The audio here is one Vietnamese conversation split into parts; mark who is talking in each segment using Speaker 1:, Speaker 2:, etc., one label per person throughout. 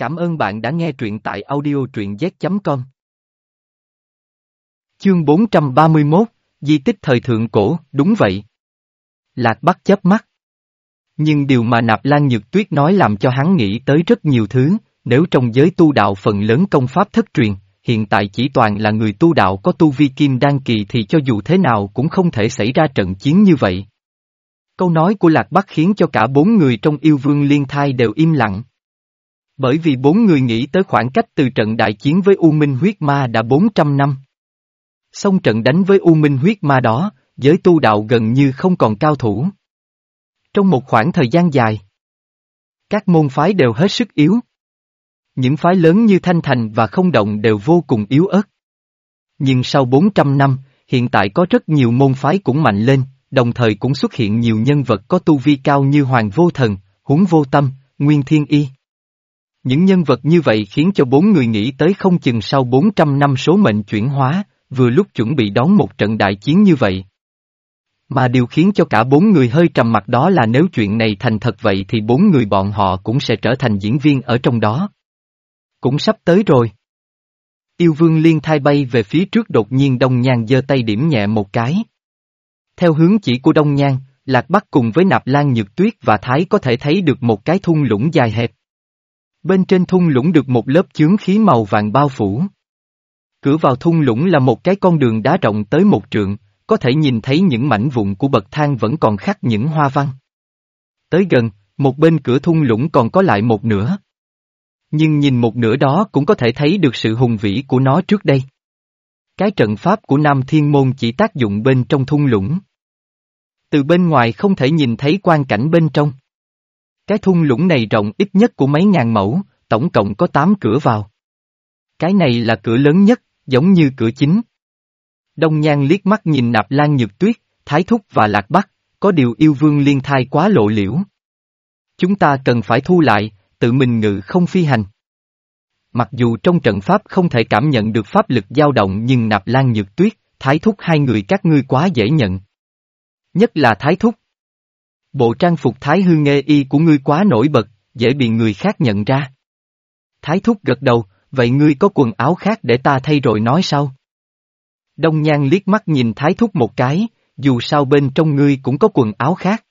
Speaker 1: Cảm ơn bạn đã nghe truyện tại audio truyện z.com. Chương 431, Di tích thời thượng cổ, đúng vậy. Lạc Bắc chớp mắt. Nhưng điều mà Nạp Lan Nhược Tuyết nói làm cho hắn nghĩ tới rất nhiều thứ, nếu trong giới tu đạo phần lớn công pháp thất truyền, hiện tại chỉ toàn là người tu đạo có tu vi kim đan kỳ thì cho dù thế nào cũng không thể xảy ra trận chiến như vậy. Câu nói của Lạc Bắc khiến cho cả bốn người trong yêu vương liên thai đều im lặng. Bởi vì bốn người nghĩ tới khoảng cách từ trận đại chiến với U Minh huyết ma đã 400 năm. Xong trận đánh với U Minh huyết ma đó, giới tu đạo gần như không còn cao thủ. Trong một khoảng thời gian dài, các môn phái đều hết sức yếu. Những phái lớn như Thanh Thành và Không Động đều vô cùng yếu ớt. Nhưng sau 400 năm, hiện tại có rất nhiều môn phái cũng mạnh lên, đồng thời cũng xuất hiện nhiều nhân vật có tu vi cao như Hoàng Vô Thần, Huống Vô Tâm, Nguyên Thiên Y. Những nhân vật như vậy khiến cho bốn người nghĩ tới không chừng sau 400 năm số mệnh chuyển hóa, vừa lúc chuẩn bị đón một trận đại chiến như vậy. Mà điều khiến cho cả bốn người hơi trầm mặt đó là nếu chuyện này thành thật vậy thì bốn người bọn họ cũng sẽ trở thành diễn viên ở trong đó. Cũng sắp tới rồi. Yêu vương liên thai bay về phía trước đột nhiên Đông Nhan giơ tay điểm nhẹ một cái. Theo hướng chỉ của Đông Nhan, Lạc Bắc cùng với Nạp Lan Nhược Tuyết và Thái có thể thấy được một cái thung lũng dài hẹp. Bên trên thung lũng được một lớp chướng khí màu vàng bao phủ. Cửa vào thung lũng là một cái con đường đá rộng tới một trượng, có thể nhìn thấy những mảnh vụn của bậc thang vẫn còn khắc những hoa văn. Tới gần, một bên cửa thung lũng còn có lại một nửa. Nhưng nhìn một nửa đó cũng có thể thấy được sự hùng vĩ của nó trước đây. Cái trận pháp của Nam Thiên Môn chỉ tác dụng bên trong thung lũng. Từ bên ngoài không thể nhìn thấy quan cảnh bên trong. Cái thung lũng này rộng ít nhất của mấy ngàn mẫu, tổng cộng có 8 cửa vào. Cái này là cửa lớn nhất, giống như cửa chính. Đông Nhan liếc mắt nhìn nạp lan nhược tuyết, thái thúc và lạc bắc, có điều yêu vương liên thai quá lộ liễu. Chúng ta cần phải thu lại, tự mình ngự không phi hành. Mặc dù trong trận pháp không thể cảm nhận được pháp lực dao động nhưng nạp lan nhược tuyết, thái thúc hai người các ngươi quá dễ nhận. Nhất là thái thúc. Bộ trang phục thái hư nghê y của ngươi quá nổi bật, dễ bị người khác nhận ra. Thái thúc gật đầu, vậy ngươi có quần áo khác để ta thay rồi nói sau. Đông Nhan liếc mắt nhìn thái thúc một cái, dù sao bên trong ngươi cũng có quần áo khác.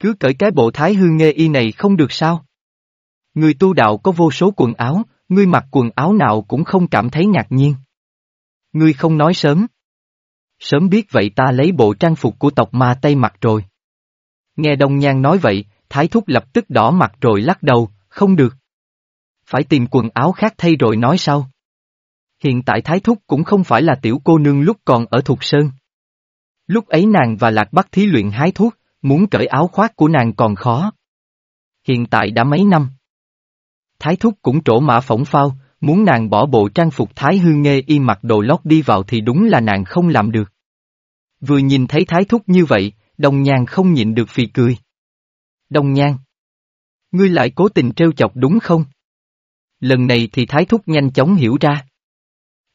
Speaker 1: Cứ cởi cái bộ thái hư nghê y này không được sao? Người tu đạo có vô số quần áo, ngươi mặc quần áo nào cũng không cảm thấy ngạc nhiên. Ngươi không nói sớm. Sớm biết vậy ta lấy bộ trang phục của tộc ma Tây mặc rồi. Nghe Đông Nhan nói vậy, Thái Thúc lập tức đỏ mặt rồi lắc đầu, không được. Phải tìm quần áo khác thay rồi nói sau. Hiện tại Thái Thúc cũng không phải là tiểu cô nương lúc còn ở Thục Sơn. Lúc ấy nàng và Lạc Bắc thí luyện hái thuốc, muốn cởi áo khoác của nàng còn khó. Hiện tại đã mấy năm. Thái Thúc cũng trổ mã phỏng phao, muốn nàng bỏ bộ trang phục Thái hương Nghê y mặc đồ lót đi vào thì đúng là nàng không làm được. Vừa nhìn thấy Thái Thúc như vậy, Đồng Nhan không nhịn được phì cười. Đồng Nhan. Ngươi lại cố tình trêu chọc đúng không? Lần này thì Thái Thúc nhanh chóng hiểu ra.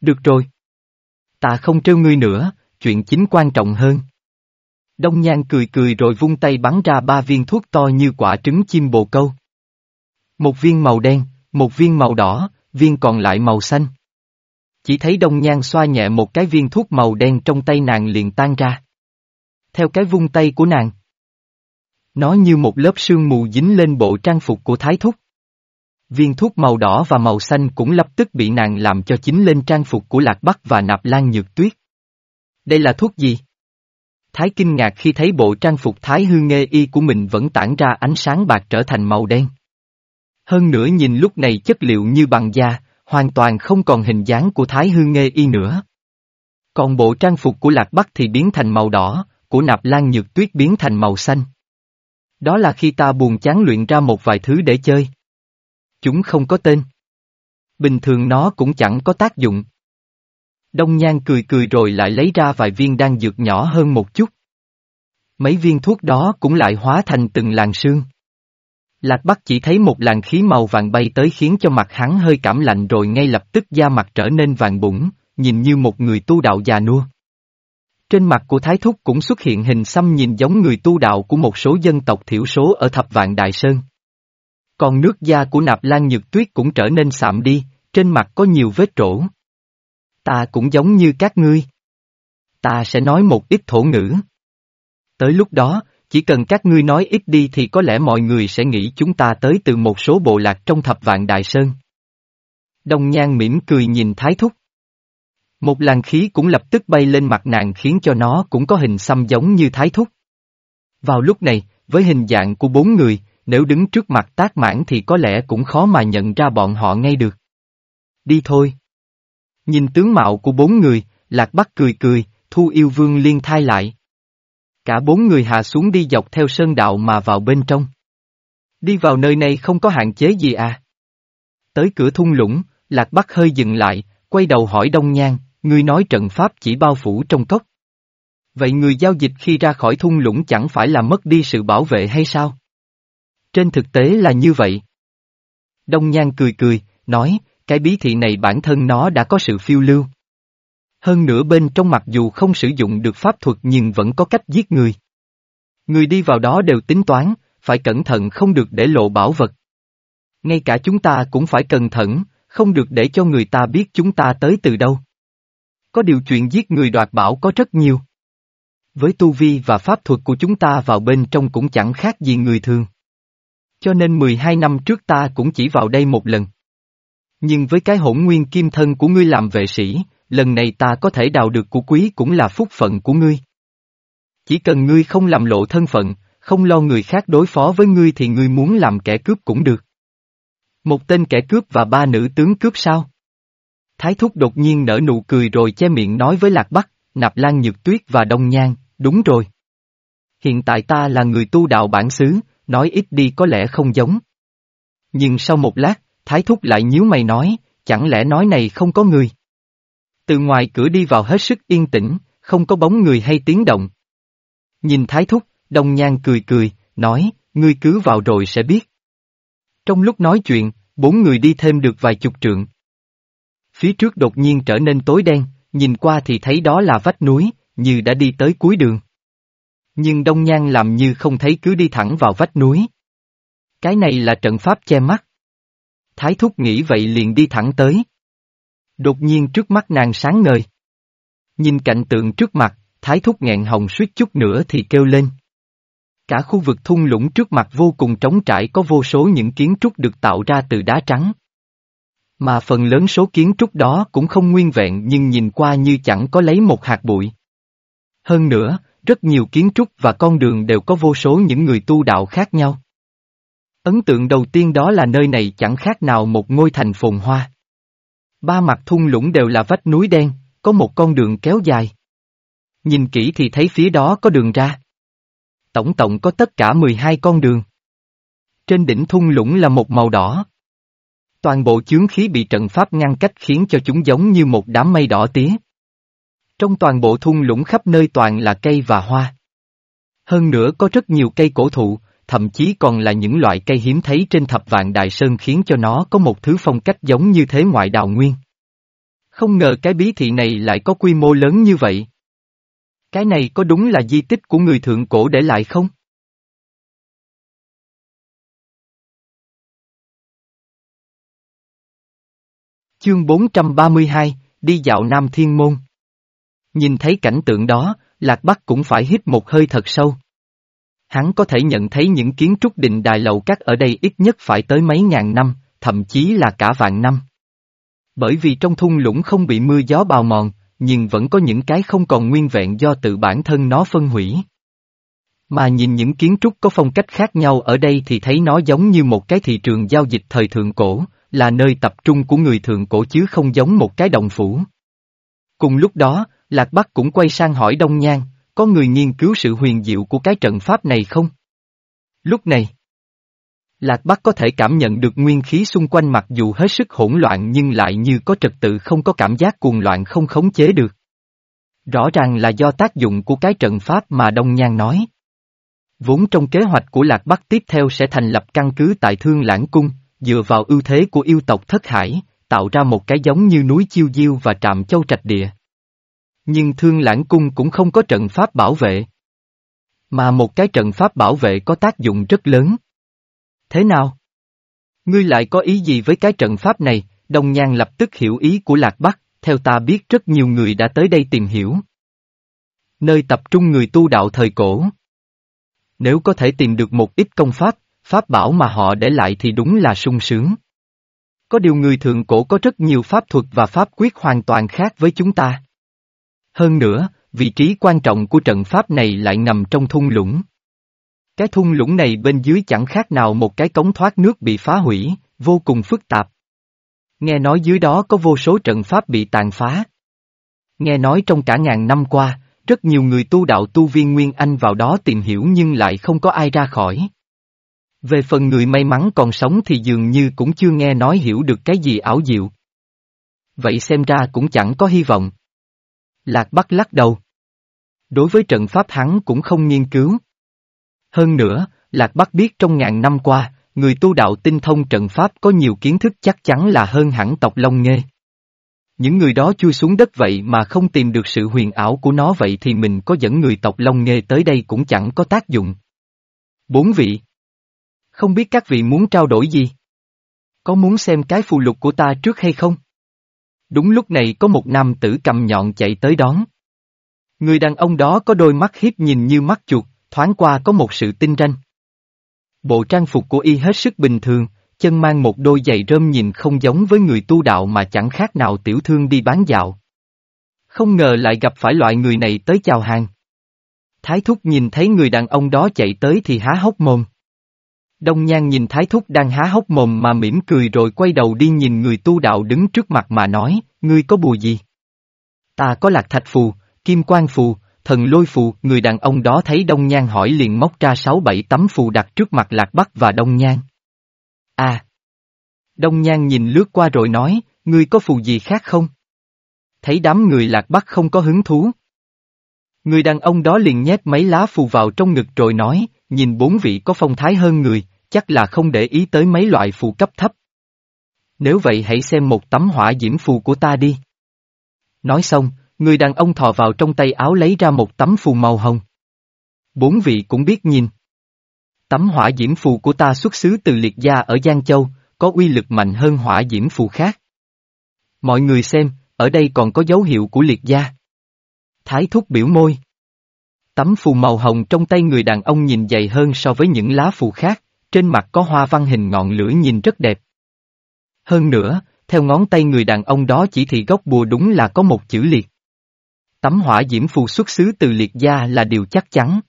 Speaker 1: Được rồi. Ta không trêu ngươi nữa, chuyện chính quan trọng hơn. Đông Nhan cười cười rồi vung tay bắn ra ba viên thuốc to như quả trứng chim bồ câu. Một viên màu đen, một viên màu đỏ, viên còn lại màu xanh. Chỉ thấy Đông Nhan xoa nhẹ một cái viên thuốc màu đen trong tay nàng liền tan ra. Theo cái vung tay của nàng. Nó như một lớp sương mù dính lên bộ trang phục của Thái Thúc. Viên thuốc màu đỏ và màu xanh cũng lập tức bị nàng làm cho chính lên trang phục của Lạc Bắc và Nạp Lan Nhược Tuyết. Đây là thuốc gì? Thái kinh ngạc khi thấy bộ trang phục Thái hư nghê y của mình vẫn tản ra ánh sáng bạc trở thành màu đen. Hơn nữa nhìn lúc này chất liệu như bằng da, hoàn toàn không còn hình dáng của Thái hư nghê y nữa. Còn bộ trang phục của Lạc Bắc thì biến thành màu đỏ, của Nạp Lan Nhược Tuyết biến thành màu xanh. Đó là khi ta buồn chán luyện ra một vài thứ để chơi. Chúng không có tên. Bình thường nó cũng chẳng có tác dụng. Đông Nhan cười cười rồi lại lấy ra vài viên đan dược nhỏ hơn một chút. Mấy viên thuốc đó cũng lại hóa thành từng làn sương. Lạc Bắc chỉ thấy một làn khí màu vàng bay tới khiến cho mặt hắn hơi cảm lạnh rồi ngay lập tức da mặt trở nên vàng bụng, nhìn như một người tu đạo già nua. Trên mặt của Thái Thúc cũng xuất hiện hình xăm nhìn giống người tu đạo của một số dân tộc thiểu số ở Thập Vạn Đại Sơn. Còn nước da của nạp lan nhược tuyết cũng trở nên sạm đi, trên mặt có nhiều vết rỗ. Ta cũng giống như các ngươi. Ta sẽ nói một ít thổ ngữ. Tới lúc đó, chỉ cần các ngươi nói ít đi thì có lẽ mọi người sẽ nghĩ chúng ta tới từ một số bộ lạc trong thập vạn đại sơn. Đông Nhan mỉm cười nhìn Thái Thúc. Một làn khí cũng lập tức bay lên mặt nàng khiến cho nó cũng có hình xăm giống như Thái Thúc. Vào lúc này, với hình dạng của bốn người, nếu đứng trước mặt tác mãn thì có lẽ cũng khó mà nhận ra bọn họ ngay được. Đi thôi. Nhìn tướng mạo của bốn người, Lạc Bắc cười cười, Thu Yêu Vương liên thai lại. Cả bốn người hạ xuống đi dọc theo sơn đạo mà vào bên trong. Đi vào nơi này không có hạn chế gì à? Tới cửa thung lũng, Lạc Bắc hơi dừng lại, quay đầu hỏi Đông Nhan, ngươi nói trận pháp chỉ bao phủ trong cốc. Vậy người giao dịch khi ra khỏi thung lũng chẳng phải là mất đi sự bảo vệ hay sao? Trên thực tế là như vậy. Đông Nhan cười cười, nói, cái bí thị này bản thân nó đã có sự phiêu lưu. Hơn nữa bên trong mặc dù không sử dụng được pháp thuật nhưng vẫn có cách giết người. Người đi vào đó đều tính toán, phải cẩn thận không được để lộ bảo vật. Ngay cả chúng ta cũng phải cẩn thận, không được để cho người ta biết chúng ta tới từ đâu. Có điều chuyện giết người đoạt bảo có rất nhiều. Với tu vi và pháp thuật của chúng ta vào bên trong cũng chẳng khác gì người thường. Cho nên 12 năm trước ta cũng chỉ vào đây một lần. Nhưng với cái hỗn nguyên kim thân của ngươi làm vệ sĩ, lần này ta có thể đào được của quý cũng là phúc phận của ngươi. Chỉ cần ngươi không làm lộ thân phận, không lo người khác đối phó với ngươi thì ngươi muốn làm kẻ cướp cũng được. Một tên kẻ cướp và ba nữ tướng cướp sao? Thái thúc đột nhiên nở nụ cười rồi che miệng nói với Lạc Bắc, Nạp Lan Nhược Tuyết và Đông Nhan, đúng rồi. Hiện tại ta là người tu đạo bản xứ, nói ít đi có lẽ không giống. Nhưng sau một lát, Thái thúc lại nhíu mày nói, chẳng lẽ nói này không có người. Từ ngoài cửa đi vào hết sức yên tĩnh, không có bóng người hay tiếng động. Nhìn Thái thúc, Đông Nhan cười cười, nói, ngươi cứ vào rồi sẽ biết. Trong lúc nói chuyện, bốn người đi thêm được vài chục trượng. Phía trước đột nhiên trở nên tối đen, nhìn qua thì thấy đó là vách núi, như đã đi tới cuối đường. Nhưng Đông Nhan làm như không thấy cứ đi thẳng vào vách núi. Cái này là trận pháp che mắt. Thái thúc nghĩ vậy liền đi thẳng tới. Đột nhiên trước mắt nàng sáng ngời. Nhìn cảnh tượng trước mặt, thái thúc nghẹn hồng suýt chút nữa thì kêu lên. Cả khu vực thung lũng trước mặt vô cùng trống trải có vô số những kiến trúc được tạo ra từ đá trắng. Mà phần lớn số kiến trúc đó cũng không nguyên vẹn nhưng nhìn qua như chẳng có lấy một hạt bụi. Hơn nữa, rất nhiều kiến trúc và con đường đều có vô số những người tu đạo khác nhau. Ấn tượng đầu tiên đó là nơi này chẳng khác nào một ngôi thành phồn hoa. Ba mặt thung lũng đều là vách núi đen, có một con đường kéo dài. Nhìn kỹ thì thấy phía đó có đường ra. Tổng tổng có tất cả 12 con đường. Trên đỉnh thung lũng là một màu đỏ. Toàn bộ chướng khí bị trận pháp ngăn cách khiến cho chúng giống như một đám mây đỏ tía. Trong toàn bộ thung lũng khắp nơi toàn là cây và hoa. Hơn nữa có rất nhiều cây cổ thụ, thậm chí còn là những loại cây hiếm thấy trên thập vạn đại sơn khiến cho nó có một thứ phong cách giống như thế ngoại Đào nguyên. Không ngờ cái bí thị này lại có quy mô lớn như vậy. Cái này có đúng là di tích của người thượng cổ để lại không? Chương 432, đi dạo Nam Thiên Môn. Nhìn thấy cảnh tượng đó, Lạc Bắc cũng phải hít một hơi thật sâu. Hắn có thể nhận thấy những kiến trúc đình đài lầu các ở đây ít nhất phải tới mấy ngàn năm, thậm chí là cả vạn năm. Bởi vì trong thung lũng không bị mưa gió bào mòn, nhưng vẫn có những cái không còn nguyên vẹn do tự bản thân nó phân hủy. Mà nhìn những kiến trúc có phong cách khác nhau ở đây thì thấy nó giống như một cái thị trường giao dịch thời thượng cổ, là nơi tập trung của người thượng cổ chứ không giống một cái đồng phủ. Cùng lúc đó, Lạc Bắc cũng quay sang hỏi Đông Nhan, có người nghiên cứu sự huyền diệu của cái trận pháp này không? Lúc này, Lạc Bắc có thể cảm nhận được nguyên khí xung quanh mặc dù hết sức hỗn loạn nhưng lại như có trật tự không có cảm giác cuồng loạn không khống chế được. Rõ ràng là do tác dụng của cái trận pháp mà Đông Nhan nói. Vốn trong kế hoạch của Lạc Bắc tiếp theo sẽ thành lập căn cứ tại Thương Lãng Cung, dựa vào ưu thế của yêu tộc Thất Hải, tạo ra một cái giống như núi Chiêu Diêu và trạm châu trạch địa. Nhưng Thương Lãng Cung cũng không có trận pháp bảo vệ. Mà một cái trận pháp bảo vệ có tác dụng rất lớn. Thế nào? Ngươi lại có ý gì với cái trận pháp này, Đông Nhan lập tức hiểu ý của Lạc Bắc, theo ta biết rất nhiều người đã tới đây tìm hiểu. Nơi tập trung người tu đạo thời cổ. Nếu có thể tìm được một ít công pháp, pháp bảo mà họ để lại thì đúng là sung sướng. Có điều người thượng cổ có rất nhiều pháp thuật và pháp quyết hoàn toàn khác với chúng ta. Hơn nữa, vị trí quan trọng của trận pháp này lại nằm trong thung lũng. Cái thung lũng này bên dưới chẳng khác nào một cái cống thoát nước bị phá hủy, vô cùng phức tạp. Nghe nói dưới đó có vô số trận pháp bị tàn phá. Nghe nói trong cả ngàn năm qua, rất nhiều người tu đạo tu viên Nguyên Anh vào đó tìm hiểu nhưng lại không có ai ra khỏi. Về phần người may mắn còn sống thì dường như cũng chưa nghe nói hiểu được cái gì ảo diệu. Vậy xem ra cũng chẳng có hy vọng. Lạc Bắc lắc đầu. Đối với trận pháp hắn cũng không nghiên cứu. Hơn nữa, Lạc Bắc biết trong ngàn năm qua, người tu đạo tinh thông trận pháp có nhiều kiến thức chắc chắn là hơn hẳn tộc Long Nghê. Những người đó chui xuống đất vậy mà không tìm được sự huyền ảo của nó vậy thì mình có dẫn người tộc Long Nghê tới đây cũng chẳng có tác dụng. Bốn vị. Không biết các vị muốn trao đổi gì? Có muốn xem cái phù lục của ta trước hay không? Đúng lúc này có một nam tử cầm nhọn chạy tới đón. Người đàn ông đó có đôi mắt hiếp nhìn như mắt chuột, thoáng qua có một sự tinh ranh. Bộ trang phục của y hết sức bình thường, chân mang một đôi giày rơm nhìn không giống với người tu đạo mà chẳng khác nào tiểu thương đi bán dạo. Không ngờ lại gặp phải loại người này tới chào hàng. Thái thúc nhìn thấy người đàn ông đó chạy tới thì há hốc mồm. Đông Nhan nhìn Thái Thúc đang há hốc mồm mà mỉm cười rồi quay đầu đi nhìn người tu đạo đứng trước mặt mà nói, ngươi có bùa gì? Ta có lạc thạch phù, kim quang phù, thần lôi phù, người đàn ông đó thấy Đông Nhan hỏi liền móc ra sáu bảy tấm phù đặt trước mặt Lạc Bắc và Đông Nhan. À! Đông Nhan nhìn lướt qua rồi nói, ngươi có phù gì khác không? Thấy đám người Lạc Bắc không có hứng thú. Người đàn ông đó liền nhét mấy lá phù vào trong ngực rồi nói, nhìn bốn vị có phong thái hơn người, chắc là không để ý tới mấy loại phù cấp thấp. Nếu vậy hãy xem một tấm hỏa diễm phù của ta đi. Nói xong, người đàn ông thò vào trong tay áo lấy ra một tấm phù màu hồng. Bốn vị cũng biết nhìn. Tấm hỏa diễm phù của ta xuất xứ từ liệt gia ở Giang Châu, có uy lực mạnh hơn hỏa diễm phù khác. Mọi người xem, ở đây còn có dấu hiệu của liệt gia. Thái thúc biểu môi. Tấm phù màu hồng trong tay người đàn ông nhìn dày hơn so với những lá phù khác, trên mặt có hoa văn hình ngọn lửa nhìn rất đẹp. Hơn nữa, theo ngón tay người đàn ông đó chỉ thị gốc bùa đúng là có một chữ liệt. Tấm hỏa diễm phù xuất xứ từ liệt gia là điều chắc chắn.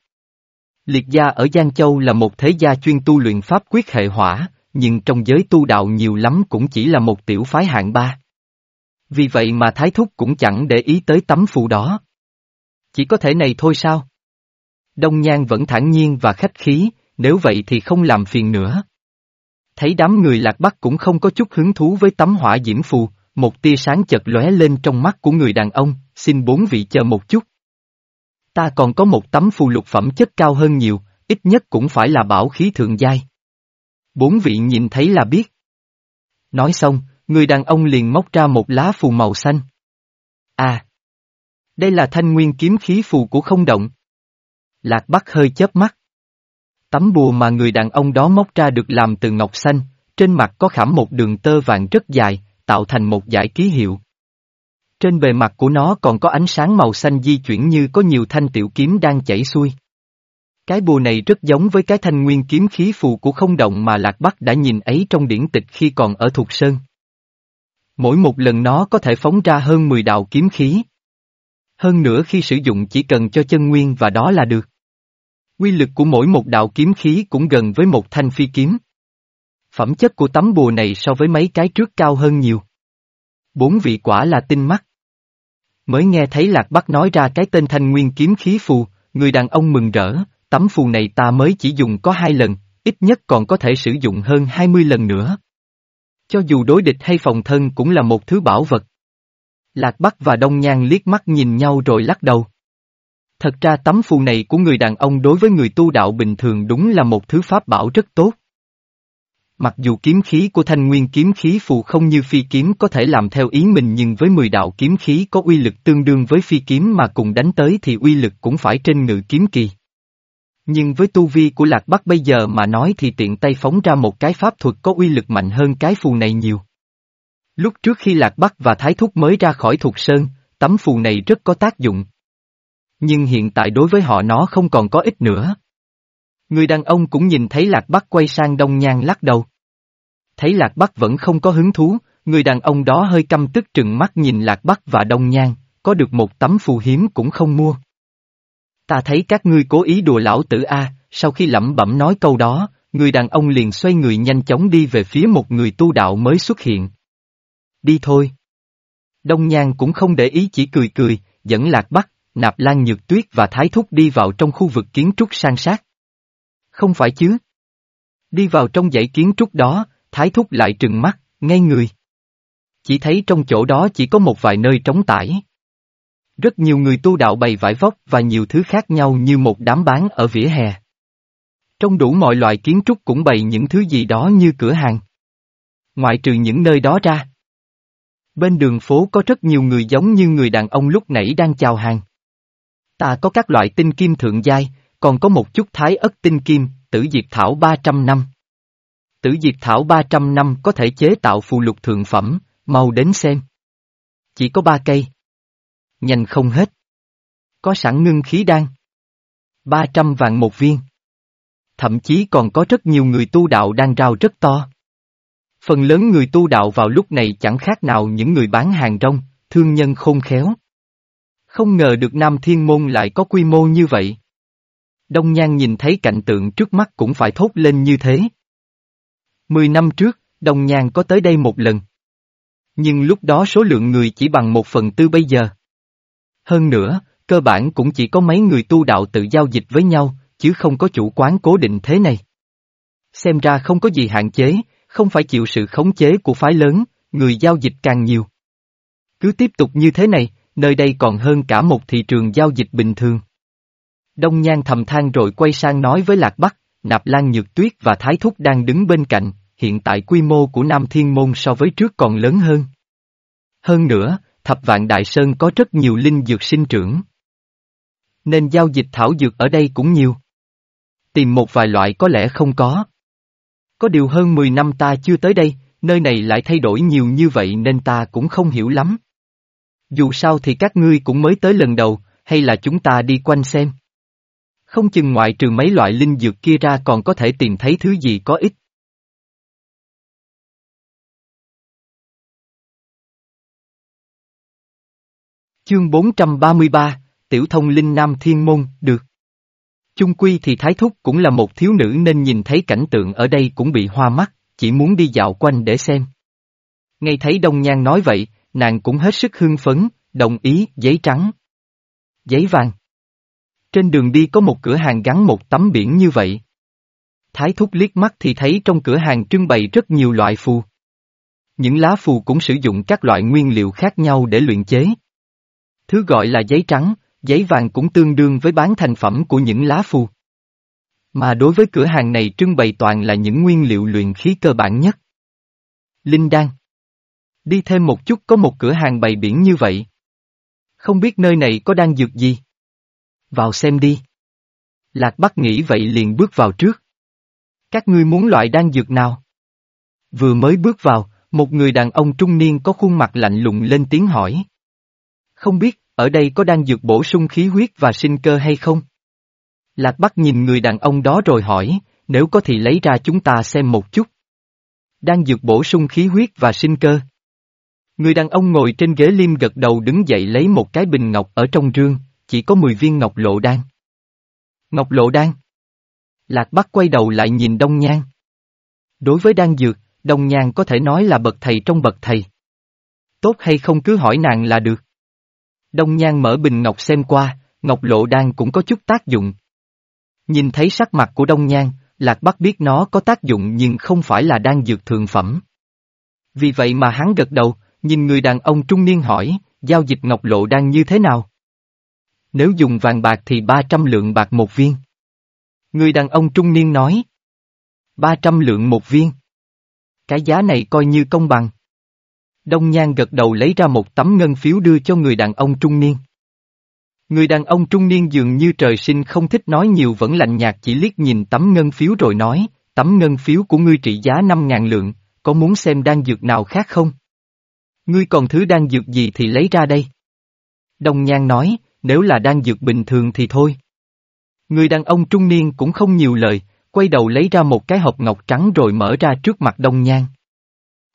Speaker 1: Liệt gia ở Giang Châu là một thế gia chuyên tu luyện pháp quyết hệ hỏa, nhưng trong giới tu đạo nhiều lắm cũng chỉ là một tiểu phái hạng ba. Vì vậy mà Thái Thúc cũng chẳng để ý tới tấm phù đó. Chỉ có thể này thôi sao? Đông Nhan vẫn thản nhiên và khách khí, nếu vậy thì không làm phiền nữa. Thấy đám người lạc bắc cũng không có chút hứng thú với tấm hỏa diễm phù, một tia sáng chợt lóe lên trong mắt của người đàn ông, xin bốn vị chờ một chút. Ta còn có một tấm phù lục phẩm chất cao hơn nhiều, ít nhất cũng phải là bảo khí thượng giai. Bốn vị nhìn thấy là biết. Nói xong, người đàn ông liền móc ra một lá phù màu xanh. À! Đây là thanh nguyên kiếm khí phù của không động. Lạc Bắc hơi chớp mắt. Tấm bùa mà người đàn ông đó móc ra được làm từ ngọc xanh, trên mặt có khảm một đường tơ vàng rất dài, tạo thành một dải ký hiệu. Trên bề mặt của nó còn có ánh sáng màu xanh di chuyển như có nhiều thanh tiểu kiếm đang chảy xuôi. Cái bùa này rất giống với cái thanh nguyên kiếm khí phù của không động mà Lạc Bắc đã nhìn ấy trong điển tịch khi còn ở Thục Sơn. Mỗi một lần nó có thể phóng ra hơn 10 đạo kiếm khí. Hơn nữa khi sử dụng chỉ cần cho chân nguyên và đó là được. Quy lực của mỗi một đạo kiếm khí cũng gần với một thanh phi kiếm. Phẩm chất của tấm bùa này so với mấy cái trước cao hơn nhiều. Bốn vị quả là tinh mắt. Mới nghe thấy Lạc Bắc nói ra cái tên thanh nguyên kiếm khí phù, người đàn ông mừng rỡ, tấm phù này ta mới chỉ dùng có hai lần, ít nhất còn có thể sử dụng hơn 20 lần nữa. Cho dù đối địch hay phòng thân cũng là một thứ bảo vật. Lạc Bắc và Đông Nhan liếc mắt nhìn nhau rồi lắc đầu. Thật ra tấm phù này của người đàn ông đối với người tu đạo bình thường đúng là một thứ pháp bảo rất tốt. Mặc dù kiếm khí của thanh nguyên kiếm khí phù không như phi kiếm có thể làm theo ý mình nhưng với 10 đạo kiếm khí có uy lực tương đương với phi kiếm mà cùng đánh tới thì uy lực cũng phải trên ngự kiếm kỳ. Nhưng với tu vi của Lạc Bắc bây giờ mà nói thì tiện tay phóng ra một cái pháp thuật có uy lực mạnh hơn cái phù này nhiều. Lúc trước khi Lạc Bắc và Thái Thúc mới ra khỏi thuộc sơn, tấm phù này rất có tác dụng. Nhưng hiện tại đối với họ nó không còn có ích nữa. Người đàn ông cũng nhìn thấy Lạc Bắc quay sang Đông Nhan lắc đầu. Thấy Lạc Bắc vẫn không có hứng thú, người đàn ông đó hơi căm tức trừng mắt nhìn Lạc Bắc và Đông Nhan, có được một tấm phù hiếm cũng không mua. Ta thấy các ngươi cố ý đùa lão tử A, sau khi lẩm bẩm nói câu đó, người đàn ông liền xoay người nhanh chóng đi về phía một người tu đạo mới xuất hiện. Đi thôi. Đông Nhan cũng không để ý chỉ cười cười, dẫn Lạc Bắc, Nạp Lan Nhược Tuyết và Thái Thúc đi vào trong khu vực kiến trúc sang sát. Không phải chứ. Đi vào trong dãy kiến trúc đó, Thái Thúc lại trừng mắt, ngay người. Chỉ thấy trong chỗ đó chỉ có một vài nơi trống tải. Rất nhiều người tu đạo bày vải vóc và nhiều thứ khác nhau như một đám bán ở vỉa hè. Trong đủ mọi loại kiến trúc cũng bày những thứ gì đó như cửa hàng. Ngoại trừ những nơi đó ra. Bên đường phố có rất nhiều người giống như người đàn ông lúc nãy đang chào hàng. Ta có các loại tinh kim thượng giai, còn có một chút thái ất tinh kim, tử diệt thảo 300 năm. Tử diệt thảo 300 năm có thể chế tạo phù lục thượng phẩm, mau đến xem. Chỉ có ba cây. Nhanh không hết. Có sẵn ngưng khí đan. 300 vạn một viên. Thậm chí còn có rất nhiều người tu đạo đang rao rất to. Phần lớn người tu đạo vào lúc này chẳng khác nào những người bán hàng rong, thương nhân khôn khéo. Không ngờ được Nam Thiên Môn lại có quy mô như vậy. Đông Nhan nhìn thấy cảnh tượng trước mắt cũng phải thốt lên như thế. Mười năm trước, Đông Nhàn có tới đây một lần. Nhưng lúc đó số lượng người chỉ bằng một phần tư bây giờ. Hơn nữa, cơ bản cũng chỉ có mấy người tu đạo tự giao dịch với nhau, chứ không có chủ quán cố định thế này. Xem ra không có gì hạn chế, không phải chịu sự khống chế của phái lớn, người giao dịch càng nhiều. Cứ tiếp tục như thế này, nơi đây còn hơn cả một thị trường giao dịch bình thường. Đông Nhan thầm than rồi quay sang nói với Lạc Bắc, Nạp Lan Nhược Tuyết và Thái Thúc đang đứng bên cạnh, hiện tại quy mô của Nam Thiên Môn so với trước còn lớn hơn. Hơn nữa, Thập Vạn Đại Sơn có rất nhiều linh dược sinh trưởng. Nên giao dịch thảo dược ở đây cũng nhiều. Tìm một vài loại có lẽ không có. Có điều hơn 10 năm ta chưa tới đây, nơi này lại thay đổi nhiều như vậy nên ta cũng không hiểu lắm. Dù sao thì các ngươi cũng mới tới lần đầu, hay là chúng ta đi quanh xem. Không chừng ngoại trừ mấy loại linh dược kia ra còn có thể tìm thấy thứ gì có ích. Chương 433, Tiểu thông linh nam thiên môn, được. Chung quy thì Thái Thúc cũng là một thiếu nữ nên nhìn thấy cảnh tượng ở đây cũng bị hoa mắt, chỉ muốn đi dạo quanh để xem. Ngay thấy Đông Nhan nói vậy, nàng cũng hết sức hưng phấn, đồng ý, giấy trắng. Giấy vàng. Trên đường đi có một cửa hàng gắn một tấm biển như vậy. Thái thúc liếc mắt thì thấy trong cửa hàng trưng bày rất nhiều loại phù. Những lá phù cũng sử dụng các loại nguyên liệu khác nhau để luyện chế. Thứ gọi là giấy trắng, giấy vàng cũng tương đương với bán thành phẩm của những lá phù. Mà đối với cửa hàng này trưng bày toàn là những nguyên liệu luyện khí cơ bản nhất. Linh Đan Đi thêm một chút có một cửa hàng bày biển như vậy. Không biết nơi này có đang dược gì? Vào xem đi. Lạc Bắc nghĩ vậy liền bước vào trước. Các ngươi muốn loại đan dược nào? Vừa mới bước vào, một người đàn ông trung niên có khuôn mặt lạnh lùng lên tiếng hỏi. Không biết, ở đây có đang dược bổ sung khí huyết và sinh cơ hay không? Lạc Bắc nhìn người đàn ông đó rồi hỏi, nếu có thì lấy ra chúng ta xem một chút. đang dược bổ sung khí huyết và sinh cơ. Người đàn ông ngồi trên ghế liêm gật đầu đứng dậy lấy một cái bình ngọc ở trong rương, chỉ có 10 viên ngọc lộ đan. Ngọc lộ đan. Lạc Bắc quay đầu lại nhìn Đông Nhan. Đối với đan dược, Đông Nhan có thể nói là bậc thầy trong bậc thầy. Tốt hay không cứ hỏi nàng là được. Đông Nhan mở bình ngọc xem qua, ngọc lộ đan cũng có chút tác dụng. Nhìn thấy sắc mặt của Đông Nhan, Lạc Bắc biết nó có tác dụng nhưng không phải là đan dược thường phẩm. Vì vậy mà hắn gật đầu, nhìn người đàn ông trung niên hỏi, giao dịch ngọc lộ đan như thế nào? Nếu dùng vàng bạc thì 300 lượng bạc một viên. Người đàn ông trung niên nói. 300 lượng một viên. Cái giá này coi như công bằng. Đông Nhan gật đầu lấy ra một tấm ngân phiếu đưa cho người đàn ông trung niên. Người đàn ông trung niên dường như trời sinh không thích nói nhiều vẫn lạnh nhạt chỉ liếc nhìn tấm ngân phiếu rồi nói, tấm ngân phiếu của ngươi trị giá 5.000 lượng, có muốn xem đan dược nào khác không? Ngươi còn thứ đan dược gì thì lấy ra đây. Đông Nhan nói, nếu là đan dược bình thường thì thôi. Người đàn ông trung niên cũng không nhiều lời, quay đầu lấy ra một cái hộp ngọc trắng rồi mở ra trước mặt Đông Nhan.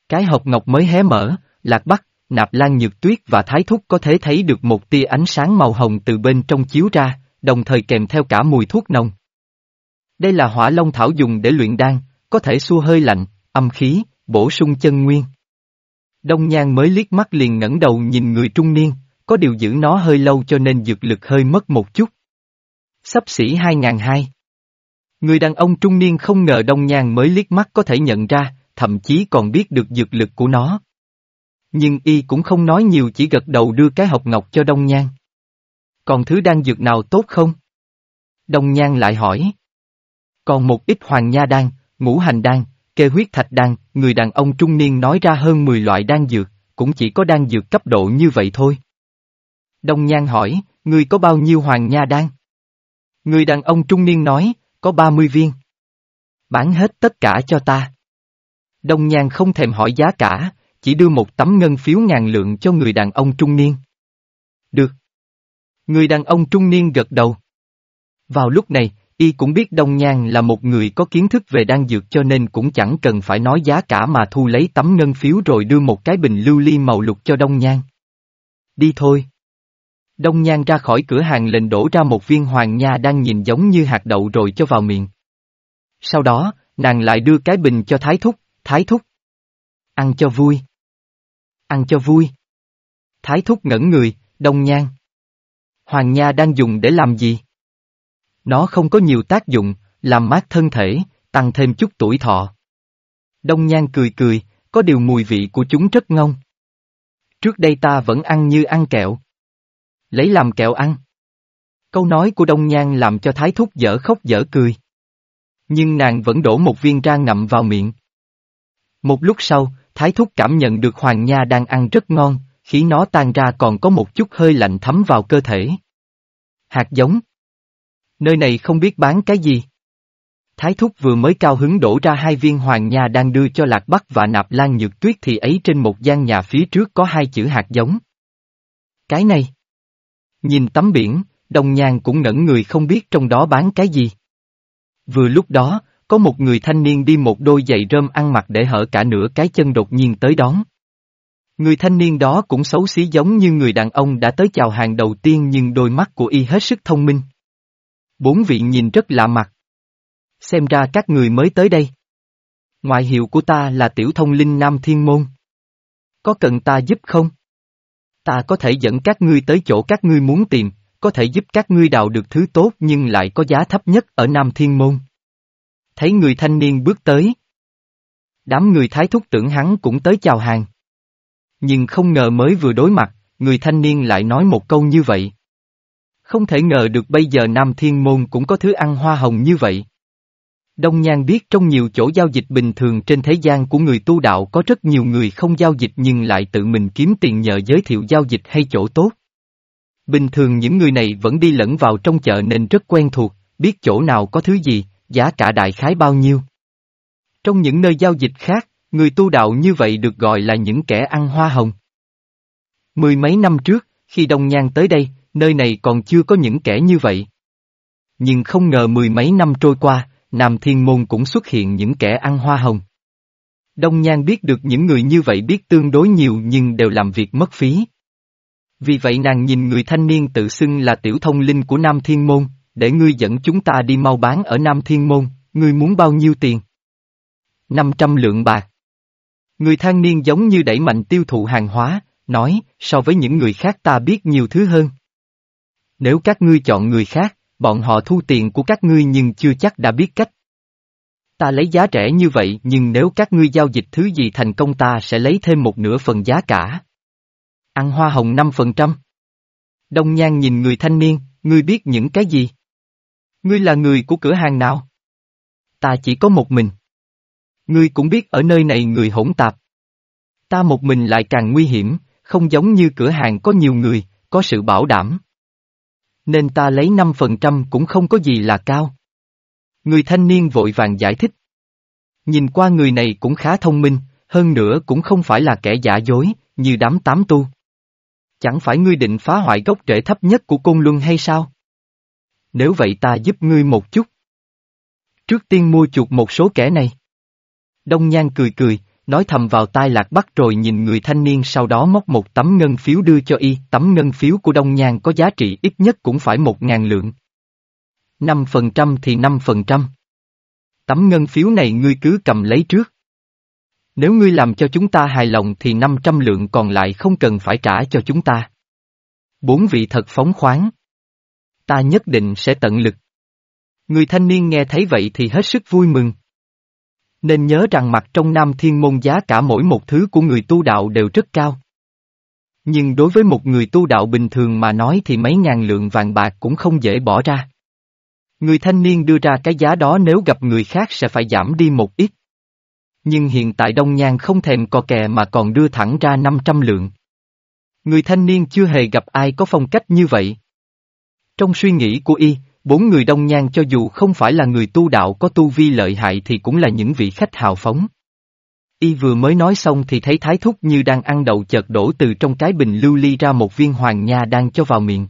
Speaker 1: Cái hộp ngọc mới hé mở, lạc bắc, nạp lan nhược tuyết và thái thúc có thể thấy được một tia ánh sáng màu hồng từ bên trong chiếu ra, đồng thời kèm theo cả mùi thuốc nồng. Đây là hỏa long thảo dùng để luyện đan, có thể xua hơi lạnh, âm khí, bổ sung chân nguyên. Đông Nhan mới liếc mắt liền ngẩng đầu nhìn người trung niên, có điều giữ nó hơi lâu cho nên dược lực hơi mất một chút. Sắp xỉ 2002. Người đàn ông trung niên không ngờ Đông Nhan mới liếc mắt có thể nhận ra, thậm chí còn biết được dược lực của nó. Nhưng y cũng không nói nhiều chỉ gật đầu đưa cái hộp ngọc cho Đông Nhan. Còn thứ đan dược nào tốt không? Đông Nhan lại hỏi. Còn một ít hoàng nha đan, ngũ hành đan, kê huyết thạch đan, người đàn ông trung niên nói ra hơn 10 loại đan dược, cũng chỉ có đan dược cấp độ như vậy thôi. Đông Nhan hỏi, người có bao nhiêu hoàng nha đan? Người đàn ông trung niên nói, có 30 viên. Bán hết tất cả cho ta. Đông Nhan không thèm hỏi giá cả, chỉ đưa một tấm ngân phiếu ngàn lượng cho người đàn ông trung niên. Được. Người đàn ông trung niên gật đầu. Vào lúc này, y cũng biết Đông Nhan là một người có kiến thức về đan dược cho nên cũng chẳng cần phải nói giá cả mà thu lấy tấm ngân phiếu rồi đưa một cái bình lưu ly màu lục cho Đông Nhan. Đi thôi. Đông Nhan ra khỏi cửa hàng lệnh đổ ra một viên hoàng nha đang nhìn giống như hạt đậu rồi cho vào miệng. Sau đó, nàng lại đưa cái bình cho Thái Thúc, Thái Thúc. Ăn cho vui. Ăn cho vui. Thái Thúc ngẩn người, Đông Nhan. Hoàng Nha đang dùng để làm gì? Nó không có nhiều tác dụng, làm mát thân thể, tăng thêm chút tuổi thọ. Đông Nhan cười cười, có điều mùi vị của chúng rất ngon. Trước đây ta vẫn ăn như ăn kẹo. Lấy làm kẹo ăn. Câu nói của Đông Nhan làm cho Thái Thúc dở khóc dở cười. Nhưng nàng vẫn đổ một viên ra ngậm vào miệng. Một lúc sau, Thái Thúc cảm nhận được Hoàng Nha đang ăn rất ngon, khí nó tan ra còn có một chút hơi lạnh thấm vào cơ thể. Hạt giống. Nơi này không biết bán cái gì. Thái Thúc vừa mới cao hứng đổ ra hai viên Hoàng Nha đang đưa cho Lạc Bắc và Nạp Lan Nhược Tuyết thì ấy trên một gian nhà phía trước có hai chữ hạt giống. Cái này. Nhìn tấm biển, đồng nhàn cũng ngẩn người không biết trong đó bán cái gì. Vừa lúc đó, có một người thanh niên đi một đôi giày rơm ăn mặc để hở cả nửa cái chân đột nhiên tới đón. Người thanh niên đó cũng xấu xí giống như người đàn ông đã tới chào hàng đầu tiên nhưng đôi mắt của y hết sức thông minh. Bốn vị nhìn rất lạ mặt. Xem ra các người mới tới đây. Ngoại hiệu của ta là Tiểu Thông Linh Nam Thiên Môn. Có cần ta giúp không? Ta có thể dẫn các ngươi tới chỗ các ngươi muốn tìm, có thể giúp các ngươi đào được thứ tốt nhưng lại có giá thấp nhất ở Nam Thiên Môn. Thấy người thanh niên bước tới. Đám người thái thúc tưởng hắn cũng tới chào hàng. Nhưng không ngờ mới vừa đối mặt, người thanh niên lại nói một câu như vậy. Không thể ngờ được bây giờ Nam Thiên Môn cũng có thứ ăn hoa hồng như vậy. Đông Nhan biết trong nhiều chỗ giao dịch bình thường trên thế gian của người tu đạo có rất nhiều người không giao dịch nhưng lại tự mình kiếm tiền nhờ giới thiệu giao dịch hay chỗ tốt. Bình thường những người này vẫn đi lẫn vào trong chợ nên rất quen thuộc, biết chỗ nào có thứ gì, giá cả đại khái bao nhiêu. Trong những nơi giao dịch khác, người tu đạo như vậy được gọi là những kẻ ăn hoa hồng. Mười mấy năm trước, khi Đông Nhan tới đây, nơi này còn chưa có những kẻ như vậy. Nhưng không ngờ mười mấy năm trôi qua, Nam Thiên Môn cũng xuất hiện những kẻ ăn hoa hồng. Đông Nhan biết được những người như vậy biết tương đối nhiều nhưng đều làm việc mất phí. Vì vậy nàng nhìn người thanh niên tự xưng là tiểu thông linh của Nam Thiên Môn, để ngươi dẫn chúng ta đi mau bán ở Nam Thiên Môn, ngươi muốn bao nhiêu tiền? 500 lượng bạc. Người thanh niên giống như đẩy mạnh tiêu thụ hàng hóa, nói, so với những người khác ta biết nhiều thứ hơn. Nếu các ngươi chọn người khác, bọn họ thu tiền của các ngươi nhưng chưa chắc đã biết cách. Ta lấy giá rẻ như vậy nhưng nếu các ngươi giao dịch thứ gì thành công ta sẽ lấy thêm một nửa phần giá cả. Ăn hoa hồng 5%. Đông Nhan nhìn người thanh niên, ngươi biết những cái gì? Ngươi là người của cửa hàng nào? Ta chỉ có một mình. Ngươi cũng biết ở nơi này người hỗn tạp. Ta một mình lại càng nguy hiểm, không giống như cửa hàng có nhiều người, có sự bảo đảm. Nên ta lấy 5% cũng không có gì là cao. Người thanh niên vội vàng giải thích. Nhìn qua người này cũng khá thông minh, hơn nữa cũng không phải là kẻ giả dối, như đám tám tu. Chẳng phải ngươi định phá hoại gốc rễ thấp nhất của côn luân hay sao? Nếu vậy ta giúp ngươi một chút. Trước tiên mua chuột một số kẻ này. Đông Nhan cười cười, nói thầm vào tai lạc bắc rồi nhìn người thanh niên sau đó móc một tấm ngân phiếu đưa cho y. Tấm ngân phiếu của Đông Nhan có giá trị ít nhất cũng phải một ngàn lượng. năm phần trăm thì năm phần trăm. Tấm ngân phiếu này ngươi cứ cầm lấy trước. Nếu ngươi làm cho chúng ta hài lòng thì 500 lượng còn lại không cần phải trả cho chúng ta. Bốn vị thật phóng khoáng. Ta nhất định sẽ tận lực. Người thanh niên nghe thấy vậy thì hết sức vui mừng. Nên nhớ rằng mặt trong Nam Thiên Môn giá cả mỗi một thứ của người tu đạo đều rất cao. Nhưng đối với một người tu đạo bình thường mà nói thì mấy ngàn lượng vàng bạc cũng không dễ bỏ ra. Người thanh niên đưa ra cái giá đó nếu gặp người khác sẽ phải giảm đi một ít. Nhưng hiện tại Đông Nhan không thèm cò kè mà còn đưa thẳng ra 500 lượng. Người thanh niên chưa hề gặp ai có phong cách như vậy. Trong suy nghĩ của y, bốn người Đông Nhan cho dù không phải là người tu đạo có tu vi lợi hại thì cũng là những vị khách hào phóng. Y vừa mới nói xong thì thấy Thái Thúc như đang ăn đậu chợt đổ từ trong cái bình lưu ly ra một viên hoàng nha đang cho vào miệng.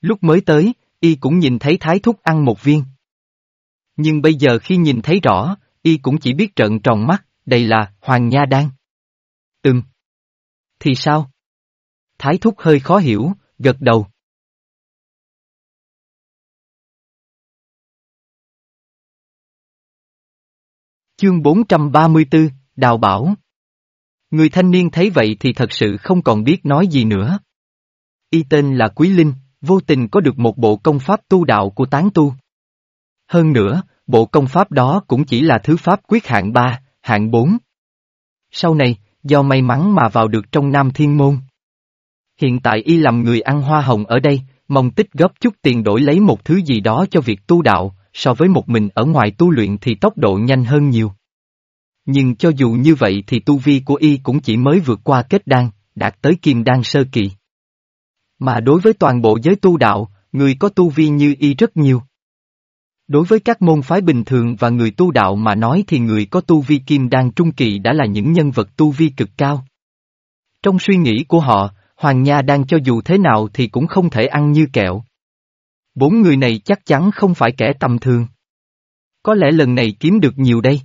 Speaker 1: Lúc mới tới, Y cũng nhìn thấy Thái Thúc ăn một viên. Nhưng bây giờ khi nhìn thấy rõ, Y cũng chỉ biết trợn tròn mắt, đây là Hoàng Nha Đan. Ừm. Thì sao? Thái Thúc hơi khó hiểu, gật đầu. Chương 434, Đào Bảo Người thanh niên thấy vậy thì thật sự không còn biết nói gì nữa. Y tên là Quý Linh, vô tình có được một bộ công pháp tu đạo của tán tu. Hơn nữa, bộ công pháp đó cũng chỉ là thứ pháp quyết hạng 3, hạng 4. Sau này, do may mắn mà vào được trong Nam Thiên Môn. Hiện tại y làm người ăn hoa hồng ở đây, mong tích góp chút tiền đổi lấy một thứ gì đó cho việc tu đạo, so với một mình ở ngoài tu luyện thì tốc độ nhanh hơn nhiều. Nhưng cho dù như vậy thì tu vi của y cũng chỉ mới vượt qua kết đan, đạt tới kim đan sơ kỳ. Mà đối với toàn bộ giới tu đạo, người có tu vi như y rất nhiều. Đối với các môn phái bình thường và người tu đạo mà nói thì người có tu vi kim đan trung kỳ đã là những nhân vật tu vi cực cao. Trong suy nghĩ của họ, Hoàng Nha đang cho dù thế nào thì cũng không thể ăn như kẹo. Bốn người này chắc chắn không phải kẻ tầm thường. Có lẽ lần này kiếm được nhiều đây.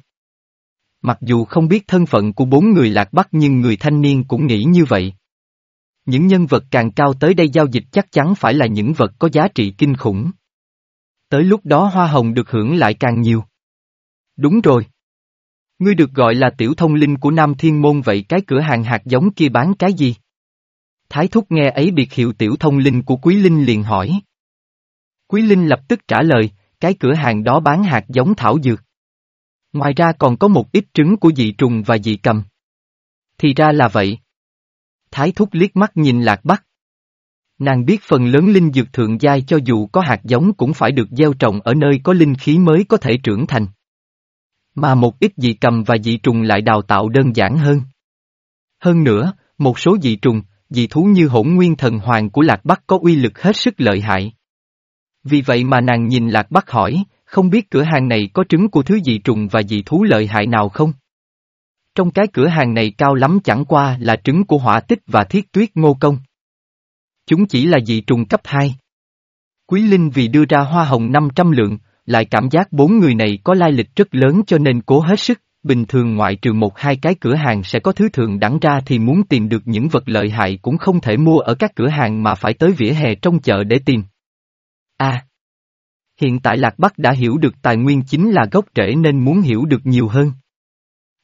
Speaker 1: Mặc dù không biết thân phận của bốn người lạc bắc nhưng người thanh niên cũng nghĩ như vậy. Những nhân vật càng cao tới đây giao dịch chắc chắn phải là những vật có giá trị kinh khủng. Tới lúc đó hoa hồng được hưởng lại càng nhiều. Đúng rồi. Ngươi được gọi là tiểu thông linh của Nam Thiên Môn vậy cái cửa hàng hạt giống kia bán cái gì? Thái thúc nghe ấy biệt hiệu tiểu thông linh của Quý Linh liền hỏi. Quý Linh lập tức trả lời, cái cửa hàng đó bán hạt giống thảo dược. Ngoài ra còn có một ít trứng của dị trùng và dị cầm. Thì ra là vậy. Thái thúc liếc mắt nhìn lạc bắc. Nàng biết phần lớn linh dược thượng giai cho dù có hạt giống cũng phải được gieo trồng ở nơi có linh khí mới có thể trưởng thành. Mà một ít dị cầm và dị trùng lại đào tạo đơn giản hơn. Hơn nữa, một số dị trùng, dị thú như hỗn nguyên thần hoàng của Lạc Bắc có uy lực hết sức lợi hại. Vì vậy mà nàng nhìn Lạc Bắc hỏi, không biết cửa hàng này có trứng của thứ dị trùng và dị thú lợi hại nào không? Trong cái cửa hàng này cao lắm chẳng qua là trứng của hỏa tích và thiết tuyết ngô công. Chúng chỉ là dị trùng cấp 2. Quý Linh vì đưa ra hoa hồng 500 lượng, lại cảm giác bốn người này có lai lịch rất lớn cho nên cố hết sức, bình thường ngoại trừ một hai cái cửa hàng sẽ có thứ thường đẳng ra thì muốn tìm được những vật lợi hại cũng không thể mua ở các cửa hàng mà phải tới vỉa hè trong chợ để tìm. À! Hiện tại Lạc Bắc đã hiểu được tài nguyên chính là gốc rễ nên muốn hiểu được nhiều hơn.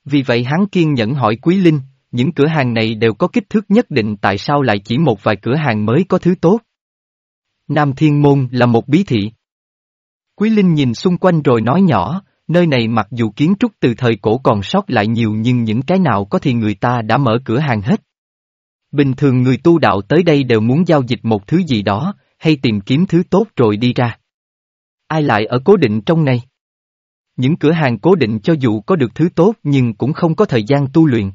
Speaker 1: Vì vậy hắn kiên nhẫn hỏi Quý Linh, những cửa hàng này đều có kích thước nhất định tại sao lại chỉ một vài cửa hàng mới có thứ tốt? Nam Thiên Môn là một bí thị. Quý Linh nhìn xung quanh rồi nói nhỏ, nơi này mặc dù kiến trúc từ thời cổ còn sót lại nhiều nhưng những cái nào có thì người ta đã mở cửa hàng hết. Bình thường người tu đạo tới đây đều muốn giao dịch một thứ gì đó, hay tìm kiếm thứ tốt rồi đi ra. Ai lại ở cố định trong này? Những cửa hàng cố định cho dù có được thứ tốt nhưng cũng không có thời gian tu luyện.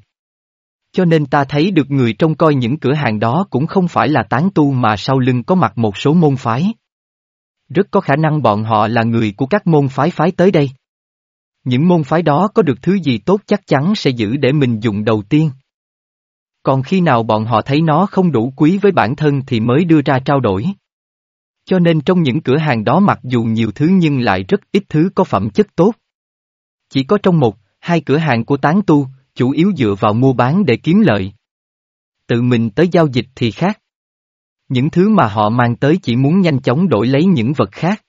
Speaker 1: Cho nên ta thấy được người trông coi những cửa hàng đó cũng không phải là tán tu mà sau lưng có mặt một số môn phái. Rất có khả năng bọn họ là người của các môn phái phái tới đây. Những môn phái đó có được thứ gì tốt chắc chắn sẽ giữ để mình dùng đầu tiên. Còn khi nào bọn họ thấy nó không đủ quý với bản thân thì mới đưa ra trao đổi. Cho nên trong những cửa hàng đó mặc dù nhiều thứ nhưng lại rất ít thứ có phẩm chất tốt. Chỉ có trong một, hai cửa hàng của tán tu, chủ yếu dựa vào mua bán để kiếm lợi. Tự mình tới giao dịch thì khác. Những thứ mà họ mang tới chỉ muốn nhanh chóng đổi lấy những vật khác.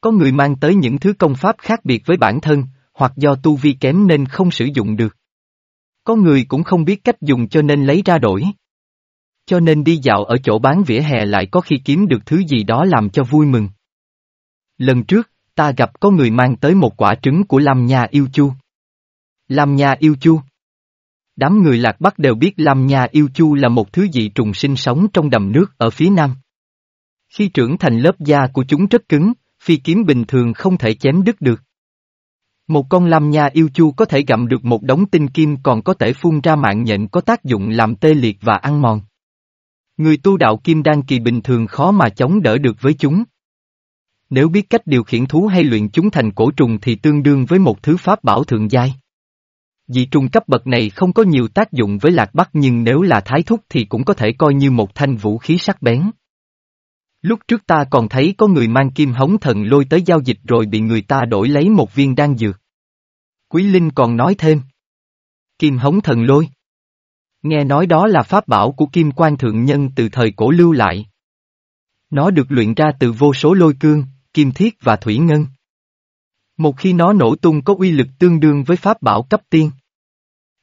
Speaker 1: Có người mang tới những thứ công pháp khác biệt với bản thân, hoặc do tu vi kém nên không sử dụng được. Có người cũng không biết cách dùng cho nên lấy ra đổi. Cho nên đi dạo ở chỗ bán vỉa hè lại có khi kiếm được thứ gì đó làm cho vui mừng. Lần trước, ta gặp có người mang tới một quả trứng của Lam Nha yêu chu. Lam Nha yêu chu Đám người lạc bắc đều biết Lam Nha yêu chu là một thứ dị trùng sinh sống trong đầm nước ở phía nam. Khi trưởng thành lớp da của chúng rất cứng, phi kiếm bình thường không thể chém đứt được. Một con lam nha yêu chu có thể gặm được một đống tinh kim còn có thể phun ra mạng nhện có tác dụng làm tê liệt và ăn mòn. Người tu đạo kim đan kỳ bình thường khó mà chống đỡ được với chúng. Nếu biết cách điều khiển thú hay luyện chúng thành cổ trùng thì tương đương với một thứ pháp bảo thượng giai. Dị trùng cấp bậc này không có nhiều tác dụng với lạc bắc nhưng nếu là thái thúc thì cũng có thể coi như một thanh vũ khí sắc bén. Lúc trước ta còn thấy có người mang kim hống thần lôi tới giao dịch rồi bị người ta đổi lấy một viên đan dược. Quý Linh còn nói thêm. Kim hống thần lôi. Nghe nói đó là pháp bảo của kim quan thượng nhân từ thời cổ lưu lại. Nó được luyện ra từ vô số lôi cương, kim thiết và thủy ngân. Một khi nó nổ tung có uy lực tương đương với pháp bảo cấp tiên.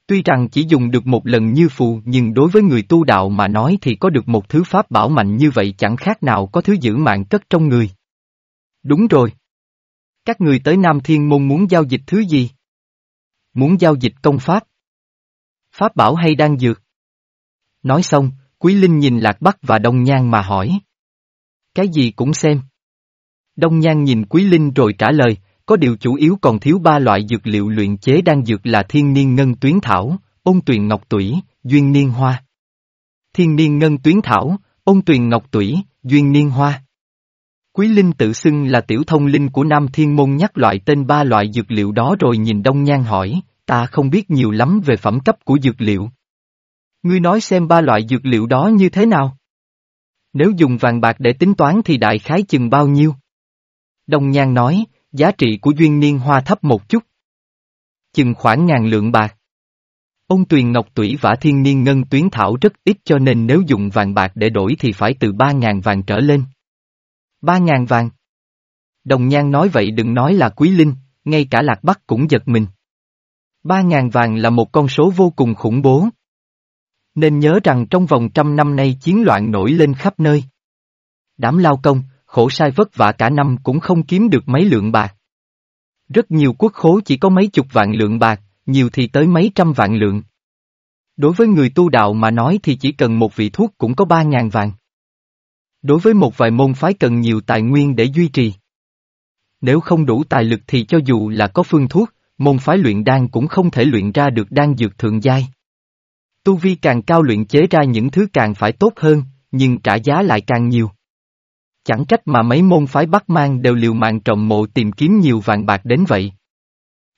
Speaker 1: Tuy rằng chỉ dùng được một lần như phù nhưng đối với người tu đạo mà nói thì có được một thứ pháp bảo mạnh như vậy chẳng khác nào có thứ giữ mạng cất trong người. Đúng rồi. Các người tới Nam Thiên Môn muốn giao dịch thứ gì? Muốn giao dịch công pháp? Pháp bảo hay đang dược? Nói xong, Quý Linh nhìn Lạc Bắc và Đông Nhan mà hỏi. Cái gì cũng xem. Đông Nhan nhìn Quý Linh rồi trả lời, có điều chủ yếu còn thiếu ba loại dược liệu luyện chế đang dược là thiên niên ngân tuyến thảo, ôn tuyền ngọc tủy, duyên niên hoa. Thiên niên ngân tuyến thảo, ôn tuyền ngọc tủy, duyên niên hoa. Quý Linh tự xưng là tiểu thông linh của Nam Thiên Môn nhắc loại tên ba loại dược liệu đó rồi nhìn Đông Nhan hỏi, ta không biết nhiều lắm về phẩm cấp của dược liệu. Ngươi nói xem ba loại dược liệu đó như thế nào? Nếu dùng vàng bạc để tính toán thì đại khái chừng bao nhiêu? Đông Nhan nói, giá trị của duyên niên hoa thấp một chút. Chừng khoảng ngàn lượng bạc. Ông Tuyền Ngọc Tủy và Thiên Niên Ngân Tuyến Thảo rất ít cho nên nếu dùng vàng bạc để đổi thì phải từ ba ngàn vàng trở lên. Ba ngàn vàng. Đồng Nhan nói vậy đừng nói là quý linh, ngay cả Lạc Bắc cũng giật mình. Ba ngàn vàng là một con số vô cùng khủng bố. Nên nhớ rằng trong vòng trăm năm nay chiến loạn nổi lên khắp nơi. Đám lao công, khổ sai vất vả cả năm cũng không kiếm được mấy lượng bạc. Rất nhiều quốc khố chỉ có mấy chục vạn lượng bạc, nhiều thì tới mấy trăm vạn lượng. Đối với người tu đạo mà nói thì chỉ cần một vị thuốc cũng có ba ngàn vàng. Đối với một vài môn phái cần nhiều tài nguyên để duy trì. Nếu không đủ tài lực thì cho dù là có phương thuốc, môn phái luyện đan cũng không thể luyện ra được đan dược thượng giai. Tu vi càng cao luyện chế ra những thứ càng phải tốt hơn, nhưng trả giá lại càng nhiều. Chẳng trách mà mấy môn phái Bắc Mang đều liều mạng trọng mộ tìm kiếm nhiều vàng bạc đến vậy.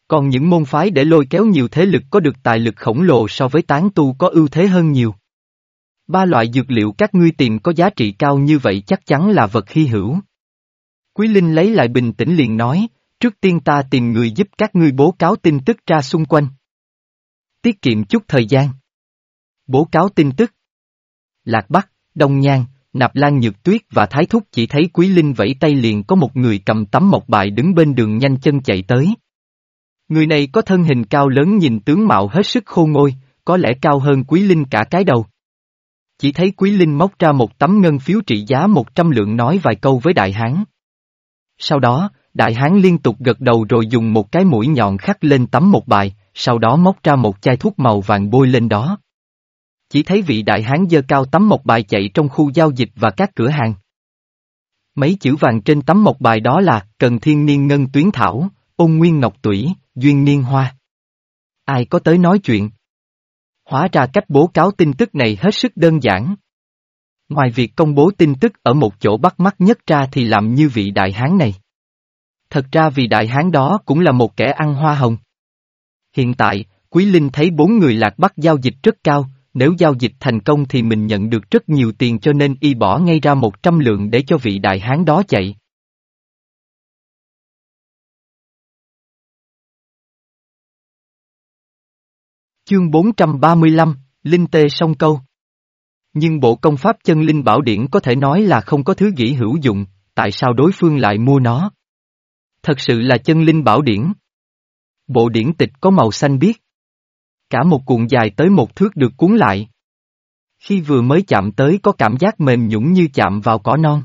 Speaker 1: Còn những môn phái để lôi kéo nhiều thế lực có được tài lực khổng lồ so với tán tu có ưu thế hơn nhiều. Ba loại dược liệu các ngươi tìm có giá trị cao như vậy chắc chắn là vật hy hữu. Quý Linh lấy lại bình tĩnh liền nói, trước tiên ta tìm người giúp các ngươi bố cáo tin tức ra xung quanh. Tiết kiệm chút thời gian. Bố cáo tin tức. Lạc Bắc, Đông Nhan, Nạp Lan Nhược Tuyết và Thái Thúc chỉ thấy Quý Linh vẫy tay liền có một người cầm tấm mộc bài đứng bên đường nhanh chân chạy tới. Người này có thân hình cao lớn nhìn tướng mạo hết sức khôn ngôi, có lẽ cao hơn Quý Linh cả cái đầu. Chỉ thấy Quý Linh móc ra một tấm ngân phiếu trị giá 100 lượng nói vài câu với Đại Hán. Sau đó, Đại Hán liên tục gật đầu rồi dùng một cái mũi nhọn khắc lên tấm một bài, sau đó móc ra một chai thuốc màu vàng bôi lên đó. Chỉ thấy vị đại hán dơ cao tấm một bài chạy trong khu giao dịch và các cửa hàng. Mấy chữ vàng trên tấm một bài đó là Cần Thiên Niên Ngân Tuyến Thảo, Ôn Nguyên Ngọc Tủy, Duyên Niên Hoa. Ai có tới nói chuyện? Hóa ra cách bố cáo tin tức này hết sức đơn giản. Ngoài việc công bố tin tức ở một chỗ bắt mắt nhất ra thì làm như vị đại hán này. Thật ra vì đại hán đó cũng là một kẻ ăn hoa hồng. Hiện tại, Quý Linh thấy bốn người lạc bắc giao dịch rất cao, nếu giao dịch thành công thì mình nhận được rất nhiều tiền cho nên y bỏ ngay ra một trăm lượng để cho vị đại hán đó chạy. Chương 435, Linh Tê sông Câu Nhưng bộ công pháp chân Linh Bảo Điển có thể nói là không có thứ gì hữu dụng, tại sao đối phương lại mua nó? Thật sự là chân Linh Bảo Điển. Bộ điển tịch có màu xanh biếc. Cả một cuộn dài tới một thước được cuốn lại. Khi vừa mới chạm tới có cảm giác mềm nhũng như chạm vào cỏ non.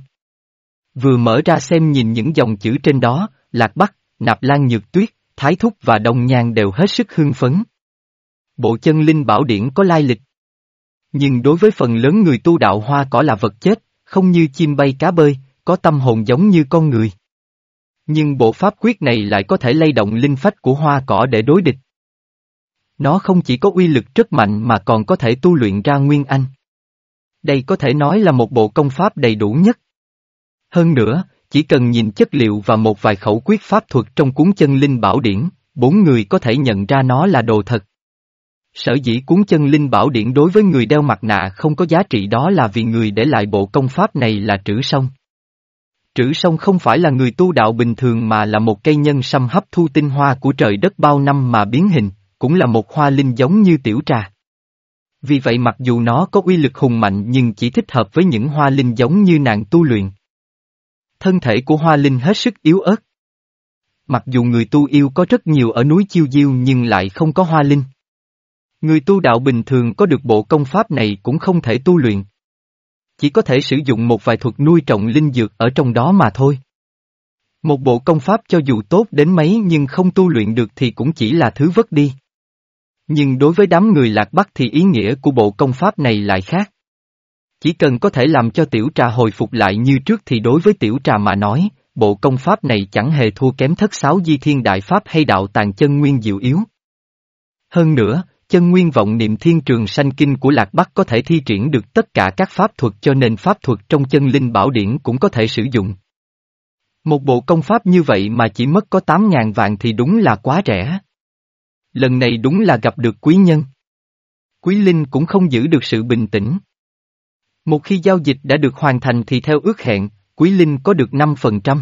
Speaker 1: Vừa mở ra xem nhìn những dòng chữ trên đó, Lạc Bắc, Nạp Lan Nhược Tuyết, Thái Thúc và Đông Nhan đều hết sức hưng phấn. Bộ chân linh bảo điển có lai lịch. Nhưng đối với phần lớn người tu đạo hoa cỏ là vật chết, không như chim bay cá bơi, có tâm hồn giống như con người. Nhưng bộ pháp quyết này lại có thể lay động linh phách của hoa cỏ để đối địch. Nó không chỉ có uy lực rất mạnh mà còn có thể tu luyện ra nguyên anh. Đây có thể nói là một bộ công pháp đầy đủ nhất. Hơn nữa, chỉ cần nhìn chất liệu và một vài khẩu quyết pháp thuật trong cuốn chân linh bảo điển, bốn người có thể nhận ra nó là đồ thật. Sở dĩ cuốn chân linh bảo điển đối với người đeo mặt nạ không có giá trị đó là vì người để lại bộ công pháp này là trữ sông. Trữ sông không phải là người tu đạo bình thường mà là một cây nhân sâm hấp thu tinh hoa của trời đất bao năm mà biến hình, cũng là một hoa linh giống như tiểu trà. Vì vậy mặc dù nó có uy lực hùng mạnh nhưng chỉ thích hợp với những hoa linh giống như nàng tu luyện. Thân thể của hoa linh hết sức yếu ớt. Mặc dù người tu yêu có rất nhiều ở núi Chiêu Diêu nhưng lại không có hoa linh. Người tu đạo bình thường có được bộ công pháp này cũng không thể tu luyện. Chỉ có thể sử dụng một vài thuật nuôi trọng linh dược ở trong đó mà thôi. Một bộ công pháp cho dù tốt đến mấy nhưng không tu luyện được thì cũng chỉ là thứ vất đi. Nhưng đối với đám người lạc bắc thì ý nghĩa của bộ công pháp này lại khác. Chỉ cần có thể làm cho tiểu trà hồi phục lại như trước thì đối với tiểu trà mà nói, bộ công pháp này chẳng hề thua kém thất sáu di thiên đại pháp hay đạo tàng chân nguyên diệu yếu. Hơn nữa, chân nguyên vọng niệm thiên trường sanh kinh của Lạc Bắc có thể thi triển được tất cả các pháp thuật cho nên pháp thuật trong chân linh bảo điển cũng có thể sử dụng. Một bộ công pháp như vậy mà chỉ mất có 8.000 vạn thì đúng là quá rẻ. Lần này đúng là gặp được quý nhân. Quý Linh cũng không giữ được sự bình tĩnh. Một khi giao dịch đã được hoàn thành thì theo ước hẹn, Quý Linh có được 5%.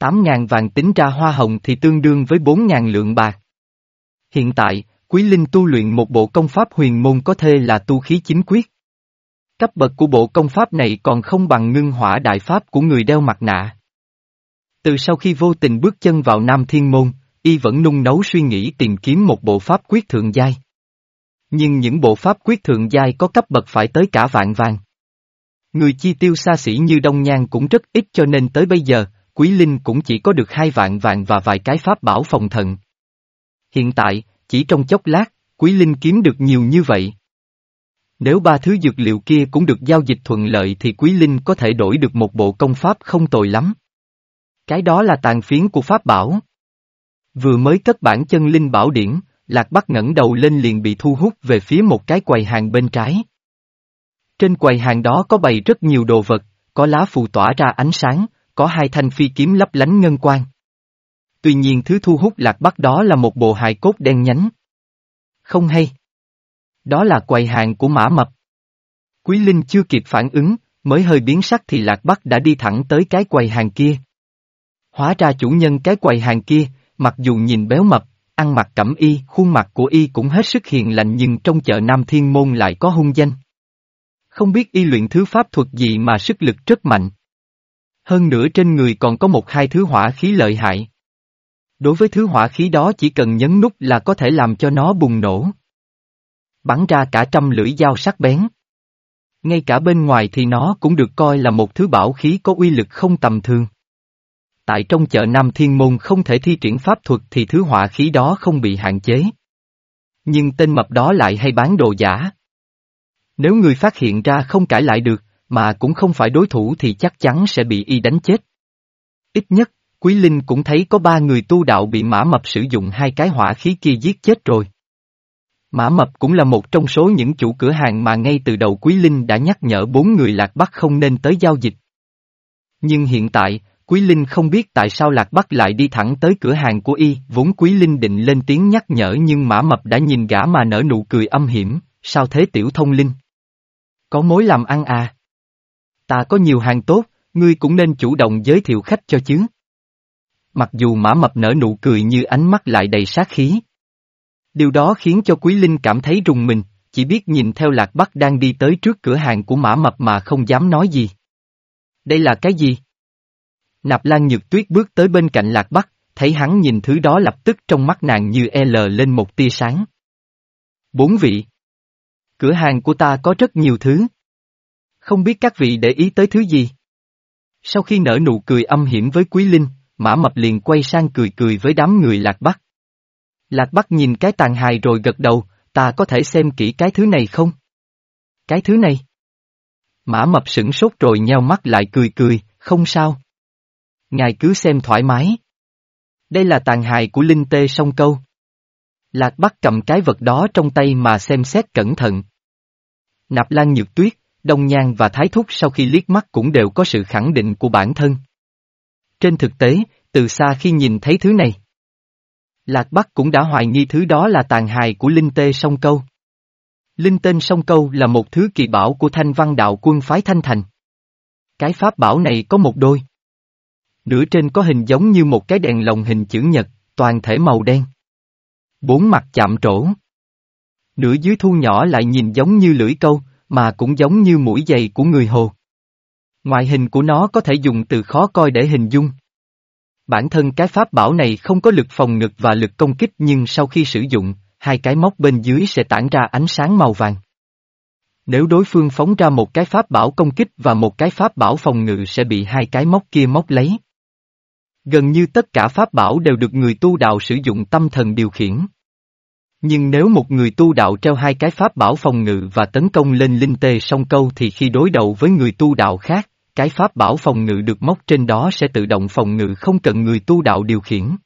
Speaker 1: 8.000 vàng tính ra hoa hồng thì tương đương với 4.000 lượng bạc. Hiện tại, Quý Linh tu luyện một bộ công pháp huyền môn có thể là tu khí chính quyết. Cấp bậc của bộ công pháp này còn không bằng ngưng hỏa đại pháp của người đeo mặt nạ. Từ sau khi vô tình bước chân vào Nam Thiên Môn, y vẫn nung nấu suy nghĩ tìm kiếm một bộ pháp quyết thượng giai. Nhưng những bộ pháp quyết thượng giai có cấp bậc phải tới cả vạn vàng. Người chi tiêu xa xỉ như Đông Nhan cũng rất ít cho nên tới bây giờ, Quý Linh cũng chỉ có được hai vạn vàng và vài cái pháp bảo phòng thận. Hiện tại, chỉ trong chốc lát, Quý Linh kiếm được nhiều như vậy. Nếu ba thứ dược liệu kia cũng được giao dịch thuận lợi thì Quý Linh có thể đổi được một bộ công pháp không tồi lắm. Cái đó là tàn phiến của pháp bảo. Vừa mới cất bản chân Linh bảo điển, Lạc Bắc ngẩng đầu lên liền bị thu hút về phía một cái quầy hàng bên trái. Trên quầy hàng đó có bày rất nhiều đồ vật, có lá phù tỏa ra ánh sáng, có hai thanh phi kiếm lấp lánh ngân quang. Tuy nhiên thứ thu hút Lạc Bắc đó là một bộ hài cốt đen nhánh. Không hay. Đó là quầy hàng của Mã Mập. Quý Linh chưa kịp phản ứng, mới hơi biến sắc thì Lạc Bắc đã đi thẳng tới cái quầy hàng kia. Hóa ra chủ nhân cái quầy hàng kia, mặc dù nhìn béo mập, ăn mặc cẩm y, khuôn mặt của y cũng hết sức hiền lành nhưng trong chợ Nam Thiên Môn lại có hung danh. Không biết y luyện thứ pháp thuật gì mà sức lực rất mạnh. Hơn nữa trên người còn có một hai thứ hỏa khí lợi hại. Đối với thứ hỏa khí đó chỉ cần nhấn nút là có thể làm cho nó bùng nổ. Bắn ra cả trăm lưỡi dao sắc bén. Ngay cả bên ngoài thì nó cũng được coi là một thứ bảo khí có uy lực không tầm thường. Tại trong chợ Nam Thiên Môn không thể thi triển pháp thuật thì thứ hỏa khí đó không bị hạn chế. Nhưng tên mập đó lại hay bán đồ giả. Nếu người phát hiện ra không cãi lại được, mà cũng không phải đối thủ thì chắc chắn sẽ bị y đánh chết. Ít nhất, Quý Linh cũng thấy có ba người tu đạo bị mã mập sử dụng hai cái hỏa khí kia giết chết rồi. Mã Mập cũng là một trong số những chủ cửa hàng mà ngay từ đầu Quý Linh đã nhắc nhở bốn người Lạc Bắc không nên tới giao dịch. Nhưng hiện tại, Quý Linh không biết tại sao Lạc Bắc lại đi thẳng tới cửa hàng của y, vốn Quý Linh định lên tiếng nhắc nhở nhưng Mã Mập đã nhìn gã mà nở nụ cười âm hiểm, sao thế tiểu thông linh? Có mối làm ăn à? Ta có nhiều hàng tốt, ngươi cũng nên chủ động giới thiệu khách cho chứ. Mặc dù Mã Mập nở nụ cười như ánh mắt lại đầy sát khí. Điều đó khiến cho Quý Linh cảm thấy rùng mình, chỉ biết nhìn theo Lạc Bắc đang đi tới trước cửa hàng của Mã Mập mà không dám nói gì. Đây là cái gì? Nạp Lan Nhược Tuyết bước tới bên cạnh Lạc Bắc, thấy hắn nhìn thứ đó lập tức trong mắt nàng như e L lên một tia sáng. Bốn vị. Cửa hàng của ta có rất nhiều thứ. Không biết các vị để ý tới thứ gì? Sau khi nở nụ cười âm hiểm với Quý Linh, Mã Mập liền quay sang cười cười với đám người Lạc Bắc. Lạc Bắc nhìn cái tàn hài rồi gật đầu, ta có thể xem kỹ cái thứ này không? Cái thứ này? Mã Mập sửng sốt rồi nheo mắt lại cười cười, không sao. Ngài cứ xem thoải mái. Đây là tàn hài của Linh Tê sông câu. Lạc Bắc cầm cái vật đó trong tay mà xem xét cẩn thận. Nạp Lan Nhược Tuyết, Đông Nhan và Thái Thúc sau khi liếc mắt cũng đều có sự khẳng định của bản thân. Trên thực tế, từ xa khi nhìn thấy thứ này, Lạc Bắc cũng đã hoài nghi thứ đó là tàn hài của Linh Tê Sông Câu. Linh tên Sông Câu là một thứ kỳ bảo của thanh văn đạo quân phái Thanh Thành. Cái pháp bảo này có một đôi. Nửa trên có hình giống như một cái đèn lồng hình chữ nhật, toàn thể màu đen. Bốn mặt chạm trổ. Nửa dưới thu nhỏ lại nhìn giống như lưỡi câu, mà cũng giống như mũi giày của người hồ. Ngoại hình của nó có thể dùng từ khó coi để hình dung. Bản thân cái pháp bảo này không có lực phòng ngực và lực công kích nhưng sau khi sử dụng, hai cái móc bên dưới sẽ tản ra ánh sáng màu vàng. Nếu đối phương phóng ra một cái pháp bảo công kích và một cái pháp bảo phòng ngự sẽ bị hai cái móc kia móc lấy. Gần như tất cả pháp bảo đều được người tu đạo sử dụng tâm thần điều khiển. Nhưng nếu một người tu đạo treo hai cái pháp bảo phòng ngự và tấn công lên linh tê song câu thì khi đối đầu với người tu đạo khác, cái pháp bảo phòng ngự được móc trên đó sẽ tự động phòng ngự không cần người tu đạo điều khiển.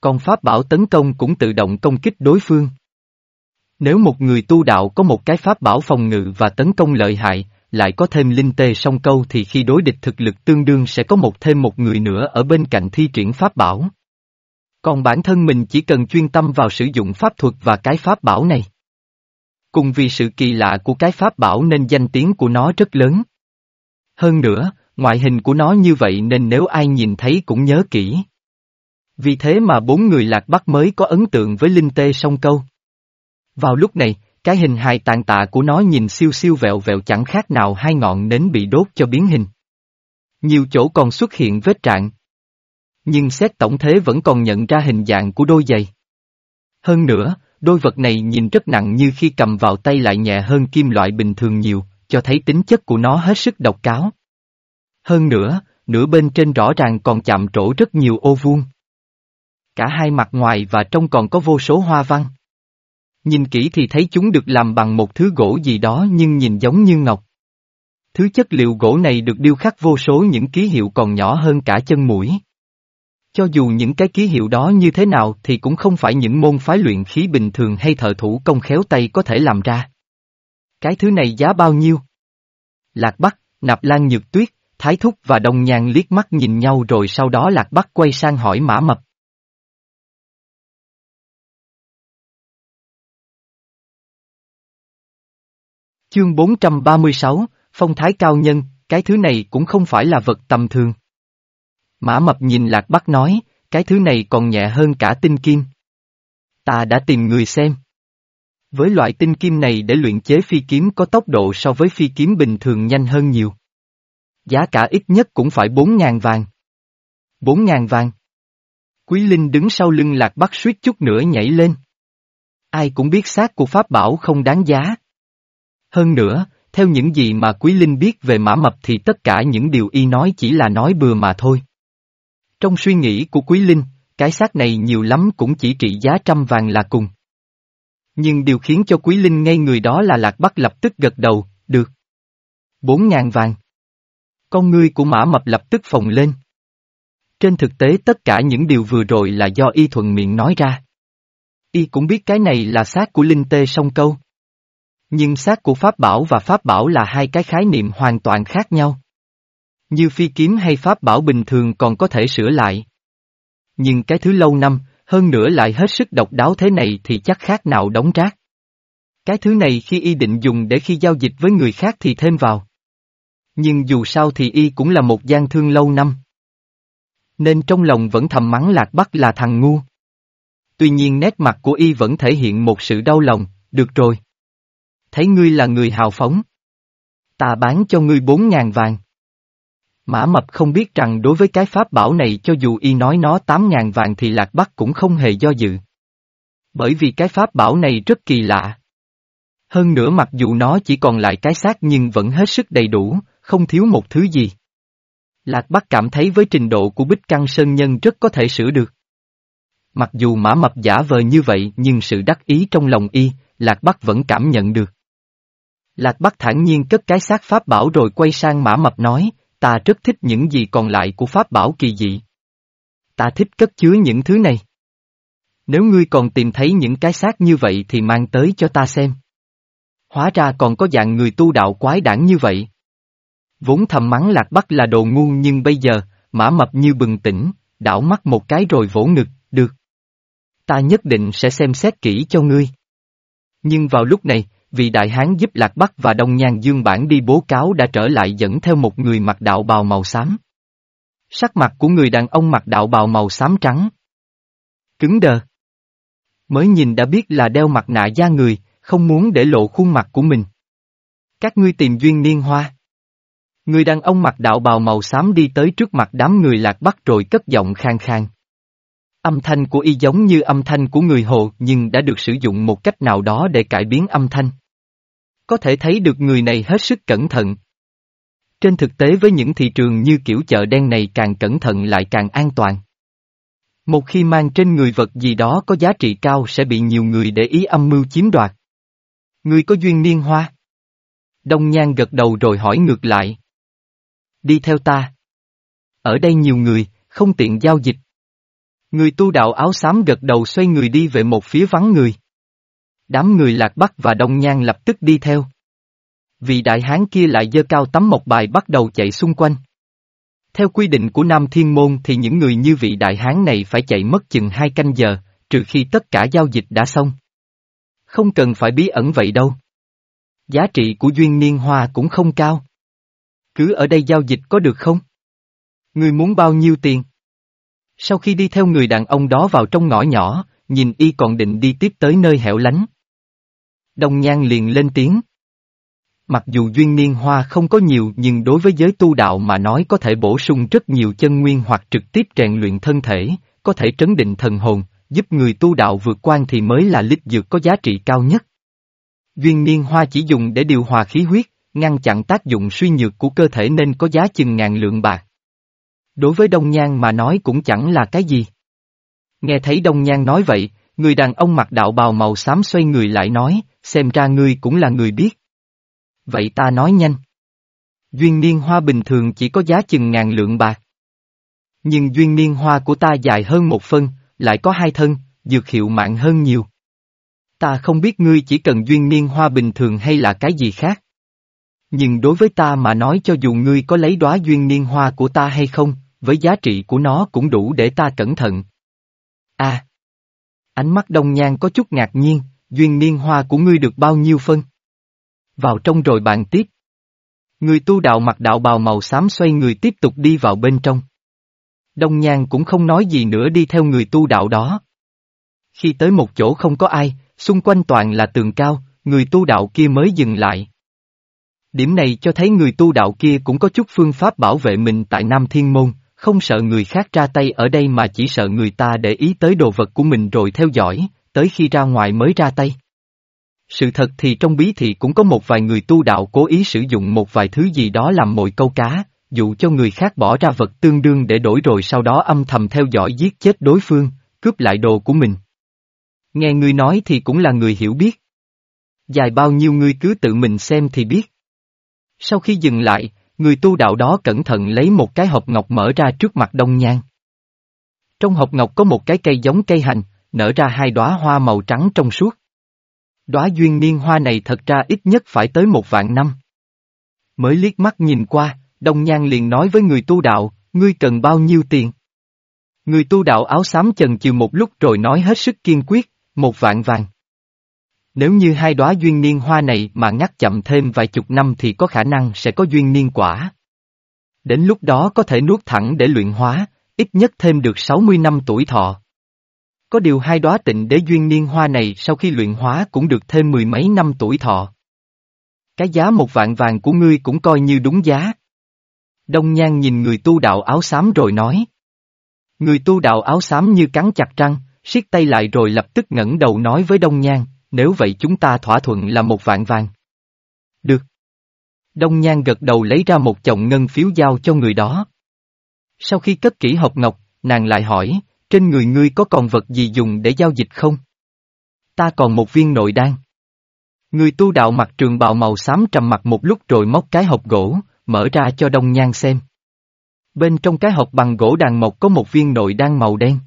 Speaker 1: Còn pháp bảo tấn công cũng tự động công kích đối phương. Nếu một người tu đạo có một cái pháp bảo phòng ngự và tấn công lợi hại, lại có thêm linh tê song câu thì khi đối địch thực lực tương đương sẽ có một thêm một người nữa ở bên cạnh thi triển pháp bảo. Còn bản thân mình chỉ cần chuyên tâm vào sử dụng pháp thuật và cái pháp bảo này. Cùng vì sự kỳ lạ của cái pháp bảo nên danh tiếng của nó rất lớn. Hơn nữa, ngoại hình của nó như vậy nên nếu ai nhìn thấy cũng nhớ kỹ. Vì thế mà bốn người lạc bắc mới có ấn tượng với linh tê song câu. Vào lúc này, cái hình hài tàn tạ của nó nhìn siêu siêu vẹo vẹo chẳng khác nào hai ngọn nến bị đốt cho biến hình. Nhiều chỗ còn xuất hiện vết trạng. Nhưng xét tổng thế vẫn còn nhận ra hình dạng của đôi giày. Hơn nữa, đôi vật này nhìn rất nặng như khi cầm vào tay lại nhẹ hơn kim loại bình thường nhiều, cho thấy tính chất của nó hết sức độc cáo. Hơn nữa, nửa bên trên rõ ràng còn chạm trổ rất nhiều ô vuông. Cả hai mặt ngoài và trong còn có vô số hoa văn. Nhìn kỹ thì thấy chúng được làm bằng một thứ gỗ gì đó nhưng nhìn giống như ngọc. Thứ chất liệu gỗ này được điêu khắc vô số những ký hiệu còn nhỏ hơn cả chân mũi. Cho dù những cái ký hiệu đó như thế nào thì cũng không phải những môn phái luyện khí bình thường hay thợ thủ công khéo tay có thể làm ra. Cái thứ này giá bao nhiêu? Lạc Bắc, Nạp Lan Nhược Tuyết, Thái Thúc và Đông nhàn liếc mắt nhìn nhau rồi sau đó Lạc Bắc quay sang hỏi Mã Mập. Chương 436, Phong thái cao nhân, cái thứ này cũng không phải là vật tầm thường. Mã Mập nhìn Lạc Bắc nói, cái thứ này còn nhẹ hơn cả tinh kim. Ta đã tìm người xem. Với loại tinh kim này để luyện chế phi kiếm có tốc độ so với phi kiếm bình thường nhanh hơn nhiều. Giá cả ít nhất cũng phải 4.000 vàng. 4.000 vàng. Quý Linh đứng sau lưng Lạc Bắc suýt chút nữa nhảy lên. Ai cũng biết xác của Pháp Bảo không đáng giá. Hơn nữa, theo những gì mà Quý Linh biết về Mã Mập thì tất cả những điều y nói chỉ là nói bừa mà thôi. Trong suy nghĩ của Quý Linh, cái xác này nhiều lắm cũng chỉ trị giá trăm vàng là cùng. Nhưng điều khiến cho Quý Linh ngay người đó là Lạc Bắc lập tức gật đầu, được. Bốn ngàn vàng. Con ngươi của Mã Mập lập tức phồng lên. Trên thực tế tất cả những điều vừa rồi là do y thuận miệng nói ra. Y cũng biết cái này là xác của linh tê song câu. Nhưng xác của Pháp Bảo và Pháp Bảo là hai cái khái niệm hoàn toàn khác nhau. Như phi kiếm hay Pháp Bảo bình thường còn có thể sửa lại. Nhưng cái thứ lâu năm, hơn nữa lại hết sức độc đáo thế này thì chắc khác nào đóng rác. Cái thứ này khi y định dùng để khi giao dịch với người khác thì thêm vào. Nhưng dù sao thì y cũng là một gian thương lâu năm. Nên trong lòng vẫn thầm mắng Lạc Bắc là thằng ngu. Tuy nhiên nét mặt của y vẫn thể hiện một sự đau lòng, được rồi. Thấy ngươi là người hào phóng. Ta bán cho ngươi bốn ngàn vàng. Mã Mập không biết rằng đối với cái pháp bảo này cho dù y nói nó tám ngàn vàng thì Lạc Bắc cũng không hề do dự. Bởi vì cái pháp bảo này rất kỳ lạ. Hơn nữa mặc dù nó chỉ còn lại cái xác nhưng vẫn hết sức đầy đủ, không thiếu một thứ gì. Lạc Bắc cảm thấy với trình độ của Bích Căng Sơn Nhân rất có thể sửa được. Mặc dù mã mập giả vờ như vậy nhưng sự đắc ý trong lòng y, Lạc Bắc vẫn cảm nhận được. Lạc Bắc thản nhiên cất cái xác pháp bảo rồi quay sang mã mập nói, ta rất thích những gì còn lại của pháp bảo kỳ dị. Ta thích cất chứa những thứ này. Nếu ngươi còn tìm thấy những cái xác như vậy thì mang tới cho ta xem. Hóa ra còn có dạng người tu đạo quái đản như vậy. Vốn thầm mắng lạc bắc là đồ ngu nhưng bây giờ, mã mập như bừng tỉnh, đảo mắt một cái rồi vỗ ngực, được. Ta nhất định sẽ xem xét kỹ cho ngươi. Nhưng vào lúc này, vị đại hán giúp lạc bắc và đông nhan dương bản đi bố cáo đã trở lại dẫn theo một người mặc đạo bào màu xám. Sắc mặt của người đàn ông mặc đạo bào màu xám trắng. Cứng đờ. Mới nhìn đã biết là đeo mặt nạ da người, không muốn để lộ khuôn mặt của mình. Các ngươi tìm duyên niên hoa. Người đàn ông mặc đạo bào màu xám đi tới trước mặt đám người lạc bắc rồi cất giọng khang khang. Âm thanh của y giống như âm thanh của người hồ nhưng đã được sử dụng một cách nào đó để cải biến âm thanh. Có thể thấy được người này hết sức cẩn thận. Trên thực tế với những thị trường như kiểu chợ đen này càng cẩn thận lại càng an toàn. Một khi mang trên người vật gì đó có giá trị cao sẽ bị nhiều người để ý âm mưu chiếm đoạt. Người có duyên niên hoa. Đông Nhan gật đầu rồi hỏi ngược lại. Đi theo ta. Ở đây nhiều người, không tiện giao dịch. Người tu đạo áo xám gật đầu xoay người đi về một phía vắng người. Đám người lạc bắc và đông nhan lập tức đi theo. Vị đại hán kia lại dơ cao tấm một bài bắt đầu chạy xung quanh. Theo quy định của Nam Thiên Môn thì những người như vị đại hán này phải chạy mất chừng hai canh giờ, trừ khi tất cả giao dịch đã xong. Không cần phải bí ẩn vậy đâu. Giá trị của duyên niên hoa cũng không cao. Cứ ở đây giao dịch có được không? Người muốn bao nhiêu tiền? Sau khi đi theo người đàn ông đó vào trong ngõ nhỏ, nhìn y còn định đi tiếp tới nơi hẻo lánh. Đông Nhan liền lên tiếng. Mặc dù duyên niên hoa không có nhiều nhưng đối với giới tu đạo mà nói có thể bổ sung rất nhiều chân nguyên hoặc trực tiếp rèn luyện thân thể, có thể trấn định thần hồn, giúp người tu đạo vượt quan thì mới là lít dược có giá trị cao nhất. Duyên niên hoa chỉ dùng để điều hòa khí huyết, ngăn chặn tác dụng suy nhược của cơ thể nên có giá chừng ngàn lượng bạc. Đối với Đông Nhan mà nói cũng chẳng là cái gì. Nghe thấy Đông Nhan nói vậy, người đàn ông mặc đạo bào màu xám xoay người lại nói, xem ra ngươi cũng là người biết. Vậy ta nói nhanh. Duyên niên hoa bình thường chỉ có giá chừng ngàn lượng bạc. Nhưng duyên niên hoa của ta dài hơn một phân, lại có hai thân, dược hiệu mạng hơn nhiều. Ta không biết ngươi chỉ cần duyên niên hoa bình thường hay là cái gì khác. Nhưng đối với ta mà nói cho dù ngươi có lấy đóa duyên niên hoa của ta hay không, với giá trị của nó cũng đủ để ta cẩn thận. À! Ánh mắt đông nhan có chút ngạc nhiên, duyên niên hoa của ngươi được bao nhiêu phân? Vào trong rồi bàn tiếp. Người tu đạo mặc đạo bào màu xám xoay người tiếp tục đi vào bên trong. Đông nhan cũng không nói gì nữa đi theo người tu đạo đó. Khi tới một chỗ không có ai, xung quanh toàn là tường cao, người tu đạo kia mới dừng lại. Điểm này cho thấy người tu đạo kia cũng có chút phương pháp bảo vệ mình tại Nam Thiên Môn, không sợ người khác ra tay ở đây mà chỉ sợ người ta để ý tới đồ vật của mình rồi theo dõi, tới khi ra ngoài mới ra tay. Sự thật thì trong bí thị cũng có một vài người tu đạo cố ý sử dụng một vài thứ gì đó làm mồi câu cá, dụ cho người khác bỏ ra vật tương đương để đổi rồi sau đó âm thầm theo dõi giết chết đối phương, cướp lại đồ của mình. Nghe người nói thì cũng là người hiểu biết. Dài bao nhiêu người cứ tự mình xem thì biết. Sau khi dừng lại, người tu đạo đó cẩn thận lấy một cái hộp ngọc mở ra trước mặt đông nhan. Trong hộp ngọc có một cái cây giống cây hành, nở ra hai đóa hoa màu trắng trong suốt. Đóa duyên niên hoa này thật ra ít nhất phải tới một vạn năm. Mới liếc mắt nhìn qua, Đông Nhan liền nói với người tu đạo, ngươi cần bao nhiêu tiền? Người tu đạo áo xám chần chừ một lúc rồi nói hết sức kiên quyết, một vạn vàng. Nếu như hai đóa duyên niên hoa này mà ngắt chậm thêm vài chục năm thì có khả năng sẽ có duyên niên quả. Đến lúc đó có thể nuốt thẳng để luyện hóa, ít nhất thêm được 60 năm tuổi thọ. Có điều hai đóa tịnh đế duyên niên hoa này sau khi luyện hóa cũng được thêm mười mấy năm tuổi thọ. Cái giá một vạn vàng của ngươi cũng coi như đúng giá. Đông Nhan nhìn người tu đạo áo xám rồi nói. Người tu đạo áo xám như cắn chặt răng, siết tay lại rồi lập tức ngẩng đầu nói với Đông Nhan, nếu vậy chúng ta thỏa thuận là một vạn vàng. Được. Đông Nhan gật đầu lấy ra một chồng ngân phiếu giao cho người đó. Sau khi cất kỹ hộp ngọc, nàng lại hỏi, trên người ngươi có còn vật gì dùng để giao dịch không? Ta còn một viên nội đan. Người tu đạo mặc trường bào màu xám trầm mặt một lúc rồi móc cái hộp gỗ, mở ra cho Đông Nhan xem. Bên trong cái hộp bằng gỗ đàn mộc có một viên nội đan màu đen.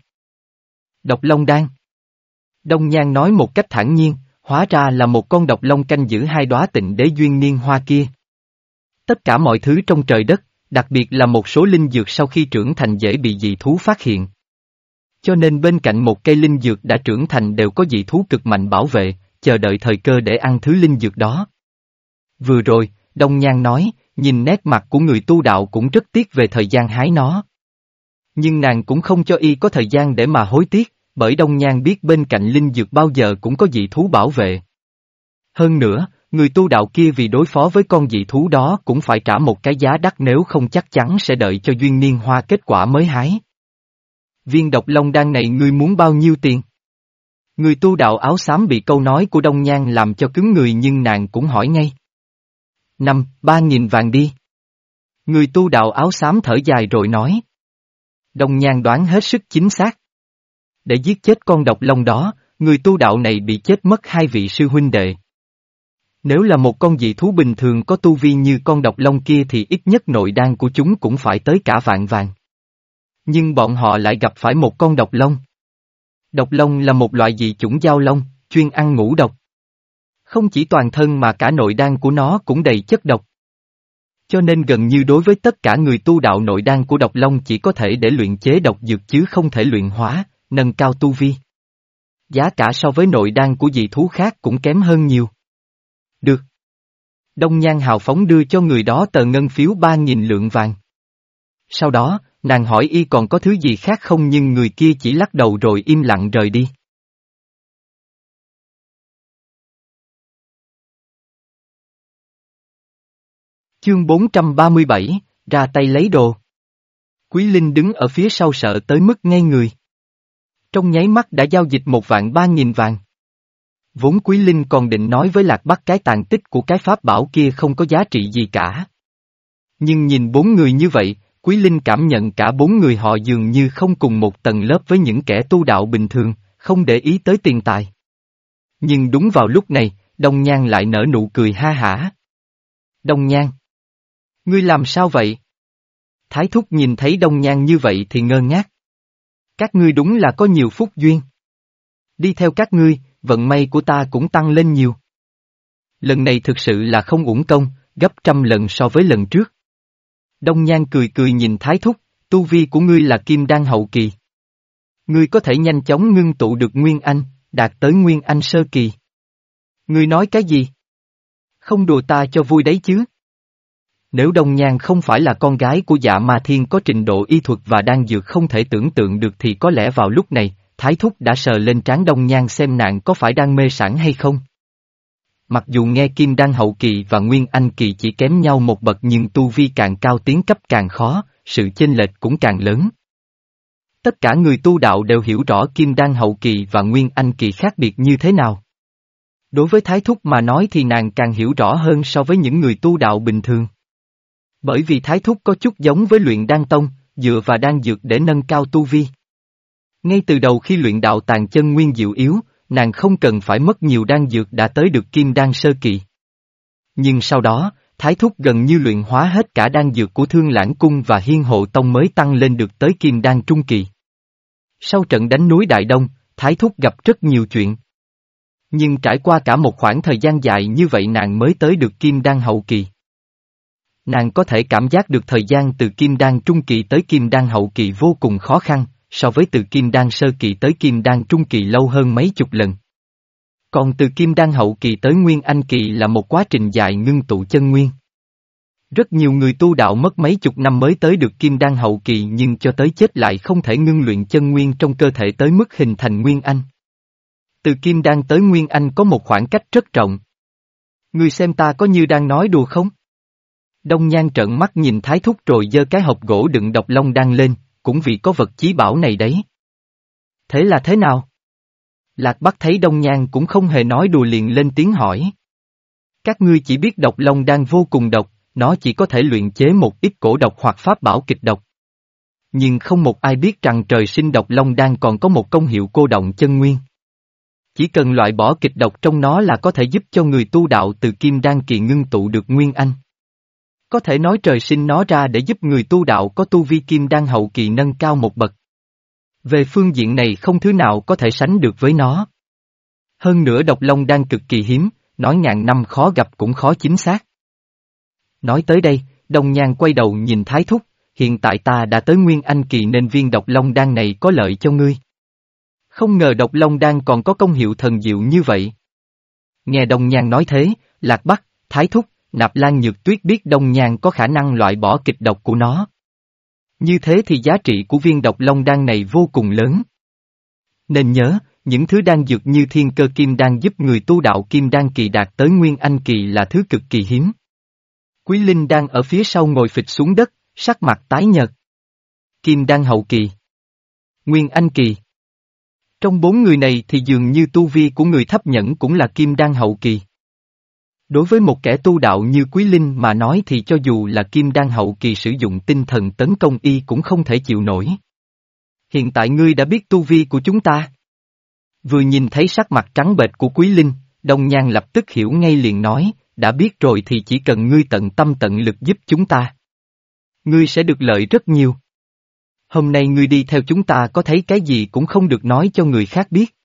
Speaker 1: Độc Long Đan. Đông Nhan nói một cách thản nhiên, hóa ra là một con độc long canh giữ hai đóa tịnh đế duyên niên hoa kia. Tất cả mọi thứ trong trời đất, đặc biệt là một số linh dược sau khi trưởng thành dễ bị dị thú phát hiện. Cho nên bên cạnh một cây linh dược đã trưởng thành đều có dị thú cực mạnh bảo vệ, chờ đợi thời cơ để ăn thứ linh dược đó. Vừa rồi, Đông Nhan nói, nhìn nét mặt của người tu đạo cũng rất tiếc về thời gian hái nó. Nhưng nàng cũng không cho y có thời gian để mà hối tiếc, bởi Đông Nhan biết bên cạnh linh dược bao giờ cũng có dị thú bảo vệ. Hơn nữa, người tu đạo kia vì đối phó với con dị thú đó cũng phải trả một cái giá đắt nếu không chắc chắn sẽ đợi cho duyên niên hoa kết quả mới hái. Viên độc long đan này ngươi muốn bao nhiêu tiền? Người tu đạo áo xám bị câu nói của Đông Nhan làm cho cứng người nhưng nàng cũng hỏi ngay. Năm, ba nghìn vàng đi. Người tu đạo áo xám thở dài rồi nói. Đông Nhan đoán hết sức chính xác. Để giết chết con độc long đó, người tu đạo này bị chết mất hai vị sư huynh đệ. Nếu là một con dị thú bình thường có tu vi như con độc long kia thì ít nhất nội đan của chúng cũng phải tới cả vạn vàng. Nhưng bọn họ lại gặp phải một con độc long. Độc long là một loại dị chủng giao long, chuyên ăn ngũ độc. Không chỉ toàn thân mà cả nội đan của nó cũng đầy chất độc. Cho nên gần như đối với tất cả người tu đạo nội đan của độc long chỉ có thể để luyện chế độc dược chứ không thể luyện hóa, nâng cao tu vi. Giá cả so với nội đan của dị thú khác cũng kém hơn nhiều. Được. Đông Nhan hào phóng đưa cho người đó tờ ngân phiếu ba nghìn lượng vàng. Sau đó, nàng hỏi y còn có thứ gì khác không nhưng người kia chỉ lắc đầu rồi im lặng rời đi. Chương 437, ra tay lấy đồ. Quý Linh đứng ở phía sau sợ tới mức ngay người. Trong nháy mắt đã giao dịch một vạn ba nghìn vàng. Vốn Quý Linh còn định nói với Lạc Bắc cái tàn tích của cái pháp bảo kia không có giá trị gì cả. Nhưng nhìn bốn người như vậy, Quý Linh cảm nhận cả bốn người họ dường như không cùng một tầng lớp với những kẻ tu đạo bình thường, không để ý tới tiền tài. Nhưng đúng vào lúc này, Đông Nhan lại nở nụ cười ha hả. Đông Nhan! Ngươi làm sao vậy? Thái Thúc nhìn thấy Đông Nhan như vậy thì ngơ ngác. Các ngươi đúng là có nhiều phúc duyên. Đi theo các ngươi, vận may của ta cũng tăng lên nhiều. Lần này thực sự là không uổng công, gấp trăm lần so với lần trước. Đông Nhan cười cười nhìn Thái Thúc, tu vi của ngươi là kim đan hậu kỳ. Ngươi có thể nhanh chóng ngưng tụ được Nguyên Anh, đạt tới Nguyên Anh sơ kỳ. Ngươi nói cái gì? Không đùa ta cho vui đấy chứ. Nếu Đông Nhan không phải là con gái của dạ ma thiên có trình độ y thuật và đang dược không thể tưởng tượng được thì có lẽ vào lúc này, Thái Thúc đã sờ lên trán Đông Nhan xem nạn có phải đang mê sảng hay không. Mặc dù nghe Kim Đan hậu kỳ và Nguyên Anh kỳ chỉ kém nhau một bậc nhưng tu vi càng cao tiến cấp càng khó, sự chênh lệch cũng càng lớn. Tất cả người tu đạo đều hiểu rõ Kim Đan hậu kỳ và Nguyên Anh kỳ khác biệt như thế nào. Đối với Thái Thúc mà nói thì nàng càng hiểu rõ hơn so với những người tu đạo bình thường. Bởi vì Thái Thúc có chút giống với luyện đan tông, dựa và đan dược để nâng cao tu vi. Ngay từ đầu khi luyện đạo tàn chân nguyên diệu yếu, nàng không cần phải mất nhiều đan dược đã tới được kim đan sơ kỳ. Nhưng sau đó, Thái Thúc gần như luyện hóa hết cả đan dược của Thương Lãng Cung và Hiên Hộ Tông mới tăng lên được tới kim đan trung kỳ. Sau trận đánh núi Đại Đông, Thái Thúc gặp rất nhiều chuyện. Nhưng trải qua cả một khoảng thời gian dài như vậy nàng mới tới được Kim Đan hậu kỳ. Nàng có thể cảm giác được thời gian từ Kim Đan trung kỳ tới Kim Đan hậu kỳ vô cùng khó khăn, so với từ Kim Đan sơ kỳ tới Kim Đan trung kỳ lâu hơn mấy chục lần. Còn từ Kim Đan hậu kỳ tới Nguyên Anh kỳ là một quá trình dài ngưng tụ chân nguyên. Rất nhiều người tu đạo mất mấy chục năm mới tới được Kim Đan hậu kỳ nhưng cho tới chết lại không thể ngưng luyện chân nguyên trong cơ thể tới mức hình thành Nguyên Anh. Từ Kim Đan tới Nguyên Anh có một khoảng cách rất rộng. Người xem ta có như đang nói đùa không? Đông Nhan trợn mắt nhìn Thái Thúc rồi giơ cái hộp gỗ đựng độc long đang lên, cũng vì có vật chí bảo này đấy. Thế là thế nào? Lạc Bắc thấy Đông Nhan cũng không hề nói đùa liền lên tiếng hỏi. Các ngươi chỉ biết độc long đang vô cùng độc, nó chỉ có thể luyện chế một ít cổ độc hoặc pháp bảo kịch độc. Nhưng không một ai biết rằng trời sinh độc long đang còn có một công hiệu cô động chân nguyên. Chỉ cần loại bỏ kịch độc trong nó là có thể giúp cho người tu đạo từ kim đan kỳ ngưng tụ được nguyên anh. Có thể nói trời sinh nó ra để giúp người tu đạo có tu vi kim đan hậu kỳ nâng cao một bậc. Về phương diện này không thứ nào có thể sánh được với nó. Hơn nữa độc long đang cực kỳ hiếm, nói ngàn năm khó gặp cũng khó chính xác. Nói tới đây, Đông Nhan quay đầu nhìn Thái Thúc, hiện tại ta đã tới Nguyên Anh kỳ nên viên độc long đan này có lợi cho ngươi. Không ngờ độc long đan còn có công hiệu thần diệu như vậy. Nghe Đông Nhan nói thế, Lạc Bắc, Thái Thúc, Nạp Lan Nhược Tuyết biết Đông nhàn có khả năng loại bỏ kịch độc của nó. Như thế thì giá trị của viên độc long đan này vô cùng lớn. Nên nhớ, những thứ đan dược như thiên cơ kim đan giúp người tu đạo kim đan kỳ đạt tới nguyên anh kỳ là thứ cực kỳ hiếm. Quý Linh đang ở phía sau ngồi phịch xuống đất, sắc mặt tái nhợt. Kim đan hậu kỳ. Nguyên anh kỳ. Trong bốn người này thì dường như tu vi của người thấp nhẫn cũng là kim đan hậu kỳ. Đối với một kẻ tu đạo như Quý Linh mà nói thì cho dù là kim đan hậu kỳ sử dụng tinh thần tấn công y cũng không thể chịu nổi. Hiện tại ngươi đã biết tu vi của chúng ta. Vừa nhìn thấy sắc mặt trắng bệch của Quý Linh, Đông Nhan lập tức hiểu ngay liền nói, đã biết rồi thì chỉ cần ngươi tận tâm tận lực giúp chúng ta. Ngươi sẽ được lợi rất nhiều. Hôm nay ngươi đi theo chúng ta có thấy cái gì cũng không được nói cho người khác biết.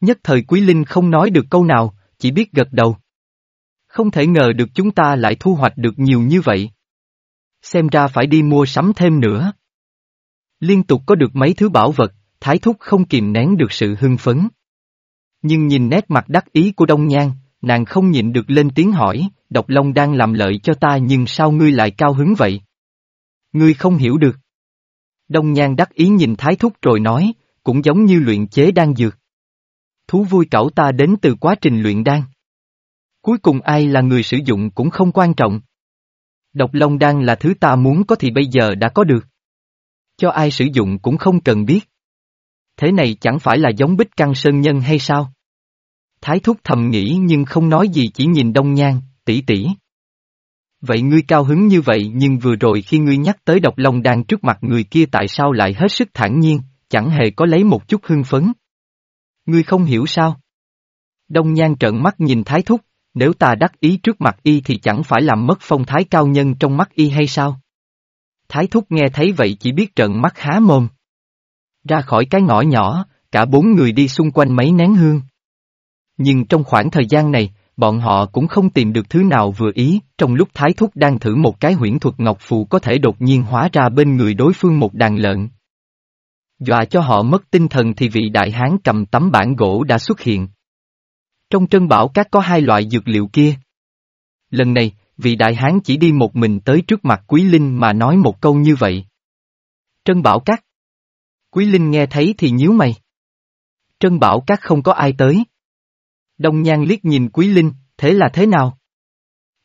Speaker 1: Nhất thời Quý Linh không nói được câu nào, chỉ biết gật đầu. Không thể ngờ được chúng ta lại thu hoạch được nhiều như vậy. Xem ra phải đi mua sắm thêm nữa. Liên tục có được mấy thứ bảo vật, Thái Thúc không kìm nén được sự hưng phấn. Nhưng nhìn nét mặt đắc ý của Đông Nhan, nàng không nhịn được lên tiếng hỏi, độc long đang làm lợi cho ta nhưng sao ngươi lại cao hứng vậy? Ngươi không hiểu được. Đông Nhan đắc ý nhìn Thái Thúc rồi nói, cũng giống như luyện chế đan dược. Thú vui cẩu ta đến từ quá trình luyện đan. Cuối cùng ai là người sử dụng cũng không quan trọng. Độc Long Đan là thứ ta muốn có thì bây giờ đã có được. Cho ai sử dụng cũng không cần biết. Thế này chẳng phải là giống bích căng sơn nhân hay sao? Thái thúc thầm nghĩ nhưng không nói gì chỉ nhìn đông nhan, tỷ tỷ. Vậy ngươi cao hứng như vậy nhưng vừa rồi khi ngươi nhắc tới độc long đan trước mặt người kia tại sao lại hết sức thản nhiên, chẳng hề có lấy một chút hưng phấn. Ngươi không hiểu sao? Đông nhan trợn mắt nhìn thái thúc, nếu ta đắc ý trước mặt y thì chẳng phải làm mất phong thái cao nhân trong mắt y hay sao? Thái thúc nghe thấy vậy chỉ biết trợn mắt há mồm. Ra khỏi cái ngõ nhỏ, cả bốn người đi xung quanh mấy nén hương. Nhưng trong khoảng thời gian này, bọn họ cũng không tìm được thứ nào vừa ý, trong lúc Thái Thúc đang thử một cái huyễn thuật ngọc phù có thể đột nhiên hóa ra bên người đối phương một đàn lợn. Dọa cho họ mất tinh thần thì vị đại hán cầm tấm bản gỗ đã xuất hiện. Trong trân bảo các có hai loại dược liệu kia. Lần này, vị đại hán chỉ đi một mình tới trước mặt Quý Linh mà nói một câu như vậy. Trân bảo các. Quý Linh nghe thấy thì nhíu mày. Trân bảo các không có ai tới. Đông Nhan liếc nhìn Quý Linh, thế là thế nào?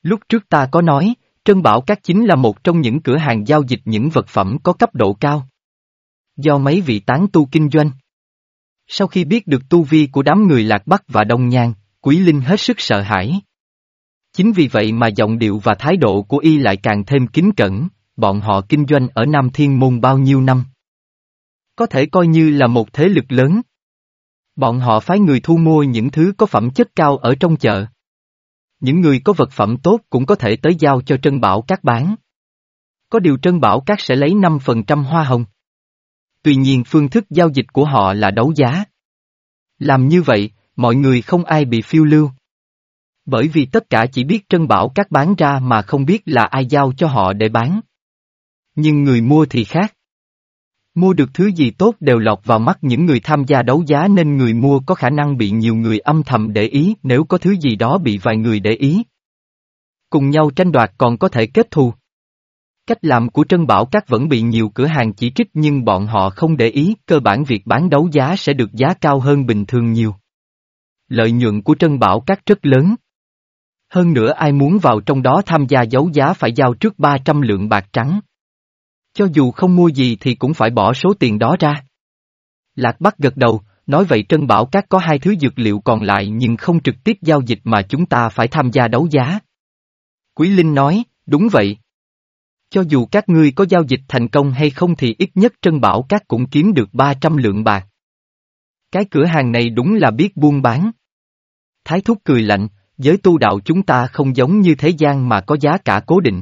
Speaker 1: Lúc trước ta có nói, Trân Bảo Các chính là một trong những cửa hàng giao dịch những vật phẩm có cấp độ cao. Do mấy vị tán tu kinh doanh. Sau khi biết được tu vi của đám người Lạc Bắc và Đông Nhan, Quý Linh hết sức sợ hãi. Chính vì vậy mà giọng điệu và thái độ của y lại càng thêm kính cẩn, bọn họ kinh doanh ở Nam Thiên Môn bao nhiêu năm. Có thể coi như là một thế lực lớn. Bọn họ phái người thu mua những thứ có phẩm chất cao ở trong chợ. Những người có vật phẩm tốt cũng có thể tới giao cho Trân Bảo Các bán. Có điều Trân Bảo Các sẽ lấy 5% hoa hồng. Tuy nhiên phương thức giao dịch của họ là đấu giá. Làm như vậy, mọi người không ai bị phiêu lưu. Bởi vì tất cả chỉ biết trân bảo các bán ra mà không biết là ai giao cho họ để bán. Nhưng người mua thì khác. Mua được thứ gì tốt đều lọt vào mắt những người tham gia đấu giá nên người mua có khả năng bị nhiều người âm thầm để ý nếu có thứ gì đó bị vài người để ý. Cùng nhau tranh đoạt còn có thể kết thù. Cách làm của Trân Bảo Các vẫn bị nhiều cửa hàng chỉ trích nhưng bọn họ không để ý, cơ bản việc bán đấu giá sẽ được giá cao hơn bình thường nhiều. Lợi nhuận của Trân Bảo Các rất lớn. Hơn nữa ai muốn vào trong đó tham gia đấu giá phải giao trước 300 lượng bạc trắng. Cho dù không mua gì thì cũng phải bỏ số tiền đó ra. Lạc Bắc gật đầu, nói vậy Trân Bảo Các có hai thứ dược liệu còn lại nhưng không trực tiếp giao dịch mà chúng ta phải tham gia đấu giá. Quý Linh nói, đúng vậy. Cho dù các ngươi có giao dịch thành công hay không thì ít nhất Trân Bảo Các cũng kiếm được 300 lượng bạc. Cái cửa hàng này đúng là biết buôn bán. Thái thúc cười lạnh, giới tu đạo chúng ta không giống như thế gian mà có giá cả cố định.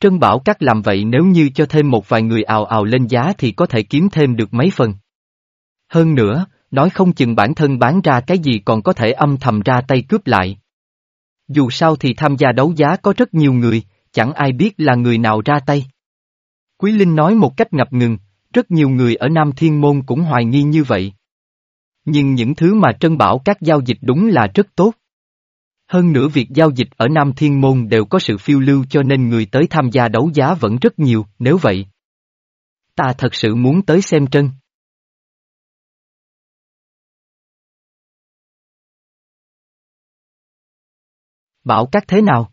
Speaker 1: Trân Bảo Các làm vậy nếu như cho thêm một vài người ào ào lên giá thì có thể kiếm thêm được mấy phần. Hơn nữa, nói không chừng bản thân bán ra cái gì còn có thể âm thầm ra tay cướp lại. Dù sao thì tham gia đấu giá có rất nhiều người, chẳng ai biết là người nào ra tay. Quý Linh nói một cách ngập ngừng, rất nhiều người ở Nam Thiên Môn cũng hoài nghi như vậy. Nhưng những thứ mà Trân Bảo các giao dịch đúng là rất tốt. Hơn nữa việc giao dịch ở Nam Thiên Môn đều có sự phiêu lưu cho nên người tới tham gia đấu giá vẫn rất nhiều, nếu vậy. Ta thật sự muốn tới xem trân. Bảo các thế nào?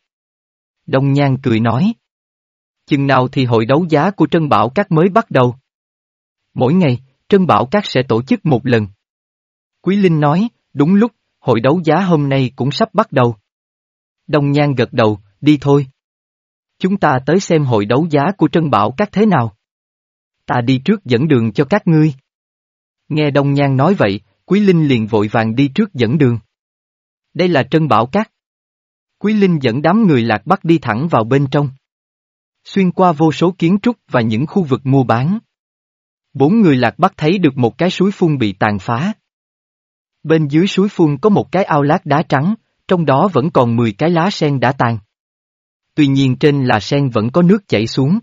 Speaker 1: Đông Nhan cười nói. Chừng nào thì hội đấu giá của Trân Bảo Các mới bắt đầu? Mỗi ngày, Trân Bảo Các sẽ tổ chức một lần. Quý Linh nói, đúng lúc, hội đấu giá hôm nay cũng sắp bắt đầu. Đông Nhan gật đầu, đi thôi. Chúng ta tới xem hội đấu giá của Trân Bảo Các thế nào. Ta đi trước dẫn đường cho các ngươi. Nghe Đông Nhan nói vậy, Quý Linh liền vội vàng đi trước dẫn đường. Đây là Trân Bảo Các. Quý Linh dẫn đám người lạc bắc đi thẳng vào bên trong. Xuyên qua vô số kiến trúc và những khu vực mua bán. Bốn người lạc bắc thấy được một cái suối phun bị tàn phá. Bên dưới suối phun có một cái ao lát đá trắng, trong đó vẫn còn 10 cái lá sen đã tàn. Tuy nhiên trên là sen vẫn có nước chảy xuống.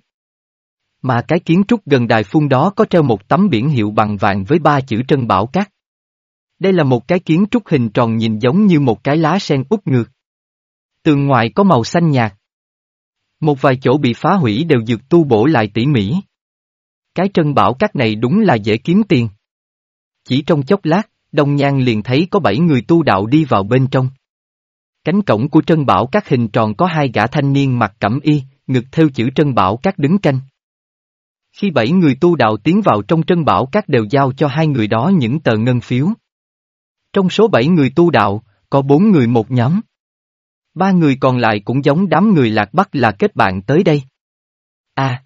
Speaker 1: Mà cái kiến trúc gần đài phun đó có treo một tấm biển hiệu bằng vàng với ba chữ Trân Bảo Cát. Đây là một cái kiến trúc hình tròn nhìn giống như một cái lá sen úp ngược. Tường ngoài có màu xanh nhạt. Một vài chỗ bị phá hủy đều dược tu bổ lại tỉ mỉ. Cái trân bảo các này đúng là dễ kiếm tiền. Chỉ trong chốc lát, Đông Nhan liền thấy có bảy người tu đạo đi vào bên trong. Cánh cổng của trân bảo các hình tròn có hai gã thanh niên mặc cẩm y, ngực theo chữ trân bảo các đứng canh. Khi bảy người tu đạo tiến vào trong trân bảo các đều giao cho hai người đó những tờ ngân phiếu. Trong số bảy người tu đạo, có bốn người một nhóm. Ba người còn lại cũng giống đám người lạc bắc là kết bạn tới đây. À!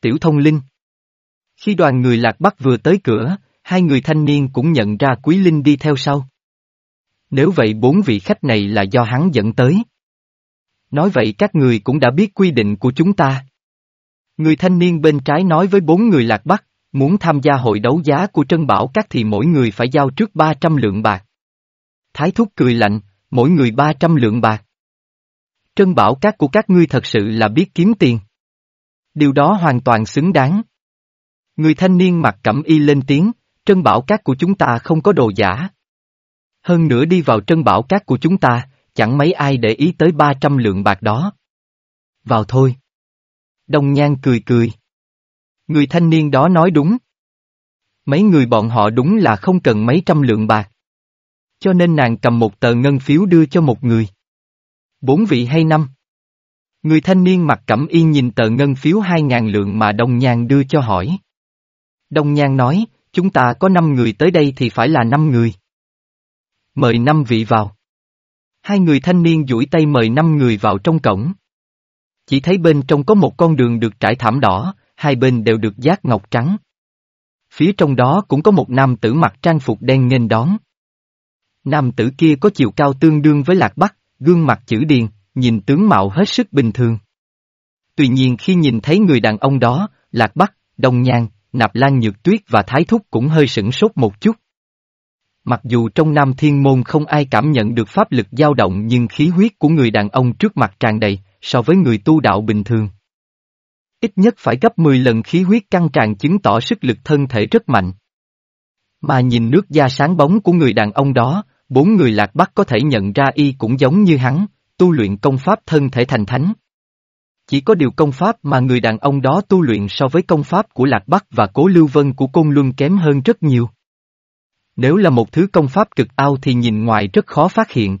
Speaker 1: Tiểu thông linh. Khi đoàn người lạc bắc vừa tới cửa, hai người thanh niên cũng nhận ra quý linh đi theo sau. Nếu vậy bốn vị khách này là do hắn dẫn tới. Nói vậy các người cũng đã biết quy định của chúng ta. Người thanh niên bên trái nói với bốn người lạc bắc, muốn tham gia hội đấu giá của Trân Bảo Các thì mỗi người phải giao trước 300 lượng bạc. Thái thúc cười lạnh, mỗi người 300 lượng bạc. Trân bảo các của các ngươi thật sự là biết kiếm tiền. Điều đó hoàn toàn xứng đáng. Người thanh niên mặc cẩm y lên tiếng, trân bảo các của chúng ta không có đồ giả. Hơn nữa đi vào trân bảo các của chúng ta, chẳng mấy ai để ý tới 300 lượng bạc đó. Vào thôi. Đông Nhan cười cười. Người thanh niên đó nói đúng. Mấy người bọn họ đúng là không cần mấy trăm lượng bạc. Cho nên nàng cầm một tờ ngân phiếu đưa cho một người. Bốn vị hay năm? Người thanh niên mặc cẩm yên nhìn tờ ngân phiếu hai ngàn lượng mà Đông Nhan đưa cho hỏi. Đông Nhan nói, chúng ta có năm người tới đây thì phải là năm người. Mời năm vị vào. Hai người thanh niên duỗi tay mời năm người vào trong cổng. Chỉ thấy bên trong có một con đường được trải thảm đỏ, hai bên đều được giác ngọc trắng. Phía trong đó cũng có một nam tử mặc trang phục đen nghênh đón. Nam tử kia có chiều cao tương đương với Lạc Bắc, gương mặt chữ điền, nhìn tướng mạo hết sức bình thường. Tuy nhiên khi nhìn thấy người đàn ông đó, Lạc Bắc, Đông Nhan, Nạp Lan Nhược Tuyết và Thái Thúc cũng hơi sửng sốt một chút. Mặc dù trong Nam Thiên Môn không ai cảm nhận được pháp lực dao động nhưng khí huyết của người đàn ông trước mặt tràn đầy, so với người tu đạo bình thường. Ít nhất phải gấp 10 lần khí huyết căng tràn chứng tỏ sức lực thân thể rất mạnh. Mà nhìn nước da sáng bóng của người đàn ông đó, bốn người lạc bắc có thể nhận ra y cũng giống như hắn, tu luyện công pháp thân thể thành thánh. Chỉ có điều công pháp mà người đàn ông đó tu luyện so với công pháp của Lạc Bắc và Cố Lưu Vân của Côn Luân kém hơn rất nhiều. Nếu là một thứ công pháp cực ao thì nhìn ngoài rất khó phát hiện.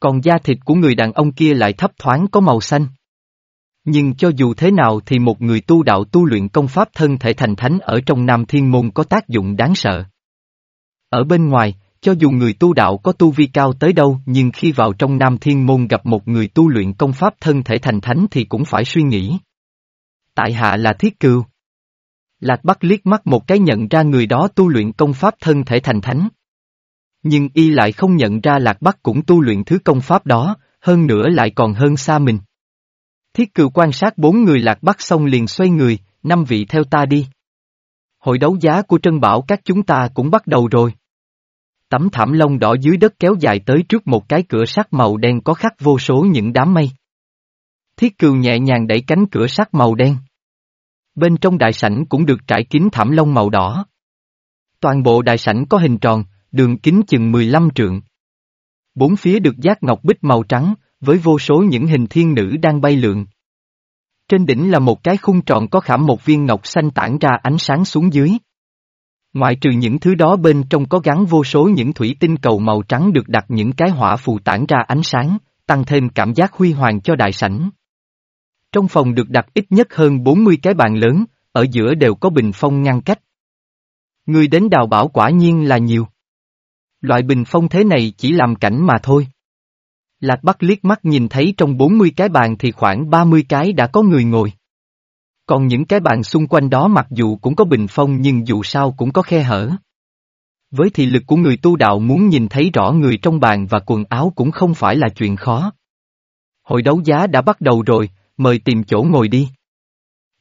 Speaker 1: Còn da thịt của người đàn ông kia lại thấp thoáng có màu xanh. Nhưng cho dù thế nào thì một người tu đạo tu luyện công pháp thân thể thành thánh ở trong Nam Thiên Môn có tác dụng đáng sợ. Ở bên ngoài, cho dù người tu đạo có tu vi cao tới đâu nhưng khi vào trong Nam Thiên Môn gặp một người tu luyện công pháp thân thể thành thánh thì cũng phải suy nghĩ. Tại hạ là Thiết Cừu. Lạc Bắc liếc mắt một cái nhận ra người đó tu luyện công pháp thân thể thành thánh. Nhưng y lại không nhận ra Lạc Bắc cũng tu luyện thứ công pháp đó, hơn nữa lại còn hơn xa mình. Thiết cừu quan sát bốn người Lạc Bắc xong liền xoay người, năm vị theo ta đi. Hội đấu giá của Trân Bảo các chúng ta cũng bắt đầu rồi. Tấm thảm lông đỏ dưới đất kéo dài tới trước một cái cửa sắt màu đen có khắc vô số những đám mây. Thiết cừu nhẹ nhàng đẩy cánh cửa sắt màu đen. Bên trong đại sảnh cũng được trải kín thảm lông màu đỏ. Toàn bộ đại sảnh có hình tròn, đường kính chừng 15 trượng. Bốn phía được giác ngọc bích màu trắng, với vô số những hình thiên nữ đang bay lượn. Trên đỉnh là một cái khung tròn có khảm một viên ngọc xanh tản ra ánh sáng xuống dưới. Ngoại trừ những thứ đó bên trong có gắn vô số những thủy tinh cầu màu trắng được đặt những cái hỏa phù tản ra ánh sáng, tăng thêm cảm giác huy hoàng cho đại sảnh. Trong phòng được đặt ít nhất hơn 40 cái bàn lớn, ở giữa đều có bình phong ngăn cách. Người đến đào bảo quả nhiên là nhiều. Loại bình phong thế này chỉ làm cảnh mà thôi. Lạc Bắc liếc mắt nhìn thấy trong 40 cái bàn thì khoảng 30 cái đã có người ngồi. Còn những cái bàn xung quanh đó mặc dù cũng có bình phong nhưng dù sao cũng có khe hở. Với thị lực của người tu đạo muốn nhìn thấy rõ người trong bàn và quần áo cũng không phải là chuyện khó. Hội đấu giá đã bắt đầu rồi, mời tìm chỗ ngồi đi.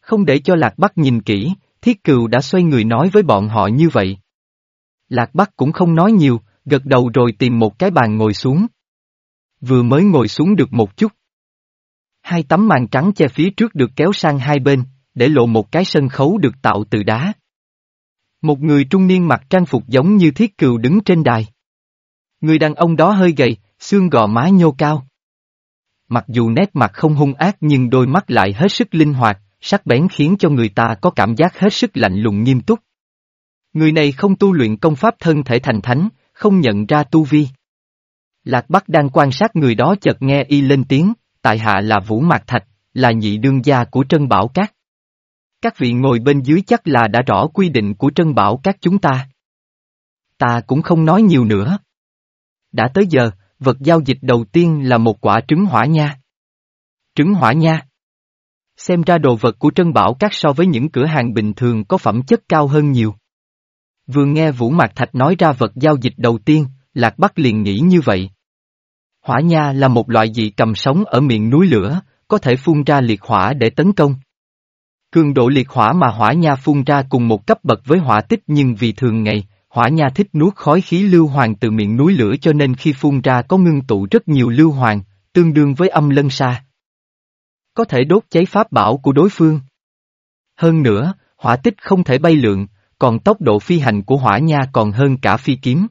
Speaker 1: Không để cho Lạc Bắc nhìn kỹ, Thiết Cừu đã xoay người nói với bọn họ như vậy. Lạc Bắc cũng không nói nhiều, gật đầu rồi tìm một cái bàn ngồi xuống. Vừa mới ngồi xuống được một chút. Hai tấm màn trắng che phía trước được kéo sang hai bên, để lộ một cái sân khấu được tạo từ đá. Một người trung niên mặc trang phục giống như thiết cừu đứng trên đài. Người đàn ông đó hơi gầy, xương gò má nhô cao. Mặc dù nét mặt không hung ác nhưng đôi mắt lại hết sức linh hoạt, sắc bén khiến cho người ta có cảm giác hết sức lạnh lùng nghiêm túc. Người này không tu luyện công pháp thân thể thành thánh, không nhận ra tu vi. Lạc Bắc đang quan sát người đó chợt nghe y lên tiếng, tại hạ là Vũ Mạc Thạch, là nhị đương gia của Trân Bảo Cát. Các vị ngồi bên dưới chắc là đã rõ quy định của Trân Bảo các chúng ta. Ta cũng không nói nhiều nữa. Đã tới giờ, vật giao dịch đầu tiên là một quả trứng hỏa nha. Trứng hỏa nha. Xem ra đồ vật của Trân Bảo các so với những cửa hàng bình thường có phẩm chất cao hơn nhiều. Vừa nghe Vũ Mạc Thạch nói ra vật giao dịch đầu tiên, Lạc Bắc liền nghĩ như vậy. Hỏa nha là một loại dị cầm sống ở miệng núi lửa, có thể phun ra liệt hỏa để tấn công. Cường độ liệt hỏa mà hỏa nha phun ra cùng một cấp bậc với hỏa tích nhưng vì thường ngày, hỏa nha thích nuốt khói khí lưu hoàng từ miệng núi lửa cho nên khi phun ra có ngưng tụ rất nhiều lưu hoàng, tương đương với âm lân sa. Có thể đốt cháy pháp bảo của đối phương. Hơn nữa, hỏa tích không thể bay lượn, còn tốc độ phi hành của hỏa nha còn hơn cả phi kiếm.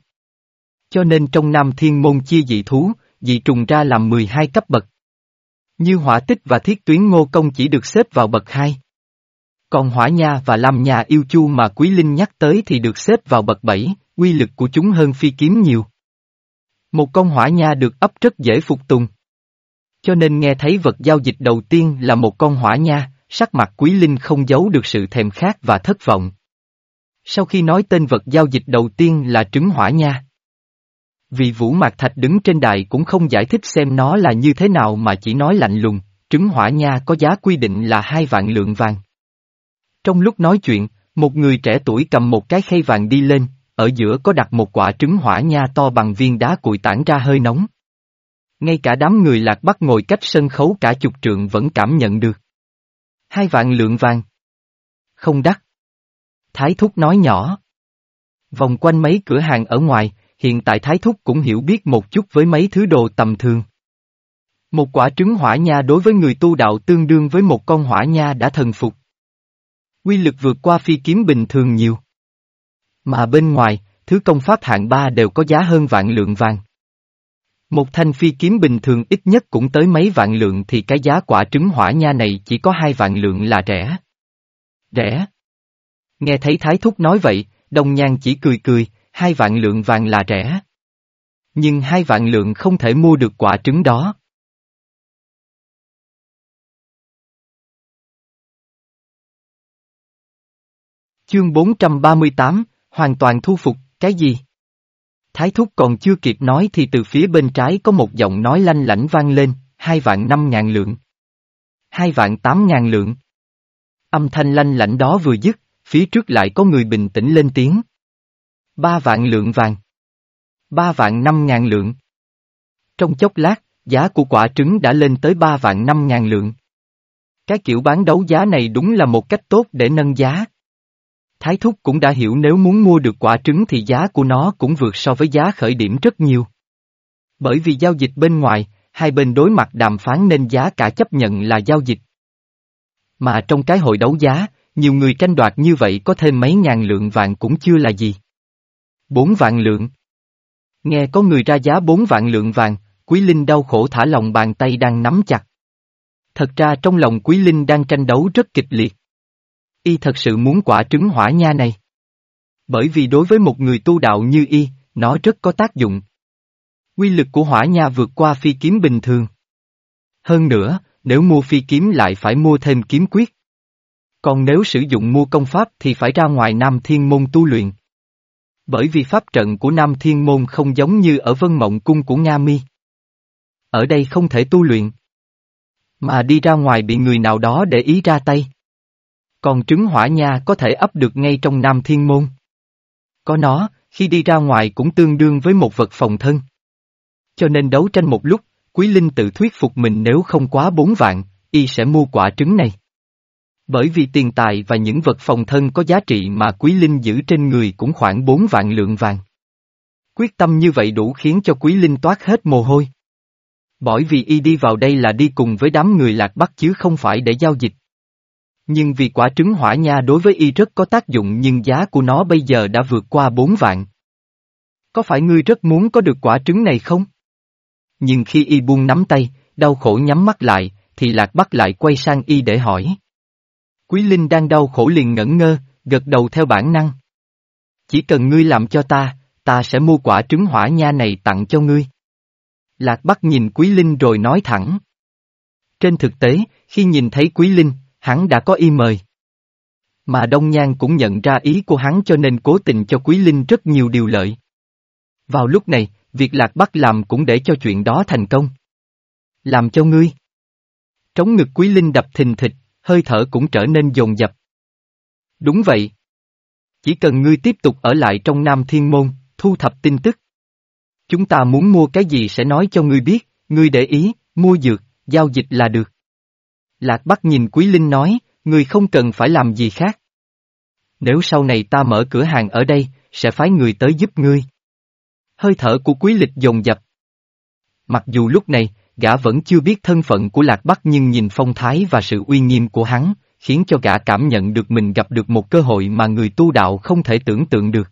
Speaker 1: Cho nên trong Nam Thiên Môn chia dị thú, dị trùng ra làm 12 cấp bậc. Như hỏa tích và thiết tuyến ngô công chỉ được xếp vào bậc 2. Còn hỏa nha và lam nha yêu chu mà Quý Linh nhắc tới thì được xếp vào bậc bảy, quy lực của chúng hơn phi kiếm nhiều. Một con hỏa nha được ấp rất dễ phục tùng. Cho nên nghe thấy vật giao dịch đầu tiên là một con hỏa nha, sắc mặt Quý Linh không giấu được sự thèm khát và thất vọng. Sau khi nói tên vật giao dịch đầu tiên là trứng hỏa nha. Vị Vũ Mạc Thạch đứng trên đài cũng không giải thích xem nó là như thế nào mà chỉ nói lạnh lùng, trứng hỏa nha có giá quy định là hai vạn lượng vàng. Trong lúc nói chuyện, một người trẻ tuổi cầm một cái khay vàng đi lên, ở giữa có đặt một quả trứng hỏa nha to bằng viên đá cuội tản ra hơi nóng. Ngay cả đám người lạc bắc ngồi cách sân khấu cả chục trượng vẫn cảm nhận được. Hai vạn lượng vàng. Không đắt. Thái thúc nói nhỏ. Vòng quanh mấy cửa hàng ở ngoài, hiện tại Thái Thúc cũng hiểu biết một chút với mấy thứ đồ tầm thường. Một quả trứng hỏa nha đối với người tu đạo tương đương với một con hỏa nha đã thần phục. Quy lực vượt qua phi kiếm bình thường nhiều. Mà bên ngoài, thứ công pháp hạng ba đều có giá hơn vạn lượng vàng. Một thanh phi kiếm bình thường ít nhất cũng tới mấy vạn lượng thì cái giá quả trứng hỏa nha này chỉ có hai vạn lượng là rẻ. Rẻ. Nghe thấy Thái Thúc nói vậy, đồng nhan chỉ cười cười, hai vạn lượng vàng là rẻ. Nhưng hai vạn lượng không thể mua được quả trứng đó. Chương 438, hoàn toàn thu phục, cái gì? Thái thúc còn chưa kịp nói thì từ phía bên trái có một giọng nói lanh lảnh vang lên, hai vạn năm ngàn lượng. Hai vạn tám ngàn lượng. Âm thanh lanh lảnh đó vừa dứt, phía trước lại có người bình tĩnh lên tiếng. Ba vạn lượng vàng. Ba vạn năm ngàn lượng. Trong chốc lát, giá của quả trứng đã lên tới ba vạn năm ngàn lượng. Cái kiểu bán đấu giá này đúng là một cách tốt để nâng giá. Thái Thúc cũng đã hiểu nếu muốn mua được quả trứng thì giá của nó cũng vượt so với giá khởi điểm rất nhiều. Bởi vì giao dịch bên ngoài, hai bên đối mặt đàm phán nên giá cả chấp nhận là giao dịch. Mà trong cái hội đấu giá, nhiều người tranh đoạt như vậy có thêm mấy ngàn lượng vàng cũng chưa là gì. Bốn vạn lượng. Nghe có người ra giá bốn vạn lượng vàng, Quý Linh đau khổ thả lòng bàn tay đang nắm chặt. Thật ra trong lòng Quý Linh đang tranh đấu rất kịch liệt. Y thật sự muốn quả trứng hỏa nha này. Bởi vì đối với một người tu đạo như Y, nó rất có tác dụng. Quy lực của hỏa nha vượt qua phi kiếm bình thường. Hơn nữa, nếu mua phi kiếm lại phải mua thêm kiếm quyết. Còn nếu sử dụng mua công pháp thì phải ra ngoài Nam Thiên Môn tu luyện. Bởi vì pháp trận của Nam Thiên Môn không giống như ở Vân Mộng Cung của Nga Mi. Ở đây không thể tu luyện. Mà đi ra ngoài bị người nào đó để ý ra tay. Còn trứng hỏa nha có thể ấp được ngay trong Nam Thiên Môn. Có nó, khi đi ra ngoài cũng tương đương với một vật phòng thân. Cho nên đấu tranh một lúc, Quý Linh tự thuyết phục mình nếu không quá bốn vạn, y sẽ mua quả trứng này. Bởi vì tiền tài và những vật phòng thân có giá trị mà Quý Linh giữ trên người cũng khoảng bốn vạn lượng vàng. Quyết tâm như vậy đủ khiến cho Quý Linh toát hết mồ hôi. Bởi vì y đi vào đây là đi cùng với đám người lạc bắc chứ không phải để giao dịch. Nhưng vì quả trứng hỏa nha đối với y rất có tác dụng nhưng giá của nó bây giờ đã vượt qua 4 vạn. Có phải ngươi rất muốn có được quả trứng này không? Nhưng khi y buông nắm tay, đau khổ nhắm mắt lại, thì lạc bắc lại quay sang y để hỏi. Quý Linh đang đau khổ liền ngẩn ngơ, gật đầu theo bản năng. Chỉ cần ngươi làm cho ta, ta sẽ mua quả trứng hỏa nha này tặng cho ngươi. Lạc Bắc nhìn Quý Linh rồi nói thẳng. Trên thực tế, khi nhìn thấy Quý Linh, hắn đã có y mời. Mà Đông Nhan cũng nhận ra ý của hắn cho nên cố tình cho Quý Linh rất nhiều điều lợi. Vào lúc này, việc Lạc Bắc làm cũng để cho chuyện đó thành công. Làm cho ngươi. Trống ngực Quý Linh đập thình thịch, hơi thở cũng trở nên dồn dập. Đúng vậy. Chỉ cần ngươi tiếp tục ở lại trong Nam Thiên Môn, thu thập tin tức. Chúng ta muốn mua cái gì sẽ nói cho ngươi biết, ngươi để ý, mua dược, giao dịch là được. Lạc Bắc nhìn Quý Linh nói, người không cần phải làm gì khác. Nếu sau này ta mở cửa hàng ở đây, sẽ phái người tới giúp ngươi. Hơi thở của Quý Lịch dồn dập. Mặc dù lúc này, gã vẫn chưa biết thân phận của Lạc Bắc nhưng nhìn phong thái và sự uy nghiêm của hắn, khiến cho gã cảm nhận được mình gặp được một cơ hội mà người tu đạo không thể tưởng tượng được.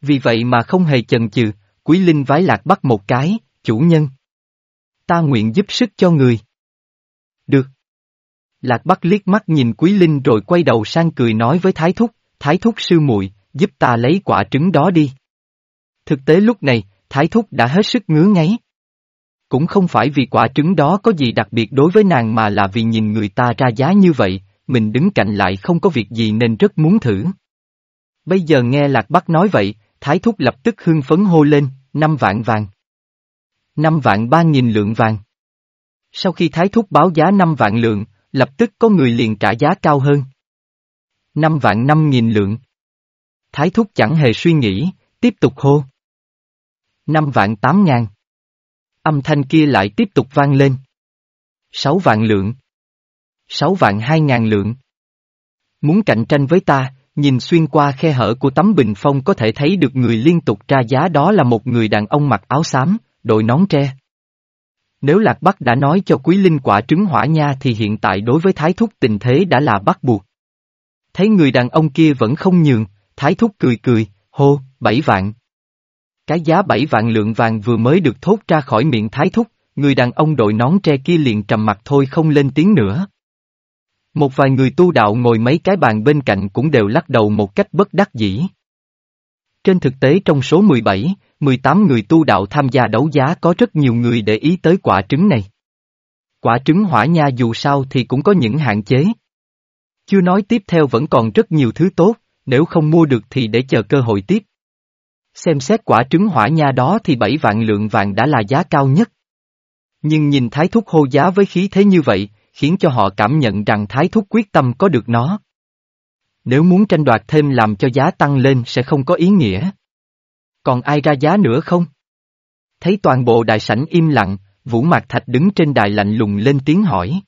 Speaker 1: Vì vậy mà không hề chần chừ, Quý Linh vái Lạc Bắc một cái, chủ nhân. Ta nguyện giúp sức cho người. Được. Lạc Bắc liếc mắt nhìn Quý Linh rồi quay đầu sang cười nói với Thái Thúc, Thái Thúc sư muội, giúp ta lấy quả trứng đó đi. Thực tế lúc này, Thái Thúc đã hết sức ngứa ngáy. Cũng không phải vì quả trứng đó có gì đặc biệt đối với nàng mà là vì nhìn người ta ra giá như vậy, mình đứng cạnh lại không có việc gì nên rất muốn thử. Bây giờ nghe Lạc Bắc nói vậy, Thái Thúc lập tức hưng phấn hô lên, năm vạn vàng. Năm vạn ba nghìn lượng vàng. Sau khi Thái Thúc báo giá năm vạn lượng, lập tức có người liền trả giá cao hơn. Năm vạn năm nghìn lượng. Thái thúc chẳng hề suy nghĩ, tiếp tục hô. Năm vạn tám ngàn. Âm thanh kia lại tiếp tục vang lên. Sáu vạn lượng. Sáu vạn hai ngàn lượng. Muốn cạnh tranh với ta, nhìn xuyên qua khe hở của tấm bình phong có thể thấy được người liên tục tra giá đó là một người đàn ông mặc áo xám, đội nón tre. Nếu Lạc Bắc đã nói cho Quý Linh quả trứng hỏa nha thì hiện tại đối với Thái Thúc tình thế đã là bắt buộc. Thấy người đàn ông kia vẫn không nhường, Thái Thúc cười cười, hô, bảy vạn. Cái giá bảy vạn lượng vàng vừa mới được thốt ra khỏi miệng Thái Thúc, người đàn ông đội nón tre kia liền trầm mặt thôi không lên tiếng nữa. Một vài người tu đạo ngồi mấy cái bàn bên cạnh cũng đều lắc đầu một cách bất đắc dĩ. Trên thực tế trong số 17, 18 người tu đạo tham gia đấu giá có rất nhiều người để ý tới quả trứng này. Quả trứng hỏa nha dù sao thì cũng có những hạn chế. Chưa nói tiếp theo vẫn còn rất nhiều thứ tốt, nếu không mua được thì để chờ cơ hội tiếp. Xem xét quả trứng hỏa nha đó thì 7 vạn lượng vàng đã là giá cao nhất. Nhưng nhìn thái thúc hô giá với khí thế như vậy, khiến cho họ cảm nhận rằng thái thúc quyết tâm có được nó. Nếu muốn tranh đoạt thêm làm cho giá tăng lên sẽ không có ý nghĩa. Còn ai ra giá nữa không? Thấy toàn bộ đại sảnh im lặng, Vũ Mạc Thạch đứng trên đài lạnh lùng lên tiếng hỏi.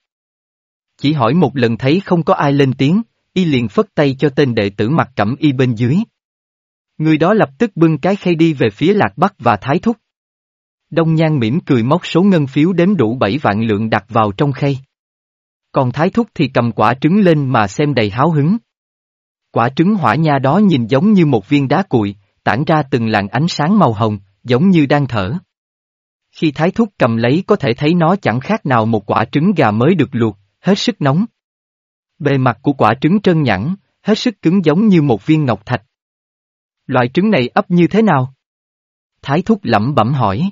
Speaker 1: Chỉ hỏi một lần thấy không có ai lên tiếng, y liền phất tay cho tên đệ tử mặt cẩm y bên dưới. Người đó lập tức bưng cái khay đi về phía Lạc Bắc và Thái Thúc. Đông Nhan mỉm cười móc số ngân phiếu đếm đủ 7 vạn lượng đặt vào trong khay. Còn Thái Thúc thì cầm quả trứng lên mà xem đầy háo hứng. Quả trứng hỏa nha đó nhìn giống như một viên đá cuội, tản ra từng làn ánh sáng màu hồng, giống như đang thở. Khi Thái Thúc cầm lấy có thể thấy nó chẳng khác nào một quả trứng gà mới được luộc, hết sức nóng. Bề mặt của quả trứng trơn nhẵn, hết sức cứng giống như một viên ngọc thạch. Loại trứng này ấp như thế nào? Thái Thúc lẩm bẩm hỏi.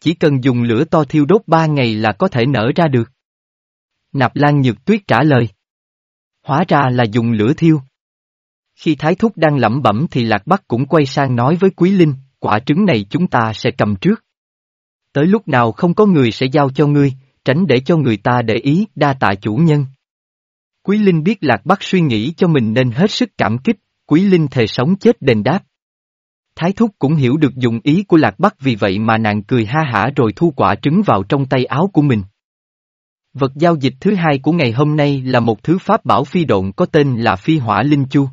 Speaker 1: Chỉ cần dùng lửa to thiêu đốt ba ngày là có thể nở ra được. Nạp Lan Nhược Tuyết trả lời. Hóa ra là dùng lửa thiêu. Khi Thái Thúc đang lẩm bẩm thì Lạc Bắc cũng quay sang nói với Quý Linh, quả trứng này chúng ta sẽ cầm trước. Tới lúc nào không có người sẽ giao cho ngươi, tránh để cho người ta để ý, đa tạ chủ nhân. Quý Linh biết Lạc Bắc suy nghĩ cho mình nên hết sức cảm kích, Quý Linh thề sống chết đền đáp. Thái Thúc cũng hiểu được dụng ý của Lạc Bắc vì vậy mà nàng cười ha hả rồi thu quả trứng vào trong tay áo của mình. Vật giao dịch thứ hai của ngày hôm nay là một thứ pháp bảo phi độn có tên là phi hỏa linh chu.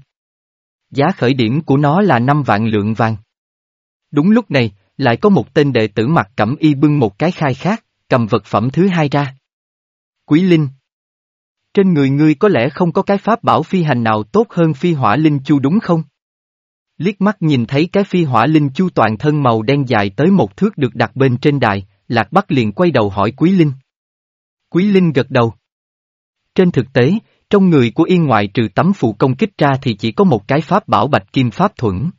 Speaker 1: Giá khởi điểm của nó là 5 vạn lượng vàng. Đúng lúc này, lại có một tên đệ tử mặc cẩm y bưng một cái khai khác, cầm vật phẩm thứ hai ra. Quý Linh Trên người ngươi có lẽ không có cái pháp bảo phi hành nào tốt hơn phi hỏa linh chu đúng không? Liếc mắt nhìn thấy cái phi hỏa linh chu toàn thân màu đen dài tới một thước được đặt bên trên đài, Lạc Bắc liền quay đầu hỏi Quý Linh. Quý Linh gật đầu. Trên thực tế, trong người của yên ngoại trừ tấm phụ công kích ra thì chỉ có một cái pháp bảo bạch kim pháp thuẫn.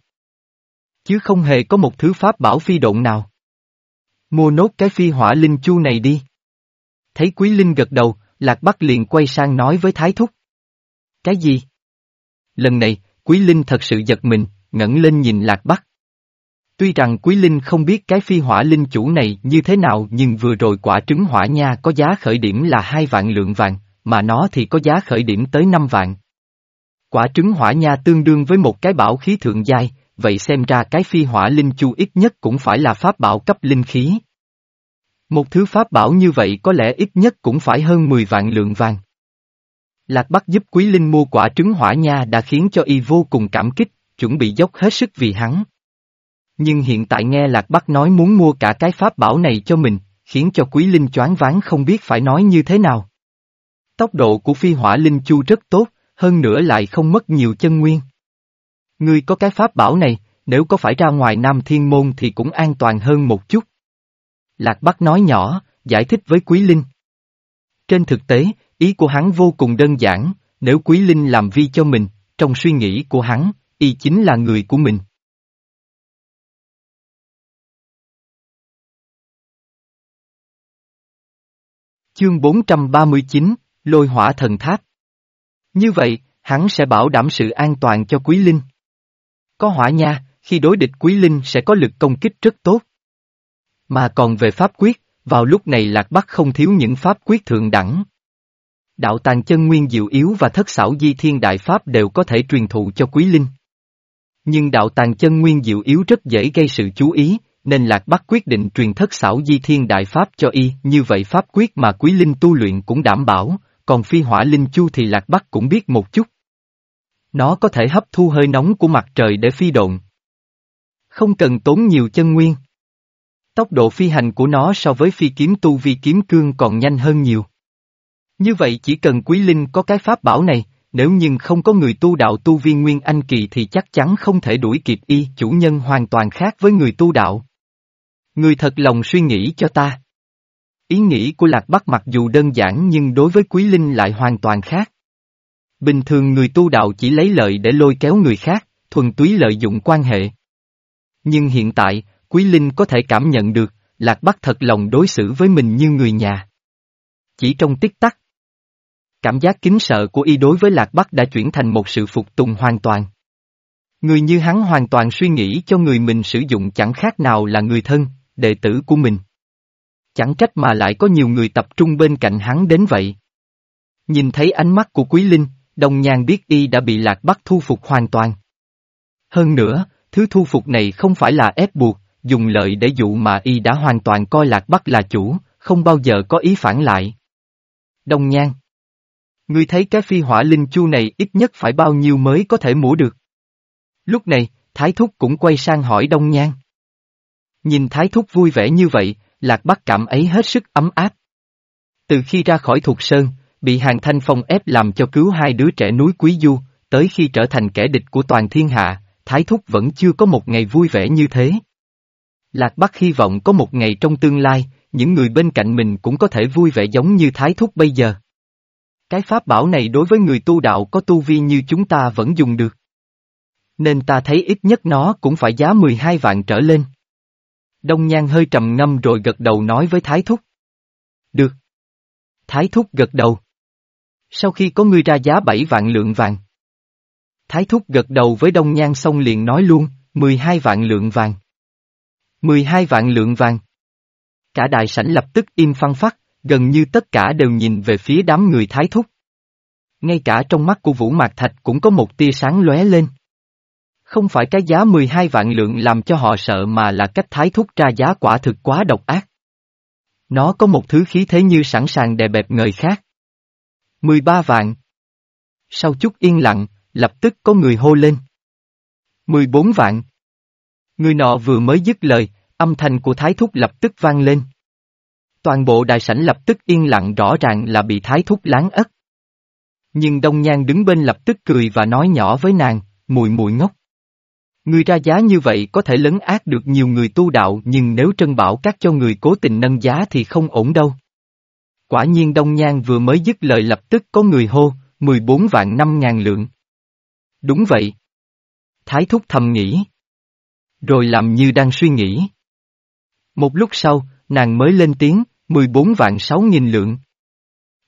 Speaker 1: Chứ không hề có một thứ pháp bảo phi độn nào. Mua nốt cái phi hỏa linh chu này đi. Thấy Quý Linh gật đầu, Lạc Bắc liền quay sang nói với Thái Thúc. Cái gì? Lần này, Quý Linh thật sự giật mình, ngẩng lên nhìn Lạc Bắc. Tuy rằng Quý Linh không biết cái phi hỏa linh chủ này như thế nào nhưng vừa rồi quả trứng hỏa nha có giá khởi điểm là hai vạn lượng vàng, mà nó thì có giá khởi điểm tới 5 vạn. Quả trứng hỏa nha tương đương với một cái bảo khí thượng giai, vậy xem ra cái phi hỏa linh chu ít nhất cũng phải là pháp bảo cấp linh khí. Một thứ pháp bảo như vậy có lẽ ít nhất cũng phải hơn 10 vạn lượng vàng. Lạc Bắc giúp Quý Linh mua quả trứng hỏa nha đã khiến cho y vô cùng cảm kích, chuẩn bị dốc hết sức vì hắn. Nhưng hiện tại nghe Lạc Bắc nói muốn mua cả cái pháp bảo này cho mình, khiến cho Quý Linh choáng váng không biết phải nói như thế nào. Tốc độ của phi hỏa linh chu rất tốt, hơn nữa lại không mất nhiều chân nguyên. Ngươi có cái pháp bảo này, nếu có phải ra ngoài Nam Thiên Môn thì cũng an toàn hơn một chút. Lạc Bắc nói nhỏ, giải thích với Quý Linh. Trên thực tế, ý của hắn vô cùng đơn giản, nếu Quý Linh làm vi cho mình, trong suy nghĩ của hắn, y chính là người của mình. Chương 439, Lôi hỏa thần tháp. Như vậy, hắn sẽ bảo đảm sự an toàn cho Quý Linh. Có hỏa nha, khi đối địch Quý Linh sẽ có lực công kích rất tốt. Mà còn về pháp quyết, vào lúc này Lạc Bắc không thiếu những pháp quyết thượng đẳng. Đạo tàng chân nguyên diệu yếu và thất xảo di thiên đại pháp đều có thể truyền thụ cho Quý Linh. Nhưng đạo tàng chân nguyên diệu yếu rất dễ gây sự chú ý, nên Lạc Bắc quyết định truyền thất xảo di thiên đại pháp cho y, như vậy pháp quyết mà Quý Linh tu luyện cũng đảm bảo, còn phi hỏa linh chu thì Lạc Bắc cũng biết một chút. Nó có thể hấp thu hơi nóng của mặt trời để phi độn. Không cần tốn nhiều chân nguyên. Tốc độ phi hành của nó so với phi kiếm tu vi kiếm cương còn nhanh hơn nhiều. Như vậy chỉ cần Quý Linh có cái pháp bảo này, nếu nhưng không có người tu đạo tu viên Nguyên Anh Kỳ thì chắc chắn không thể đuổi kịp y, chủ nhân hoàn toàn khác với người tu đạo. Người thật lòng suy nghĩ cho ta. Ý nghĩ của Lạc Bắc mặc dù đơn giản nhưng đối với Quý Linh lại hoàn toàn khác. Bình thường người tu đạo chỉ lấy lợi để lôi kéo người khác, thuần túy lợi dụng quan hệ. Nhưng hiện tại, Quý Linh có thể cảm nhận được, Lạc Bắc thật lòng đối xử với mình như người nhà. Chỉ trong tích tắc. Cảm giác kính sợ của y đối với Lạc Bắc đã chuyển thành một sự phục tùng hoàn toàn. Người như hắn hoàn toàn suy nghĩ cho người mình sử dụng chẳng khác nào là người thân, đệ tử của mình. Chẳng trách mà lại có nhiều người tập trung bên cạnh hắn đến vậy. Nhìn thấy ánh mắt của Quý Linh, Đồng Nhan biết y đã bị Lạc bắt thu phục hoàn toàn. Hơn nữa, thứ thu phục này không phải là ép buộc, dùng lợi để dụ mà y đã hoàn toàn coi Lạc Bắc là chủ, không bao giờ có ý phản lại. Đồng Nhan Ngươi thấy cái phi hỏa linh chu này ít nhất phải bao nhiêu mới có thể mổ được. Lúc này, Thái Thúc cũng quay sang hỏi Đông Nhan. Nhìn Thái Thúc vui vẻ như vậy, Lạc Bắc cảm ấy hết sức ấm áp. Từ khi ra khỏi thuộc sơn, bị hàng thanh phong ép làm cho cứu hai đứa trẻ núi Quý Du, tới khi trở thành kẻ địch của toàn thiên hạ, Thái Thúc vẫn chưa có một ngày vui vẻ như thế. Lạc Bắc hy vọng có một ngày trong tương lai, những người bên cạnh mình cũng có thể vui vẻ giống như Thái Thúc bây giờ. Cái pháp bảo này đối với người tu đạo có tu vi như chúng ta vẫn dùng được. Nên ta thấy ít nhất nó cũng phải giá 12 vạn trở lên. Đông Nhan hơi trầm ngâm rồi gật đầu nói với Thái Thúc. Được. Thái Thúc gật đầu. Sau khi có ngươi ra giá 7 vạn lượng vàng. Thái Thúc gật đầu với Đông Nhan xong liền nói luôn, 12 vạn lượng vàng. 12 vạn lượng vàng. Cả đại sảnh lập tức im phăng phát, gần như tất cả đều nhìn về phía đám người Thái Thúc. Ngay cả trong mắt của Vũ Mạc Thạch cũng có một tia sáng lóe lên. Không phải cái giá 12 vạn lượng làm cho họ sợ mà là cách thái thúc ra giá quả thực quá độc ác. Nó có một thứ khí thế như sẵn sàng đè bẹp người khác. 13 vạn. Sau chút yên lặng, lập tức có người hô lên. 14 vạn. Người nọ vừa mới dứt lời, âm thanh của thái thúc lập tức vang lên. Toàn bộ đại sảnh lập tức yên lặng rõ ràng là bị thái thúc láng ất. Nhưng Đông Nhan đứng bên lập tức cười và nói nhỏ với nàng, mùi mùi ngốc. Người ra giá như vậy có thể lấn át được nhiều người tu đạo nhưng nếu trân bảo các cho người cố tình nâng giá thì không ổn đâu. Quả nhiên Đông Nhan vừa mới dứt lời lập tức có người hô, 14 vạn 5 ngàn lượng. Đúng vậy. Thái thúc thầm nghĩ. Rồi làm như đang suy nghĩ. Một lúc sau, nàng mới lên tiếng, 14 vạn 6 nghìn lượng.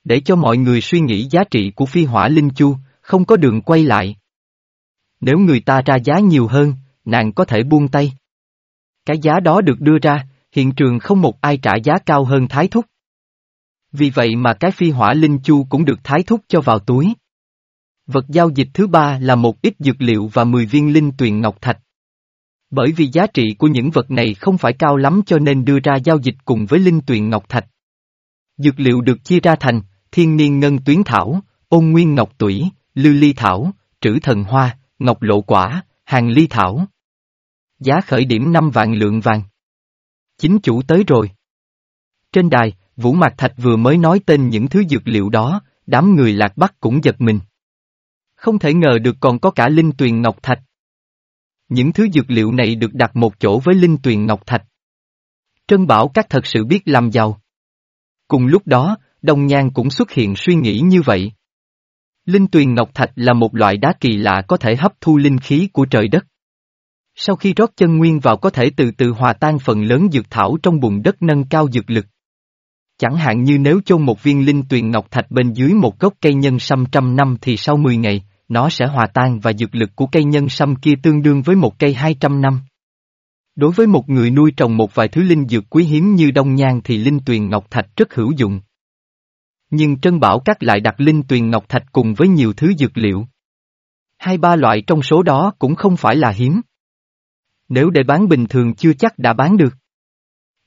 Speaker 1: Để cho mọi người suy nghĩ giá trị của phi hỏa linh chu, không có đường quay lại. Nếu người ta ra giá nhiều hơn, nàng có thể buông tay. Cái giá đó được đưa ra, hiện trường không một ai trả giá cao hơn thái thúc. Vì vậy mà cái phi hỏa linh chu cũng được thái thúc cho vào túi. Vật giao dịch thứ ba là một ít dược liệu và 10 viên linh tuyền ngọc thạch. Bởi vì giá trị của những vật này không phải cao lắm cho nên đưa ra giao dịch cùng với linh tuyền ngọc thạch. Dược liệu được chia ra thành, thiên niên ngân tuyến thảo, ôn nguyên ngọc tủy, lưu ly thảo, trữ thần hoa, ngọc lộ quả, hàng ly thảo. Giá khởi điểm 5 vạn lượng vàng. Chính chủ tới rồi. Trên đài, Vũ Mạc Thạch vừa mới nói tên những thứ dược liệu đó, đám người lạc bắc cũng giật mình. Không thể ngờ được còn có cả linh tuyền ngọc thạch. Những thứ dược liệu này được đặt một chỗ với linh tuyền ngọc thạch. Trân Bảo các thật sự biết làm giàu. Cùng lúc đó, Đông Nhan cũng xuất hiện suy nghĩ như vậy. Linh tuyền ngọc thạch là một loại đá kỳ lạ có thể hấp thu linh khí của trời đất. Sau khi rót chân nguyên vào có thể từ từ hòa tan phần lớn dược thảo trong bùn đất nâng cao dược lực. Chẳng hạn như nếu chôn một viên linh tuyền ngọc thạch bên dưới một gốc cây nhân sâm trăm năm thì sau 10 ngày, nó sẽ hòa tan và dược lực của cây nhân sâm kia tương đương với một cây 200 năm. Đối với một người nuôi trồng một vài thứ linh dược quý hiếm như đông nhang thì linh tuyền ngọc thạch rất hữu dụng. Nhưng Trân Bảo Các lại đặt linh tuyền ngọc thạch cùng với nhiều thứ dược liệu. Hai ba loại trong số đó cũng không phải là hiếm. Nếu để bán bình thường chưa chắc đã bán được.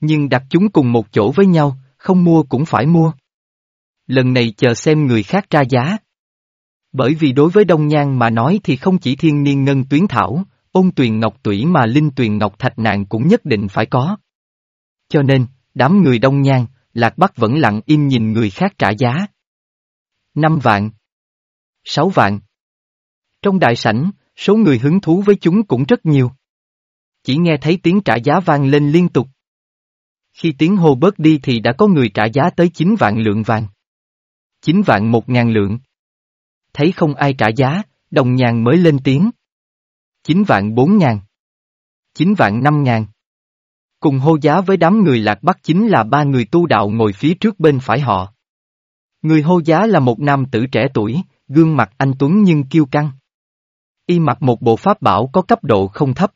Speaker 1: Nhưng đặt chúng cùng một chỗ với nhau, không mua cũng phải mua. Lần này chờ xem người khác ra giá. Bởi vì đối với Đông Nhan mà nói thì không chỉ thiên niên ngân tuyến thảo, ôn tuyền ngọc tủy mà linh tuyền ngọc thạch nạn cũng nhất định phải có. Cho nên, đám người Đông Nhan, Lạc Bắc vẫn lặng im nhìn người khác trả giá. Năm vạn. Sáu vạn. Trong đại sảnh, số người hứng thú với chúng cũng rất nhiều. Chỉ nghe thấy tiếng trả giá vang lên liên tục. Khi tiếng hô bớt đi thì đã có người trả giá tới 9 vạn lượng vàng. 9 vạn một ngàn lượng. Thấy không ai trả giá, đồng nhàn mới lên tiếng. 9 vạn 4 ngàn. 9 vạn 5 ngàn. Cùng hô giá với đám người lạc bắc chính là ba người tu đạo ngồi phía trước bên phải họ. Người hô giá là một nam tử trẻ tuổi, gương mặt anh Tuấn nhưng kiêu căng. Y mặc một bộ pháp bảo có cấp độ không thấp.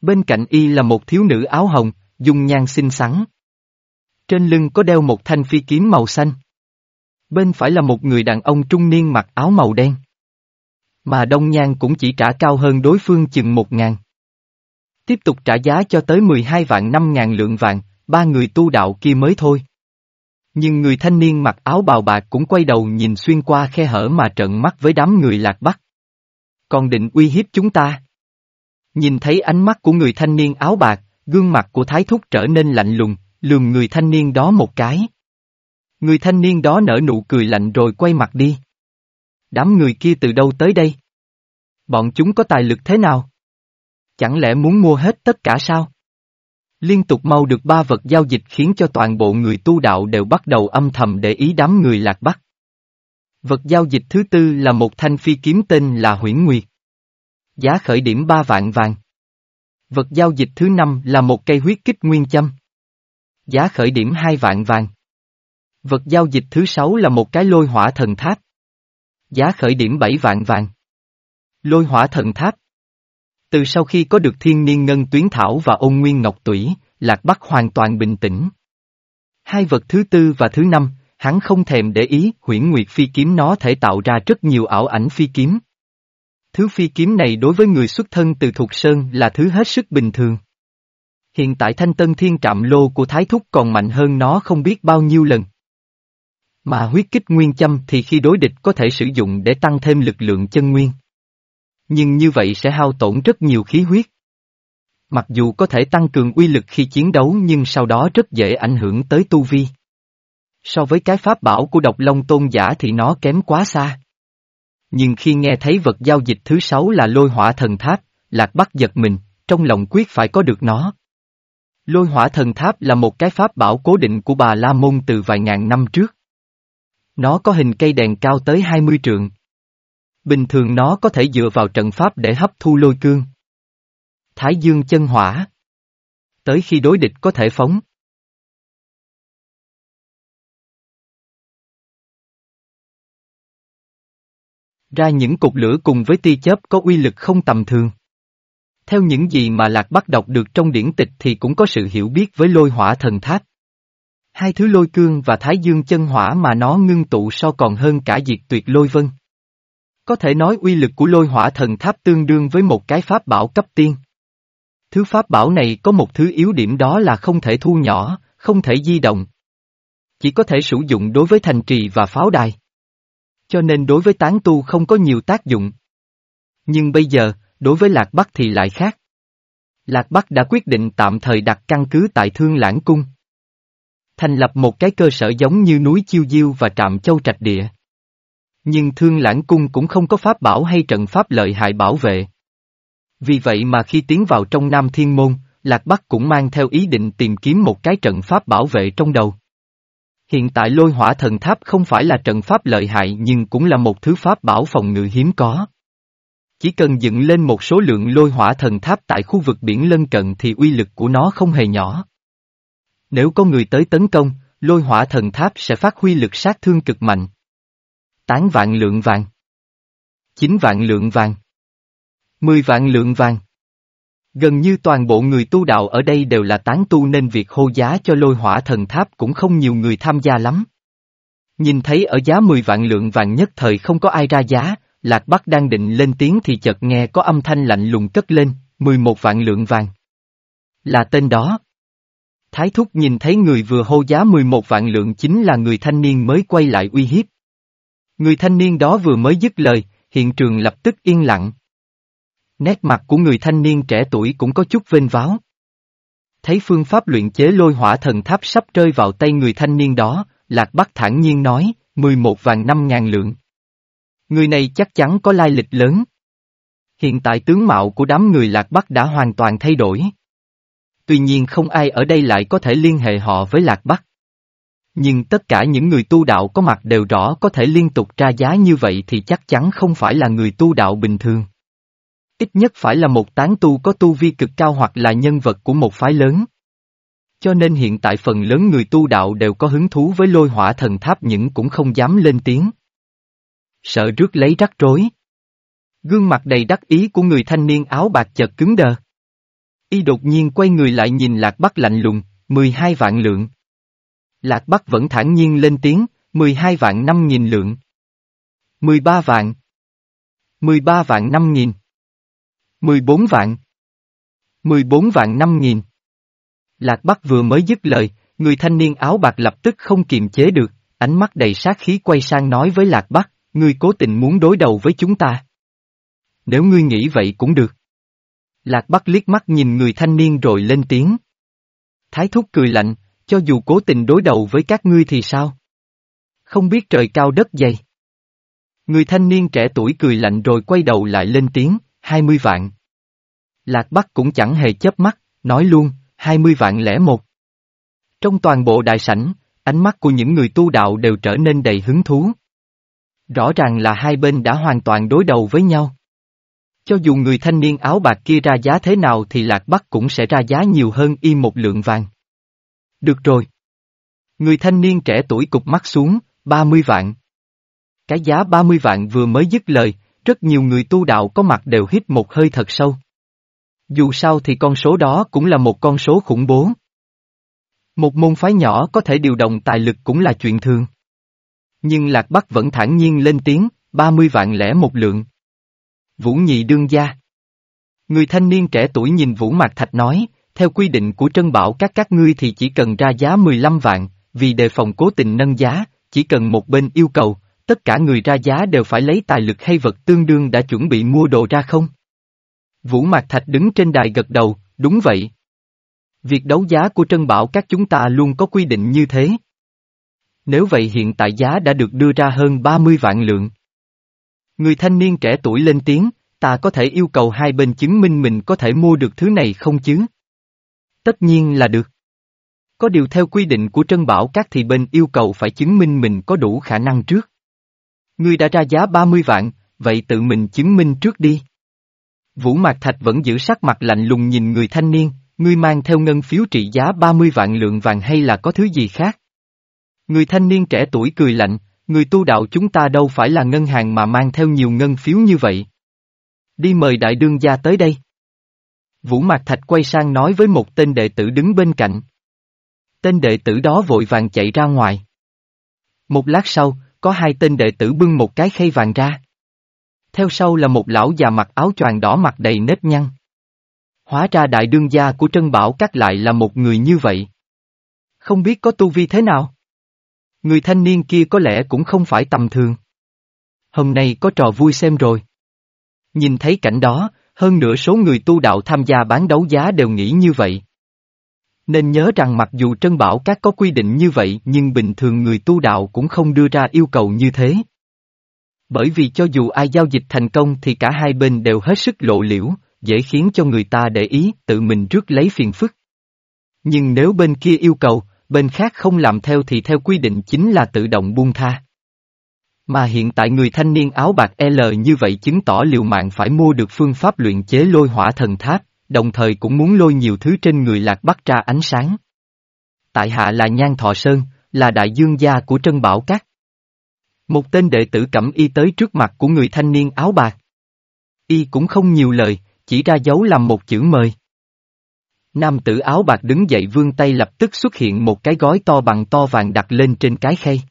Speaker 1: Bên cạnh y là một thiếu nữ áo hồng, dung nhan xinh xắn. Trên lưng có đeo một thanh phi kiếm màu xanh. Bên phải là một người đàn ông trung niên mặc áo màu đen. Mà Đông Nhan cũng chỉ trả cao hơn đối phương chừng một ngàn. Tiếp tục trả giá cho tới 12 vạn 5 ngàn lượng vàng, ba người tu đạo kia mới thôi. Nhưng người thanh niên mặc áo bào bạc cũng quay đầu nhìn xuyên qua khe hở mà trợn mắt với đám người lạc bắc. Còn định uy hiếp chúng ta. Nhìn thấy ánh mắt của người thanh niên áo bạc, gương mặt của thái thúc trở nên lạnh lùng, lườm người thanh niên đó một cái. Người thanh niên đó nở nụ cười lạnh rồi quay mặt đi. Đám người kia từ đâu tới đây? Bọn chúng có tài lực thế nào? Chẳng lẽ muốn mua hết tất cả sao? Liên tục mau được ba vật giao dịch khiến cho toàn bộ người tu đạo đều bắt đầu âm thầm để ý đám người lạc bắc. Vật giao dịch thứ tư là một thanh phi kiếm tên là Huyễn Nguyệt. Giá khởi điểm ba vạn vàng. Vật giao dịch thứ năm là một cây huyết kích nguyên châm. Giá khởi điểm hai vạn vàng. Vật giao dịch thứ sáu là một cái lôi hỏa thần tháp. Giá khởi điểm bảy vạn vàng. Lôi hỏa thần tháp. Từ sau khi có được thiên niên ngân tuyến thảo và ôn nguyên ngọc tủy, Lạc Bắc hoàn toàn bình tĩnh. Hai vật thứ tư và thứ năm, hắn không thèm để ý huyễn nguyệt phi kiếm nó thể tạo ra rất nhiều ảo ảnh phi kiếm. Thứ phi kiếm này đối với người xuất thân từ Thục Sơn là thứ hết sức bình thường. Hiện tại thanh tân thiên trạm lô của Thái Thúc còn mạnh hơn nó không biết bao nhiêu lần. Mà huyết kích nguyên châm thì khi đối địch có thể sử dụng để tăng thêm lực lượng chân nguyên. Nhưng như vậy sẽ hao tổn rất nhiều khí huyết. Mặc dù có thể tăng cường uy lực khi chiến đấu nhưng sau đó rất dễ ảnh hưởng tới tu vi. So với cái pháp bảo của độc long tôn giả thì nó kém quá xa. Nhưng khi nghe thấy vật giao dịch thứ sáu là lôi hỏa thần tháp, Lạc Bắc giật mình, trong lòng quyết phải có được nó. Lôi hỏa thần tháp là một cái pháp bảo cố định của bà La Môn từ vài ngàn năm trước. Nó có hình cây đèn cao tới 20 trượng. Bình thường nó có thể dựa vào trận pháp để hấp thu lôi cương. Thái dương chân hỏa. Tới khi đối địch có thể phóng. Ra những cục lửa cùng với tia chớp có uy lực không tầm thường. Theo những gì mà Lạc Bắc đọc được trong điển tịch thì cũng có sự hiểu biết với lôi hỏa thần tháp. Hai thứ lôi cương và thái dương chân hỏa mà nó ngưng tụ so còn hơn cả diệt tuyệt lôi vân. Có thể nói uy lực của lôi hỏa thần tháp tương đương với một cái pháp bảo cấp tiên. Thứ pháp bảo này có một thứ yếu điểm đó là không thể thu nhỏ, không thể di động. Chỉ có thể sử dụng đối với thành trì và pháo đài. Cho nên đối với tán tu không có nhiều tác dụng. Nhưng bây giờ, đối với Lạc Bắc thì lại khác. Lạc Bắc đã quyết định tạm thời đặt căn cứ tại Thương Lãng Cung. Thành lập một cái cơ sở giống như núi Chiêu Diêu và trạm Châu Trạch Địa. Nhưng Thương Lãng Cung cũng không có pháp bảo hay trận pháp lợi hại bảo vệ. Vì vậy mà khi tiến vào trong Nam Thiên Môn, Lạc Bắc cũng mang theo ý định tìm kiếm một cái trận pháp bảo vệ trong đầu. Hiện tại lôi hỏa thần tháp không phải là trận pháp lợi hại nhưng cũng là một thứ pháp bảo phòng ngự hiếm có. Chỉ cần dựng lên một số lượng lôi hỏa thần tháp tại khu vực biển lân cận thì uy lực của nó không hề nhỏ. Nếu có người tới tấn công, lôi hỏa thần tháp sẽ phát huy lực sát thương cực mạnh. Tán vạn lượng vàng. Chín vạn lượng vàng. Mười vạn lượng vàng. Gần như toàn bộ người tu đạo ở đây đều là tán tu nên việc hô giá cho lôi hỏa thần tháp cũng không nhiều người tham gia lắm. Nhìn thấy ở giá 10 vạn lượng vàng nhất thời không có ai ra giá, Lạc Bắc đang định lên tiếng thì chợt nghe có âm thanh lạnh lùng cất lên, 11 vạn lượng vàng. Là tên đó. Thái Thúc nhìn thấy người vừa hô giá 11 vạn lượng chính là người thanh niên mới quay lại uy hiếp. Người thanh niên đó vừa mới dứt lời, hiện trường lập tức yên lặng. Nét mặt của người thanh niên trẻ tuổi cũng có chút vênh váo. Thấy phương pháp luyện chế lôi hỏa thần tháp sắp rơi vào tay người thanh niên đó, Lạc Bắc thản nhiên nói, 11 vàng 5 ngàn lượng. Người này chắc chắn có lai lịch lớn. Hiện tại tướng mạo của đám người Lạc Bắc đã hoàn toàn thay đổi. Tuy nhiên không ai ở đây lại có thể liên hệ họ với Lạc Bắc. Nhưng tất cả những người tu đạo có mặt đều rõ có thể liên tục tra giá như vậy thì chắc chắn không phải là người tu đạo bình thường. Ít nhất phải là một tán tu có tu vi cực cao hoặc là nhân vật của một phái lớn. Cho nên hiện tại phần lớn người tu đạo đều có hứng thú với lôi hỏa thần tháp những cũng không dám lên tiếng. Sợ rước lấy rắc rối. Gương mặt đầy đắc ý của người thanh niên áo bạc chợt cứng đờ. Y đột nhiên quay người lại nhìn Lạc Bắc lạnh lùng, 12 vạn lượng. Lạc Bắc vẫn thản nhiên lên tiếng, 12 vạn 5 nghìn lượng. 13 vạn. 13 vạn 5 nghìn. 14 vạn. 14 vạn 5 nghìn. Lạc Bắc vừa mới dứt lời, người thanh niên áo bạc lập tức không kiềm chế được, ánh mắt đầy sát khí quay sang nói với Lạc Bắc, ngươi cố tình muốn đối đầu với chúng ta. Nếu ngươi nghĩ vậy cũng được. Lạc Bắc liếc mắt nhìn người thanh niên rồi lên tiếng. Thái thúc cười lạnh, cho dù cố tình đối đầu với các ngươi thì sao? Không biết trời cao đất dày. Người thanh niên trẻ tuổi cười lạnh rồi quay đầu lại lên tiếng, 20 vạn. Lạc Bắc cũng chẳng hề chớp mắt, nói luôn, 20 vạn lẻ một. Trong toàn bộ đại sảnh, ánh mắt của những người tu đạo đều trở nên đầy hứng thú. Rõ ràng là hai bên đã hoàn toàn đối đầu với nhau. Cho dù người thanh niên áo bạc kia ra giá thế nào thì Lạc Bắc cũng sẽ ra giá nhiều hơn y một lượng vàng. Được rồi. Người thanh niên trẻ tuổi cục mắt xuống, 30 vạn. Cái giá 30 vạn vừa mới dứt lời, rất nhiều người tu đạo có mặt đều hít một hơi thật sâu. Dù sao thì con số đó cũng là một con số khủng bố. Một môn phái nhỏ có thể điều động tài lực cũng là chuyện thường. Nhưng Lạc Bắc vẫn thản nhiên lên tiếng, 30 vạn lẻ một lượng. Vũ nhị đương gia. Người thanh niên trẻ tuổi nhìn Vũ Mạc Thạch nói, theo quy định của Trân Bảo các các ngươi thì chỉ cần ra giá 15 vạn, vì đề phòng cố tình nâng giá, chỉ cần một bên yêu cầu, tất cả người ra giá đều phải lấy tài lực hay vật tương đương đã chuẩn bị mua đồ ra không? Vũ Mạc Thạch đứng trên đài gật đầu, đúng vậy. Việc đấu giá của Trân Bảo các chúng ta luôn có quy định như thế. Nếu vậy hiện tại giá đã được đưa ra hơn 30 vạn lượng. Người thanh niên trẻ tuổi lên tiếng, ta có thể yêu cầu hai bên chứng minh mình có thể mua được thứ này không chứ? Tất nhiên là được. Có điều theo quy định của Trân Bảo Các thì bên yêu cầu phải chứng minh mình có đủ khả năng trước. Ngươi đã ra giá 30 vạn, vậy tự mình chứng minh trước đi. Vũ Mạc Thạch vẫn giữ sắc mặt lạnh lùng nhìn người thanh niên, ngươi mang theo ngân phiếu trị giá 30 vạn lượng vàng hay là có thứ gì khác? Người thanh niên trẻ tuổi cười lạnh, người tu đạo chúng ta đâu phải là ngân hàng mà mang theo nhiều ngân phiếu như vậy. Đi mời đại đương gia tới đây. Vũ Mạc Thạch quay sang nói với một tên đệ tử đứng bên cạnh. Tên đệ tử đó vội vàng chạy ra ngoài. Một lát sau, có hai tên đệ tử bưng một cái khay vàng ra. Theo sau là một lão già mặc áo choàng đỏ mặt đầy nếp nhăn. Hóa ra đại đương gia của Trân Bảo Các lại là một người như vậy. Không biết có tu vi thế nào? Người thanh niên kia có lẽ cũng không phải tầm thường. Hôm nay có trò vui xem rồi. Nhìn thấy cảnh đó, hơn nửa số người tu đạo tham gia bán đấu giá đều nghĩ như vậy. Nên nhớ rằng mặc dù Trân Bảo Các có quy định như vậy nhưng bình thường người tu đạo cũng không đưa ra yêu cầu như thế. Bởi vì cho dù ai giao dịch thành công thì cả hai bên đều hết sức lộ liễu, dễ khiến cho người ta để ý tự mình rước lấy phiền phức. Nhưng nếu bên kia yêu cầu, bên khác không làm theo thì theo quy định chính là tự động buông tha. Mà hiện tại người thanh niên áo bạc L như vậy chứng tỏ liều mạng phải mua được phương pháp luyện chế lôi hỏa thần tháp, đồng thời cũng muốn lôi nhiều thứ trên người lạc bắt ra ánh sáng. Tại hạ là Nhan Thọ Sơn, là đại dương gia của Trân Bảo cát, Một tên đệ tử cẩm y tới trước mặt của người thanh niên áo bạc. Y cũng không nhiều lời, chỉ ra dấu làm một chữ mời. Nam tử áo bạc đứng dậy vươn tay lập tức xuất hiện một cái gói to bằng to vàng đặt lên trên cái khay.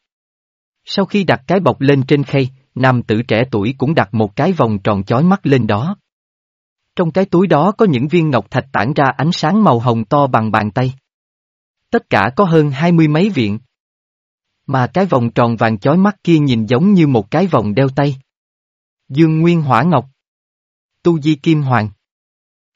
Speaker 1: Sau khi đặt cái bọc lên trên khay, nam tử trẻ tuổi cũng đặt một cái vòng tròn chói mắt lên đó. Trong cái túi đó có những viên ngọc thạch tản ra ánh sáng màu hồng to bằng bàn tay. Tất cả có hơn hai mươi mấy viện. Mà cái vòng tròn vàng chói mắt kia nhìn giống như một cái vòng đeo tay. Dương Nguyên Hỏa Ngọc. Tu Di Kim Hoàng.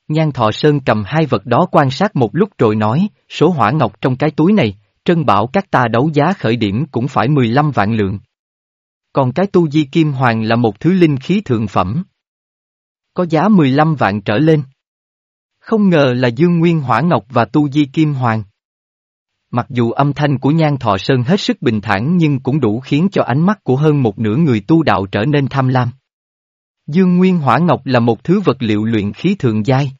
Speaker 1: Nhan Thọ Sơn cầm hai vật đó quan sát một lúc rồi nói, số hỏa ngọc trong cái túi này, Trân Bảo các ta đấu giá khởi điểm cũng phải 15 vạn lượng. Còn cái tu di kim hoàng là một thứ linh khí thượng phẩm. Có giá 15 vạn trở lên. Không ngờ là Dương Nguyên Hỏa Ngọc và tu di kim hoàng. Mặc dù âm thanh của Nhan Thọ Sơn hết sức bình thản nhưng cũng đủ khiến cho ánh mắt của hơn một nửa người tu đạo trở nên tham lam. Dương Nguyên Hỏa Ngọc là một thứ vật liệu luyện khí thượng giai.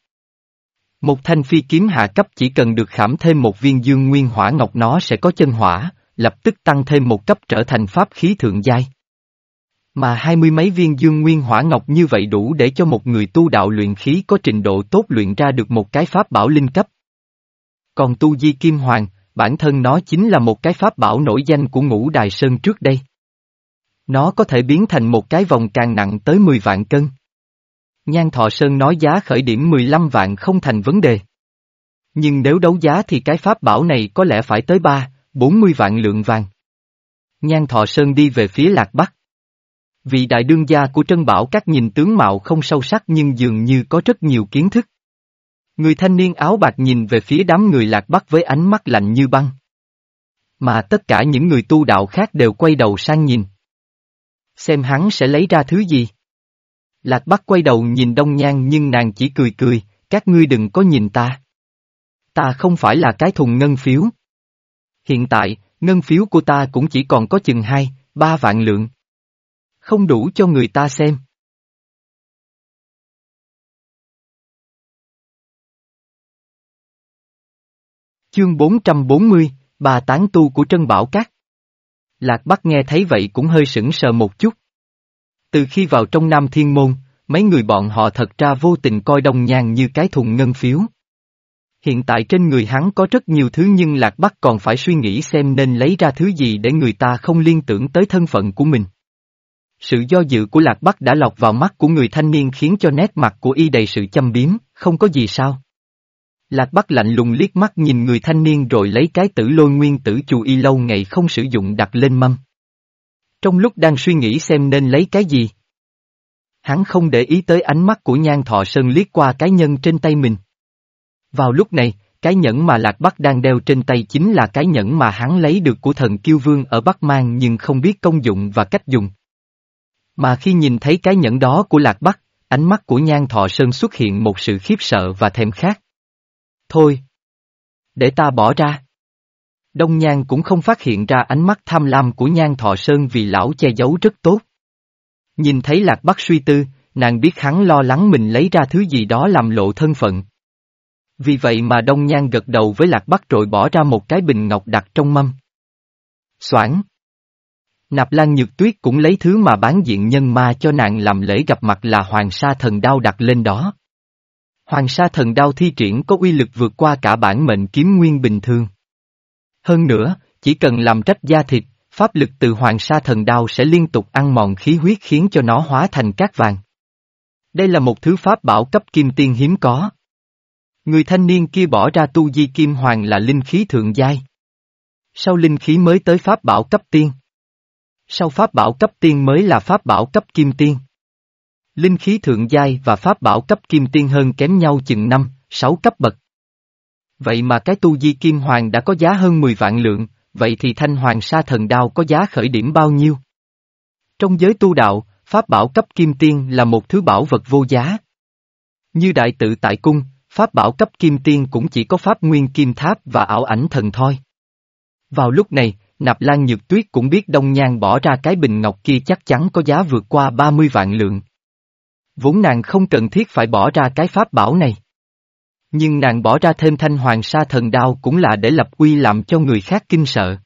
Speaker 1: Một thanh phi kiếm hạ cấp chỉ cần được khảm thêm một viên dương nguyên hỏa ngọc nó sẽ có chân hỏa, lập tức tăng thêm một cấp trở thành pháp khí thượng giai. Mà hai mươi mấy viên dương nguyên hỏa ngọc như vậy đủ để cho một người tu đạo luyện khí có trình độ tốt luyện ra được một cái pháp bảo linh cấp. Còn tu di kim hoàng, bản thân nó chính là một cái pháp bảo nổi danh của ngũ đài sơn trước đây. Nó có thể biến thành một cái vòng càng nặng tới 10 vạn cân. Nhan Thọ Sơn nói giá khởi điểm 15 vạn không thành vấn đề. Nhưng nếu đấu giá thì cái pháp bảo này có lẽ phải tới 3, 40 vạn lượng vàng. Nhan Thọ Sơn đi về phía Lạc Bắc. Vị đại đương gia của Trân Bảo các nhìn tướng mạo không sâu sắc nhưng dường như có rất nhiều kiến thức. Người thanh niên áo bạc nhìn về phía đám người Lạc Bắc với ánh mắt lạnh như băng. Mà tất cả những người tu đạo khác đều quay đầu sang nhìn. Xem hắn sẽ lấy ra thứ gì. Lạc Bắc quay đầu nhìn Đông Nhan nhưng nàng chỉ cười cười, các ngươi đừng có nhìn ta. Ta không phải là cái thùng ngân phiếu. Hiện tại, ngân phiếu của ta cũng chỉ còn có chừng hai, ba vạn lượng. Không đủ cho người ta xem. Chương 440, bà tán tu của Trân Bảo Cát. Lạc Bắc nghe thấy vậy cũng hơi sững sờ một chút. Từ khi vào trong Nam Thiên Môn, mấy người bọn họ thật ra vô tình coi Đông Nhan như cái thùng ngân phiếu. Hiện tại trên người hắn có rất nhiều thứ nhưng Lạc Bắc còn phải suy nghĩ xem nên lấy ra thứ gì để người ta không liên tưởng tới thân phận của mình. Sự do dự của Lạc Bắc đã lọt vào mắt của người thanh niên khiến cho nét mặt của y đầy sự châm biếm, không có gì sao. Lạc Bắc lạnh lùng liếc mắt nhìn người thanh niên rồi lấy cái tử lôi nguyên tử chù y lâu ngày không sử dụng đặt lên mâm. Trong lúc đang suy nghĩ xem nên lấy cái gì. Hắn không để ý tới ánh mắt của nhan thọ sơn liếc qua cái nhân trên tay mình. Vào lúc này, cái nhẫn mà Lạc Bắc đang đeo trên tay chính là cái nhẫn mà hắn lấy được của thần kiêu vương ở Bắc Mang nhưng không biết công dụng và cách dùng. Mà khi nhìn thấy cái nhẫn đó của Lạc Bắc, ánh mắt của nhan thọ sơn xuất hiện một sự khiếp sợ và thèm khát. Thôi! Để ta bỏ ra. Đông Nhan cũng không phát hiện ra ánh mắt tham lam của Nhan Thọ Sơn vì lão che giấu rất tốt. Nhìn thấy Lạc Bắc suy tư, nàng biết hắn lo lắng mình lấy ra thứ gì đó làm lộ thân phận. Vì vậy mà Đông Nhan gật đầu với Lạc Bắc rồi bỏ ra một cái bình ngọc đặt trong mâm. Soảng. Nạp Lan Nhược Tuyết cũng lấy thứ mà bán diện nhân ma cho nàng làm lễ gặp mặt là Hoàng Sa Thần Đao đặt lên đó. Hoàng Sa Thần Đao thi triển có uy lực vượt qua cả bản mệnh kiếm nguyên bình thường. Hơn nữa, chỉ cần làm trách da thịt, pháp lực từ Hoàng Sa Thần Đao sẽ liên tục ăn mòn khí huyết khiến cho nó hóa thành cát vàng. Đây là một thứ pháp bảo cấp kim tiên hiếm có. Người thanh niên kia bỏ ra tu di kim hoàng là linh khí thượng giai. Sau linh khí mới tới pháp bảo cấp tiên. Sau pháp bảo cấp tiên mới là pháp bảo cấp kim tiên. Linh khí thượng giai và pháp bảo cấp kim tiên hơn kém nhau chừng 5, 6 cấp bậc. Vậy mà cái tu di kim hoàng đã có giá hơn 10 vạn lượng, vậy thì thanh hoàng sa thần đao có giá khởi điểm bao nhiêu? Trong giới tu đạo, pháp bảo cấp kim tiên là một thứ bảo vật vô giá. Như đại tự tại cung, pháp bảo cấp kim tiên cũng chỉ có pháp nguyên kim tháp và ảo ảnh thần thôi. Vào lúc này, Nạp Lan Nhược Tuyết cũng biết Đông Nhan bỏ ra cái bình ngọc kia chắc chắn có giá vượt qua 30 vạn lượng. Vốn nàng không cần thiết phải bỏ ra cái pháp bảo này. Nhưng nàng bỏ ra thêm thanh hoàng sa thần đao cũng là để lập uy làm cho người khác kinh sợ.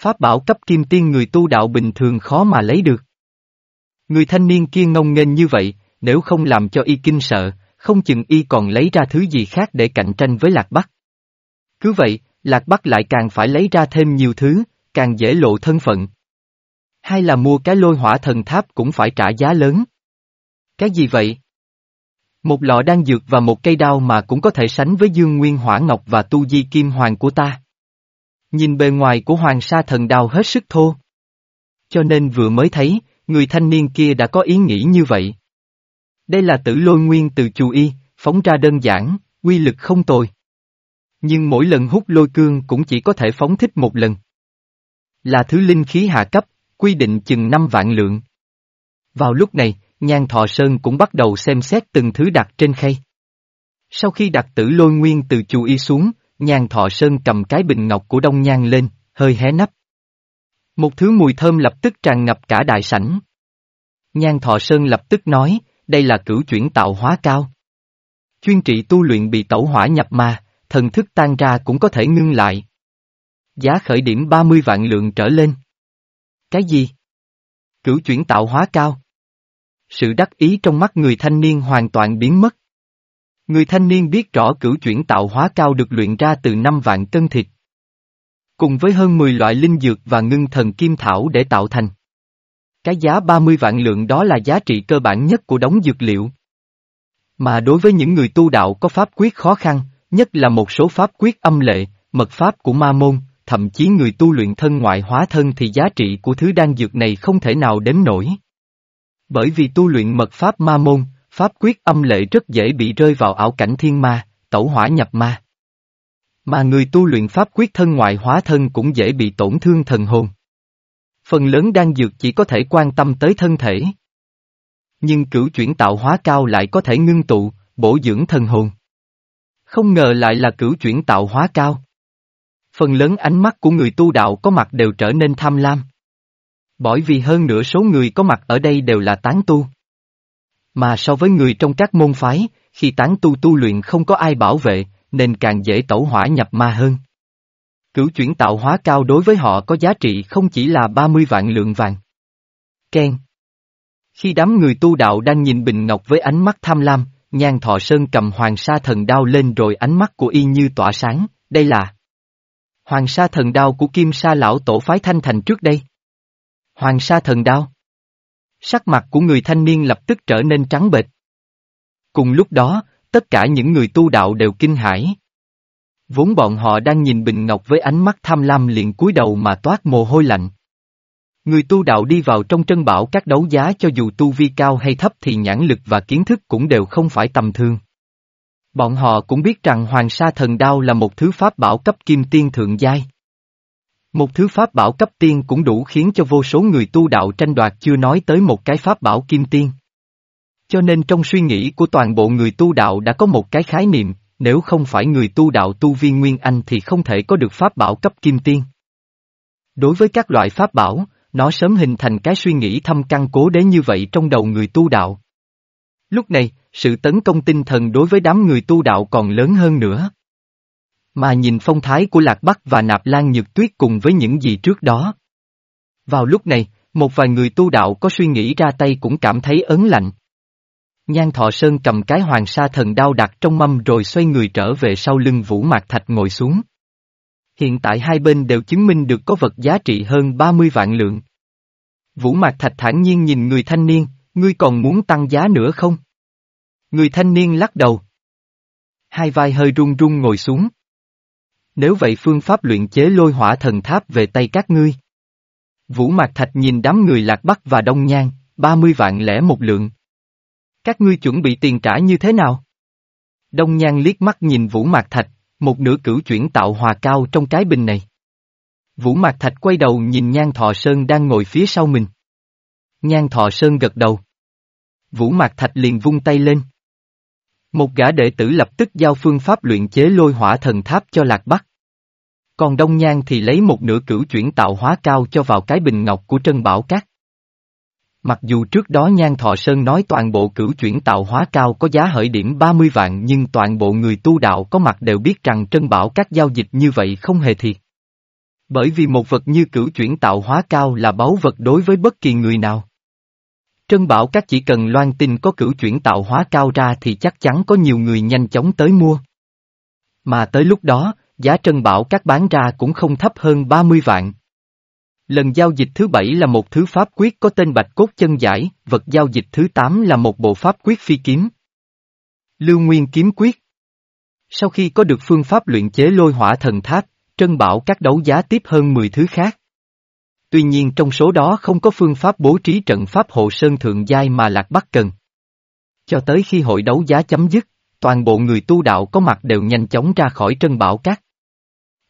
Speaker 1: Pháp bảo cấp kim tiên người tu đạo bình thường khó mà lấy được. Người thanh niên kia ngông nghênh như vậy, nếu không làm cho y kinh sợ, không chừng y còn lấy ra thứ gì khác để cạnh tranh với Lạc Bắc. Cứ vậy, Lạc Bắc lại càng phải lấy ra thêm nhiều thứ, càng dễ lộ thân phận. Hay là mua cái lôi hỏa thần tháp cũng phải trả giá lớn. Cái gì vậy? Một lọ đan dược và một cây đao mà cũng có thể sánh với dương nguyên hỏa ngọc và tu di kim hoàng của ta. Nhìn bề ngoài của hoàng sa thần đao hết sức thô. Cho nên vừa mới thấy, người thanh niên kia đã có ý nghĩ như vậy. Đây là tử lôi nguyên từ chù y, phóng ra đơn giản, quy lực không tồi. Nhưng mỗi lần hút lôi cương cũng chỉ có thể phóng thích một lần. Là thứ linh khí hạ cấp, quy định chừng 5 vạn lượng. Vào lúc này, Nhan Thọ Sơn cũng bắt đầu xem xét từng thứ đặt trên khay. Sau khi đặt tử lôi nguyên từ chù y xuống, Nhan Thọ Sơn cầm cái bình ngọc của Đông Nhan lên, hơi hé nắp. Một thứ mùi thơm lập tức tràn ngập cả đại sảnh. Nhan Thọ Sơn lập tức nói, đây là cửu chuyển tạo hóa cao. Chuyên trị tu luyện bị tẩu hỏa nhập ma, thần thức tan ra cũng có thể ngưng lại. Giá khởi điểm 30 vạn lượng trở lên. Cái gì? Cửu chuyển tạo hóa cao. Sự đắc ý trong mắt người thanh niên hoàn toàn biến mất. Người thanh niên biết rõ cửu chuyển tạo hóa cao được luyện ra từ năm vạn cân thịt. Cùng với hơn 10 loại linh dược và ngưng thần kim thảo để tạo thành. Cái giá 30 vạn lượng đó là giá trị cơ bản nhất của đống dược liệu. Mà đối với những người tu đạo có pháp quyết khó khăn, nhất là một số pháp quyết âm lệ, mật pháp của ma môn, thậm chí người tu luyện thân ngoại hóa thân thì giá trị của thứ đan dược này không thể nào đếm nổi. Bởi vì tu luyện mật pháp ma môn, pháp quyết âm lệ rất dễ bị rơi vào ảo cảnh thiên ma, tẩu hỏa nhập ma. Mà người tu luyện pháp quyết thân ngoại hóa thân cũng dễ bị tổn thương thần hồn. Phần lớn đan dược chỉ có thể quan tâm tới thân thể. Nhưng cửu chuyển tạo hóa cao lại có thể ngưng tụ, bổ dưỡng thần hồn. Không ngờ lại là cửu chuyển tạo hóa cao. Phần lớn ánh mắt của người tu đạo có mặt đều trở nên tham lam. Bởi vì hơn nửa số người có mặt ở đây đều là tán tu. Mà so với người trong các môn phái, khi tán tu tu luyện không có ai bảo vệ, nên càng dễ tẩu hỏa nhập ma hơn. Cửu chuyển tạo hóa cao đối với họ có giá trị không chỉ là 30 vạn lượng vàng. Ken Khi đám người tu đạo đang nhìn Bình Ngọc với ánh mắt tham lam, Nhan Thọ Sơn cầm hoàng sa thần đao lên rồi ánh mắt của y như tỏa sáng, đây là Hoàng sa thần đao của Kim Sa lão tổ phái thanh thành trước đây. Hoàng sa thần đao. Sắc mặt của người thanh niên lập tức trở nên trắng bệch. Cùng lúc đó, tất cả những người tu đạo đều kinh hãi. Vốn bọn họ đang nhìn Bình Ngọc với ánh mắt tham lam liền cúi đầu mà toát mồ hôi lạnh. Người tu đạo đi vào trong trân bảo các đấu giá cho dù tu vi cao hay thấp thì nhãn lực và kiến thức cũng đều không phải tầm thường. Bọn họ cũng biết rằng Hoàng Sa Thần Đao là một thứ pháp bảo cấp kim tiên thượng giai. Một thứ pháp bảo cấp tiên cũng đủ khiến cho vô số người tu đạo tranh đoạt chưa nói tới một cái pháp bảo kim tiên. Cho nên trong suy nghĩ của toàn bộ người tu đạo đã có một cái khái niệm, nếu không phải người tu đạo tu viên Nguyên Anh thì không thể có được pháp bảo cấp kim tiên. Đối với các loại pháp bảo, nó sớm hình thành cái suy nghĩ thâm căn cố đế như vậy trong đầu người tu đạo. Lúc này, sự tấn công tinh thần đối với đám người tu đạo còn lớn hơn nữa. Mà nhìn phong thái của Lạc Bắc và Nạp Lan Nhược Tuyết cùng với những gì trước đó. Vào lúc này, một vài người tu đạo có suy nghĩ ra tay cũng cảm thấy ớn lạnh. Nhan Thọ Sơn cầm cái hoàng sa thần đao đặt trong mâm rồi xoay người trở về sau lưng Vũ Mạc Thạch ngồi xuống. Hiện tại hai bên đều chứng minh được có vật giá trị hơn 30 vạn lượng. Vũ Mạc Thạch thản nhiên nhìn người thanh niên, ngươi còn muốn tăng giá nữa không? Người thanh niên lắc đầu. Hai vai hơi run run ngồi xuống. Nếu vậy phương pháp luyện chế lôi hỏa thần tháp về tay các ngươi. Vũ Mạc Thạch nhìn đám người lạc bắc và đông nhan, 30 vạn lẻ một lượng. Các ngươi chuẩn bị tiền trả như thế nào? Đông nhan liếc mắt nhìn Vũ Mạc Thạch, một nửa cửu chuyển tạo hòa cao trong cái bình này. Vũ Mạc Thạch quay đầu nhìn Nhan Thọ Sơn đang ngồi phía sau mình. Nhan Thọ Sơn gật đầu. Vũ Mạc Thạch liền vung tay lên. Một gã đệ tử lập tức giao phương pháp luyện chế lôi hỏa thần tháp cho Lạc Bắc. Còn Đông Nhan thì lấy một nửa cửu chuyển tạo hóa cao cho vào cái bình ngọc của Trân Bảo Cát. Mặc dù trước đó Nhan Thọ Sơn nói toàn bộ cửu chuyển tạo hóa cao có giá hởi điểm 30 vạn nhưng toàn bộ người tu đạo có mặt đều biết rằng Trân Bảo các giao dịch như vậy không hề thiệt. Bởi vì một vật như cửu chuyển tạo hóa cao là báu vật đối với bất kỳ người nào. Trân Bảo các chỉ cần loan tin có cửu chuyển tạo hóa cao ra thì chắc chắn có nhiều người nhanh chóng tới mua. Mà tới lúc đó, giá Trân Bảo các bán ra cũng không thấp hơn 30 vạn. Lần giao dịch thứ bảy là một thứ pháp quyết có tên bạch cốt chân giải, vật giao dịch thứ tám là một bộ pháp quyết phi kiếm. Lưu Nguyên kiếm quyết Sau khi có được phương pháp luyện chế lôi hỏa thần tháp, Trân Bảo các đấu giá tiếp hơn 10 thứ khác. Tuy nhiên trong số đó không có phương pháp bố trí trận pháp hộ sơn thượng giai mà Lạc Bắc cần. Cho tới khi hội đấu giá chấm dứt, toàn bộ người tu đạo có mặt đều nhanh chóng ra khỏi Trân Bảo cát.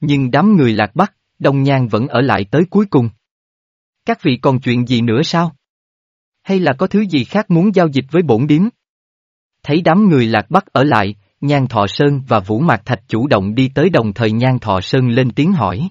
Speaker 1: Nhưng đám người Lạc Bắc, Đông Nhan vẫn ở lại tới cuối cùng. Các vị còn chuyện gì nữa sao? Hay là có thứ gì khác muốn giao dịch với bổn điếm? Thấy đám người Lạc Bắc ở lại, Nhan Thọ Sơn và Vũ Mạc Thạch chủ động đi tới đồng thời Nhan Thọ Sơn lên tiếng hỏi.